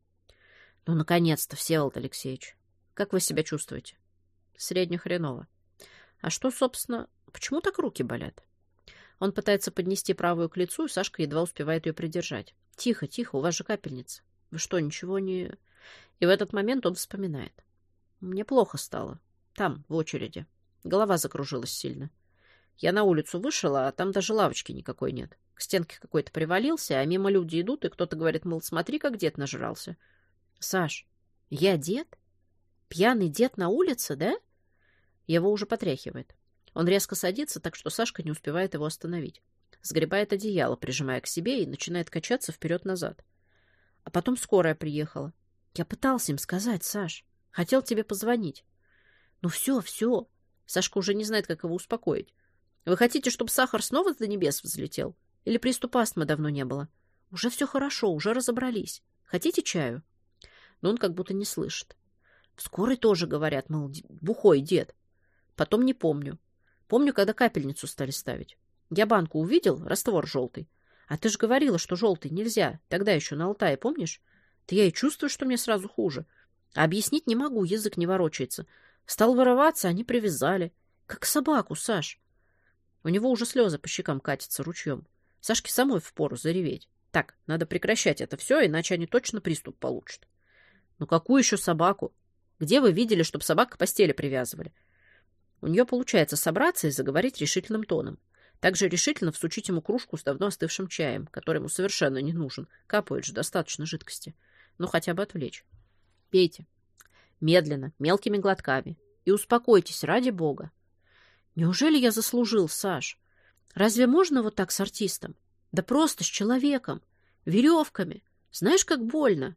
«Ну, наконец-то, Всеволод Алексеевич! Как вы себя чувствуете?» «Средне хреново. А что, собственно, почему так руки болят?» Он пытается поднести правую к лицу, и Сашка едва успевает ее придержать. «Тихо, тихо, у вас же капельница. Вы что, ничего не...» И в этот момент он вспоминает. «Мне плохо стало. Там, в очереди. Голова закружилась сильно. Я на улицу вышла, а там даже лавочки никакой нет. К стенке какой-то привалился, а мимо люди идут, и кто-то говорит, мол, смотри, как дед нажрался. Саш, я дед? Пьяный дед на улице, да? Его уже потряхивает. Он резко садится, так что Сашка не успевает его остановить. Сгребает одеяло, прижимая к себе, и начинает качаться вперед-назад. А потом скорая приехала. Я пытался им сказать, Саш. Хотел тебе позвонить. Ну все, все. Сашка уже не знает, как его успокоить. Вы хотите, чтобы сахар снова до небес взлетел? Или приступа астмы давно не было? Уже все хорошо, уже разобрались. Хотите чаю? Но он как будто не слышит. В скорой тоже говорят, мол, бухой дед. Потом не помню. Помню, когда капельницу стали ставить. Я банку увидел, раствор желтый. А ты же говорила, что желтый нельзя. Тогда еще на Алтае, помнишь? Да я и чувствую, что мне сразу хуже. Объяснить не могу, язык не ворочается. Стал вырываться, они привязали. Как собаку, Саш. У него уже слезы по щекам катятся ручьем. Сашке самой впору зареветь. Так, надо прекращать это все, иначе они точно приступ получат. Ну какую еще собаку? Где вы видели, чтобы собак к постели привязывали? У нее получается собраться и заговорить решительным тоном. Также решительно всучить ему кружку с давно остывшим чаем, который ему совершенно не нужен. Капает же достаточно жидкости. Ну, хотя бы отвлечь. Пейте. Медленно, мелкими глотками. И успокойтесь, ради бога. Неужели я заслужил, Саш? Разве можно вот так с артистом? Да просто с человеком. Веревками. Знаешь, как больно?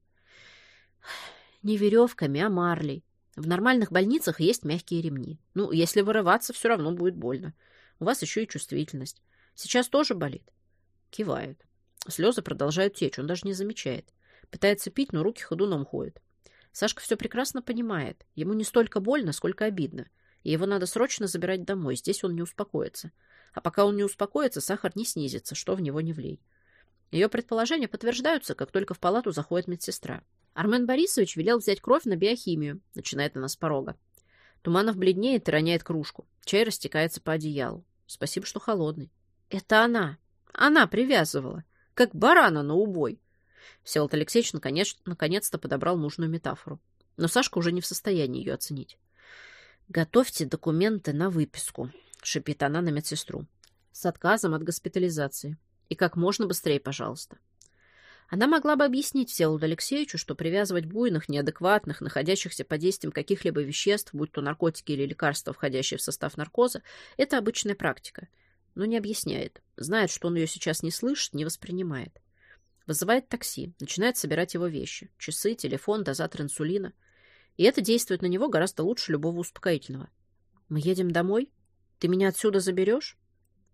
Не веревками, а марлей. В нормальных больницах есть мягкие ремни. Ну, если вырываться, все равно будет больно. У вас еще и чувствительность. Сейчас тоже болит? Кивает. Слезы продолжают течь, он даже не замечает. Пытается пить, но руки ходуном ходят. Сашка все прекрасно понимает. Ему не столько больно, сколько обидно и его надо срочно забирать домой. Здесь он не успокоится. А пока он не успокоится, сахар не снизится, что в него не влей. Ее предположения подтверждаются, как только в палату заходит медсестра. Армен Борисович велел взять кровь на биохимию, начинает она с порога. Туманов бледнеет и роняет кружку. Чай растекается по одеялу. Спасибо, что холодный. Это она. Она привязывала. Как барана на убой. Всеволод Алексеевич наконец- наконец-то подобрал нужную метафору. Но Сашка уже не в состоянии ее оценить. «Готовьте документы на выписку», — шипит она на медсестру. «С отказом от госпитализации. И как можно быстрее, пожалуйста». Она могла бы объяснить Всеволоду Алексеевичу, что привязывать буйных, неадекватных, находящихся под действием каких-либо веществ, будь то наркотики или лекарства, входящие в состав наркоза, это обычная практика. Но не объясняет. Знает, что он ее сейчас не слышит, не воспринимает. Вызывает такси, начинает собирать его вещи. Часы, телефон, дозатор инсулина. И это действует на него гораздо лучше любого успокоительного. Мы едем домой? Ты меня отсюда заберешь?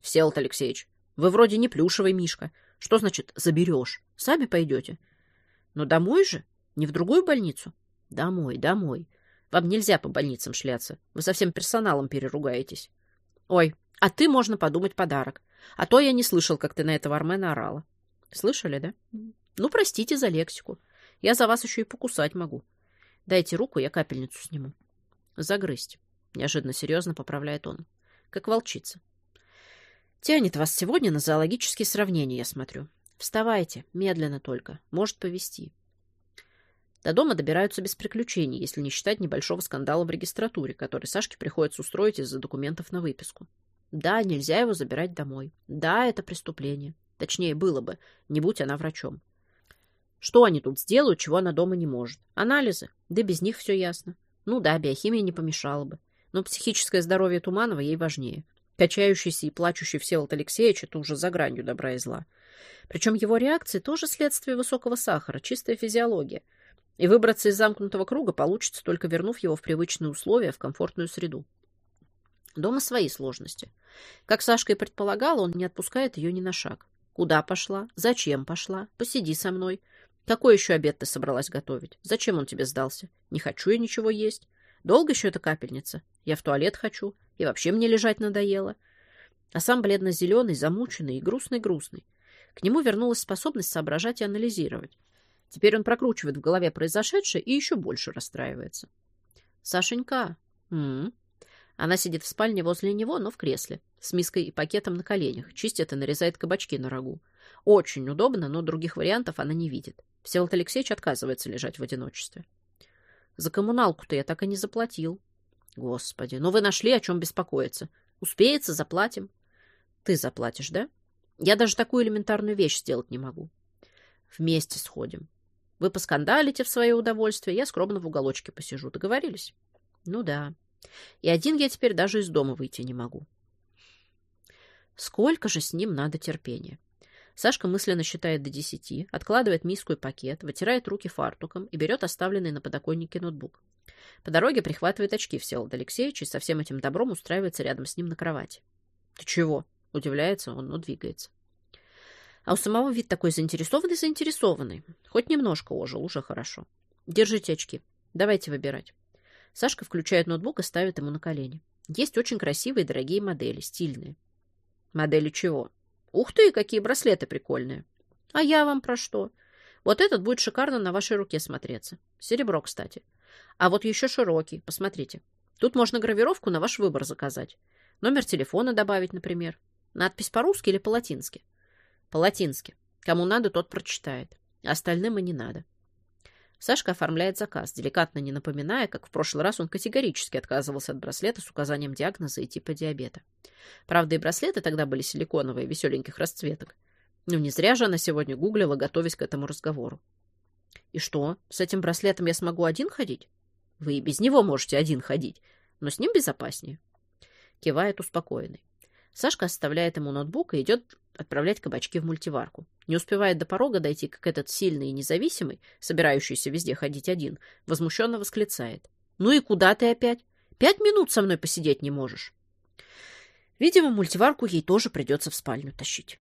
Всеволод Алексеевич, вы вроде не плюшевый мишка. Что значит «заберешь»? Сами пойдете. Но домой же? Не в другую больницу? Домой, домой. Вам нельзя по больницам шляться. Вы со всем персоналом переругаетесь. Ой, а ты, можно подумать, подарок. А то я не слышал, как ты на этого Армена орала. Слышали, да? Ну, простите за лексику. Я за вас еще и покусать могу. Дайте руку, я капельницу сниму. Загрызть. Неожиданно серьезно поправляет он. Как волчица. Тянет вас сегодня на зоологические сравнения, я смотрю. Вставайте, медленно только. Может повести. До дома добираются без приключений, если не считать небольшого скандала в регистратуре, который Сашке приходится устроить из-за документов на выписку. Да, нельзя его забирать домой. Да, это преступление. Точнее, было бы, не будь она врачом. Что они тут сделают, чего она дома не может? Анализы? Да без них все ясно. Ну да, биохимия не помешала бы. Но психическое здоровье Туманова ей важнее. Качающийся и плачущий Всеволод Алексеевич — это уже за гранью добра и зла. Причем его реакции тоже следствие высокого сахара, чистая физиология. И выбраться из замкнутого круга получится, только вернув его в привычные условия, в комфортную среду. Дома свои сложности. Как Сашка и предполагала, он не отпускает ее ни на шаг. Куда пошла? Зачем пошла? Посиди со мной. Какой еще обед ты собралась готовить? Зачем он тебе сдался? Не хочу я ничего есть. Долго еще эта капельница? Я в туалет хочу. И вообще мне лежать надоело. А сам бледно-зеленый, замученный и грустный-грустный. К нему вернулась способность соображать и анализировать. Теперь он прокручивает в голове произошедшее и еще больше расстраивается. «Сашенька!» М -м. Она сидит в спальне возле него, но в кресле, с миской и пакетом на коленях, чистит и нарезает кабачки на рагу. Очень удобно, но других вариантов она не видит. Всеволод Алексеевич отказывается лежать в одиночестве. За коммуналку-то я так и не заплатил. Господи, ну вы нашли, о чем беспокоиться. Успеется, заплатим. Ты заплатишь, да? Я даже такую элементарную вещь сделать не могу. Вместе сходим. Вы поскандалите в свое удовольствие, я скромно в уголочке посижу. Договорились? Ну да. И один я теперь даже из дома выйти не могу. Сколько же с ним надо терпения? Сашка мысленно считает до десяти, откладывает миску и пакет, вытирает руки фартуком и берет оставленный на подоконнике ноутбук. По дороге прихватывает очки Всеволод Алексеевич и со всем этим добром устраивается рядом с ним на кровати. — Ты чего? — удивляется он, но двигается. А у самого вид такой заинтересованный-заинтересованный. Хоть немножко ожил, уже хорошо. Держите очки. Давайте выбирать. Сашка включает ноутбук и ставит ему на колени. Есть очень красивые дорогие модели, стильные. Модели чего? Ух ты, какие браслеты прикольные. А я вам про что? Вот этот будет шикарно на вашей руке смотреться. Серебро, кстати. А вот еще широкий, посмотрите. Тут можно гравировку на ваш выбор заказать. Номер телефона добавить, например. Надпись по-русски или по-латински? По-латински. Кому надо, тот прочитает. Остальным и не надо. Сашка оформляет заказ, деликатно не напоминая, как в прошлый раз он категорически отказывался от браслета с указанием диагноза и типа диабета. Правда, и браслеты тогда были силиконовые, веселеньких расцветок. Но не зря же она сегодня гуглила, готовясь к этому разговору. «И что, с этим браслетом я смогу один ходить?» «Вы и без него можете один ходить, но с ним безопаснее». Кивает успокоенный. Сашка оставляет ему ноутбук и идет отправлять кабачки в мультиварку. Не успевает до порога дойти, как этот сильный и независимый, собирающийся везде ходить один, возмущенно восклицает. «Ну и куда ты опять? Пять минут со мной посидеть не можешь!» Видимо, мультиварку ей тоже придется в спальню тащить.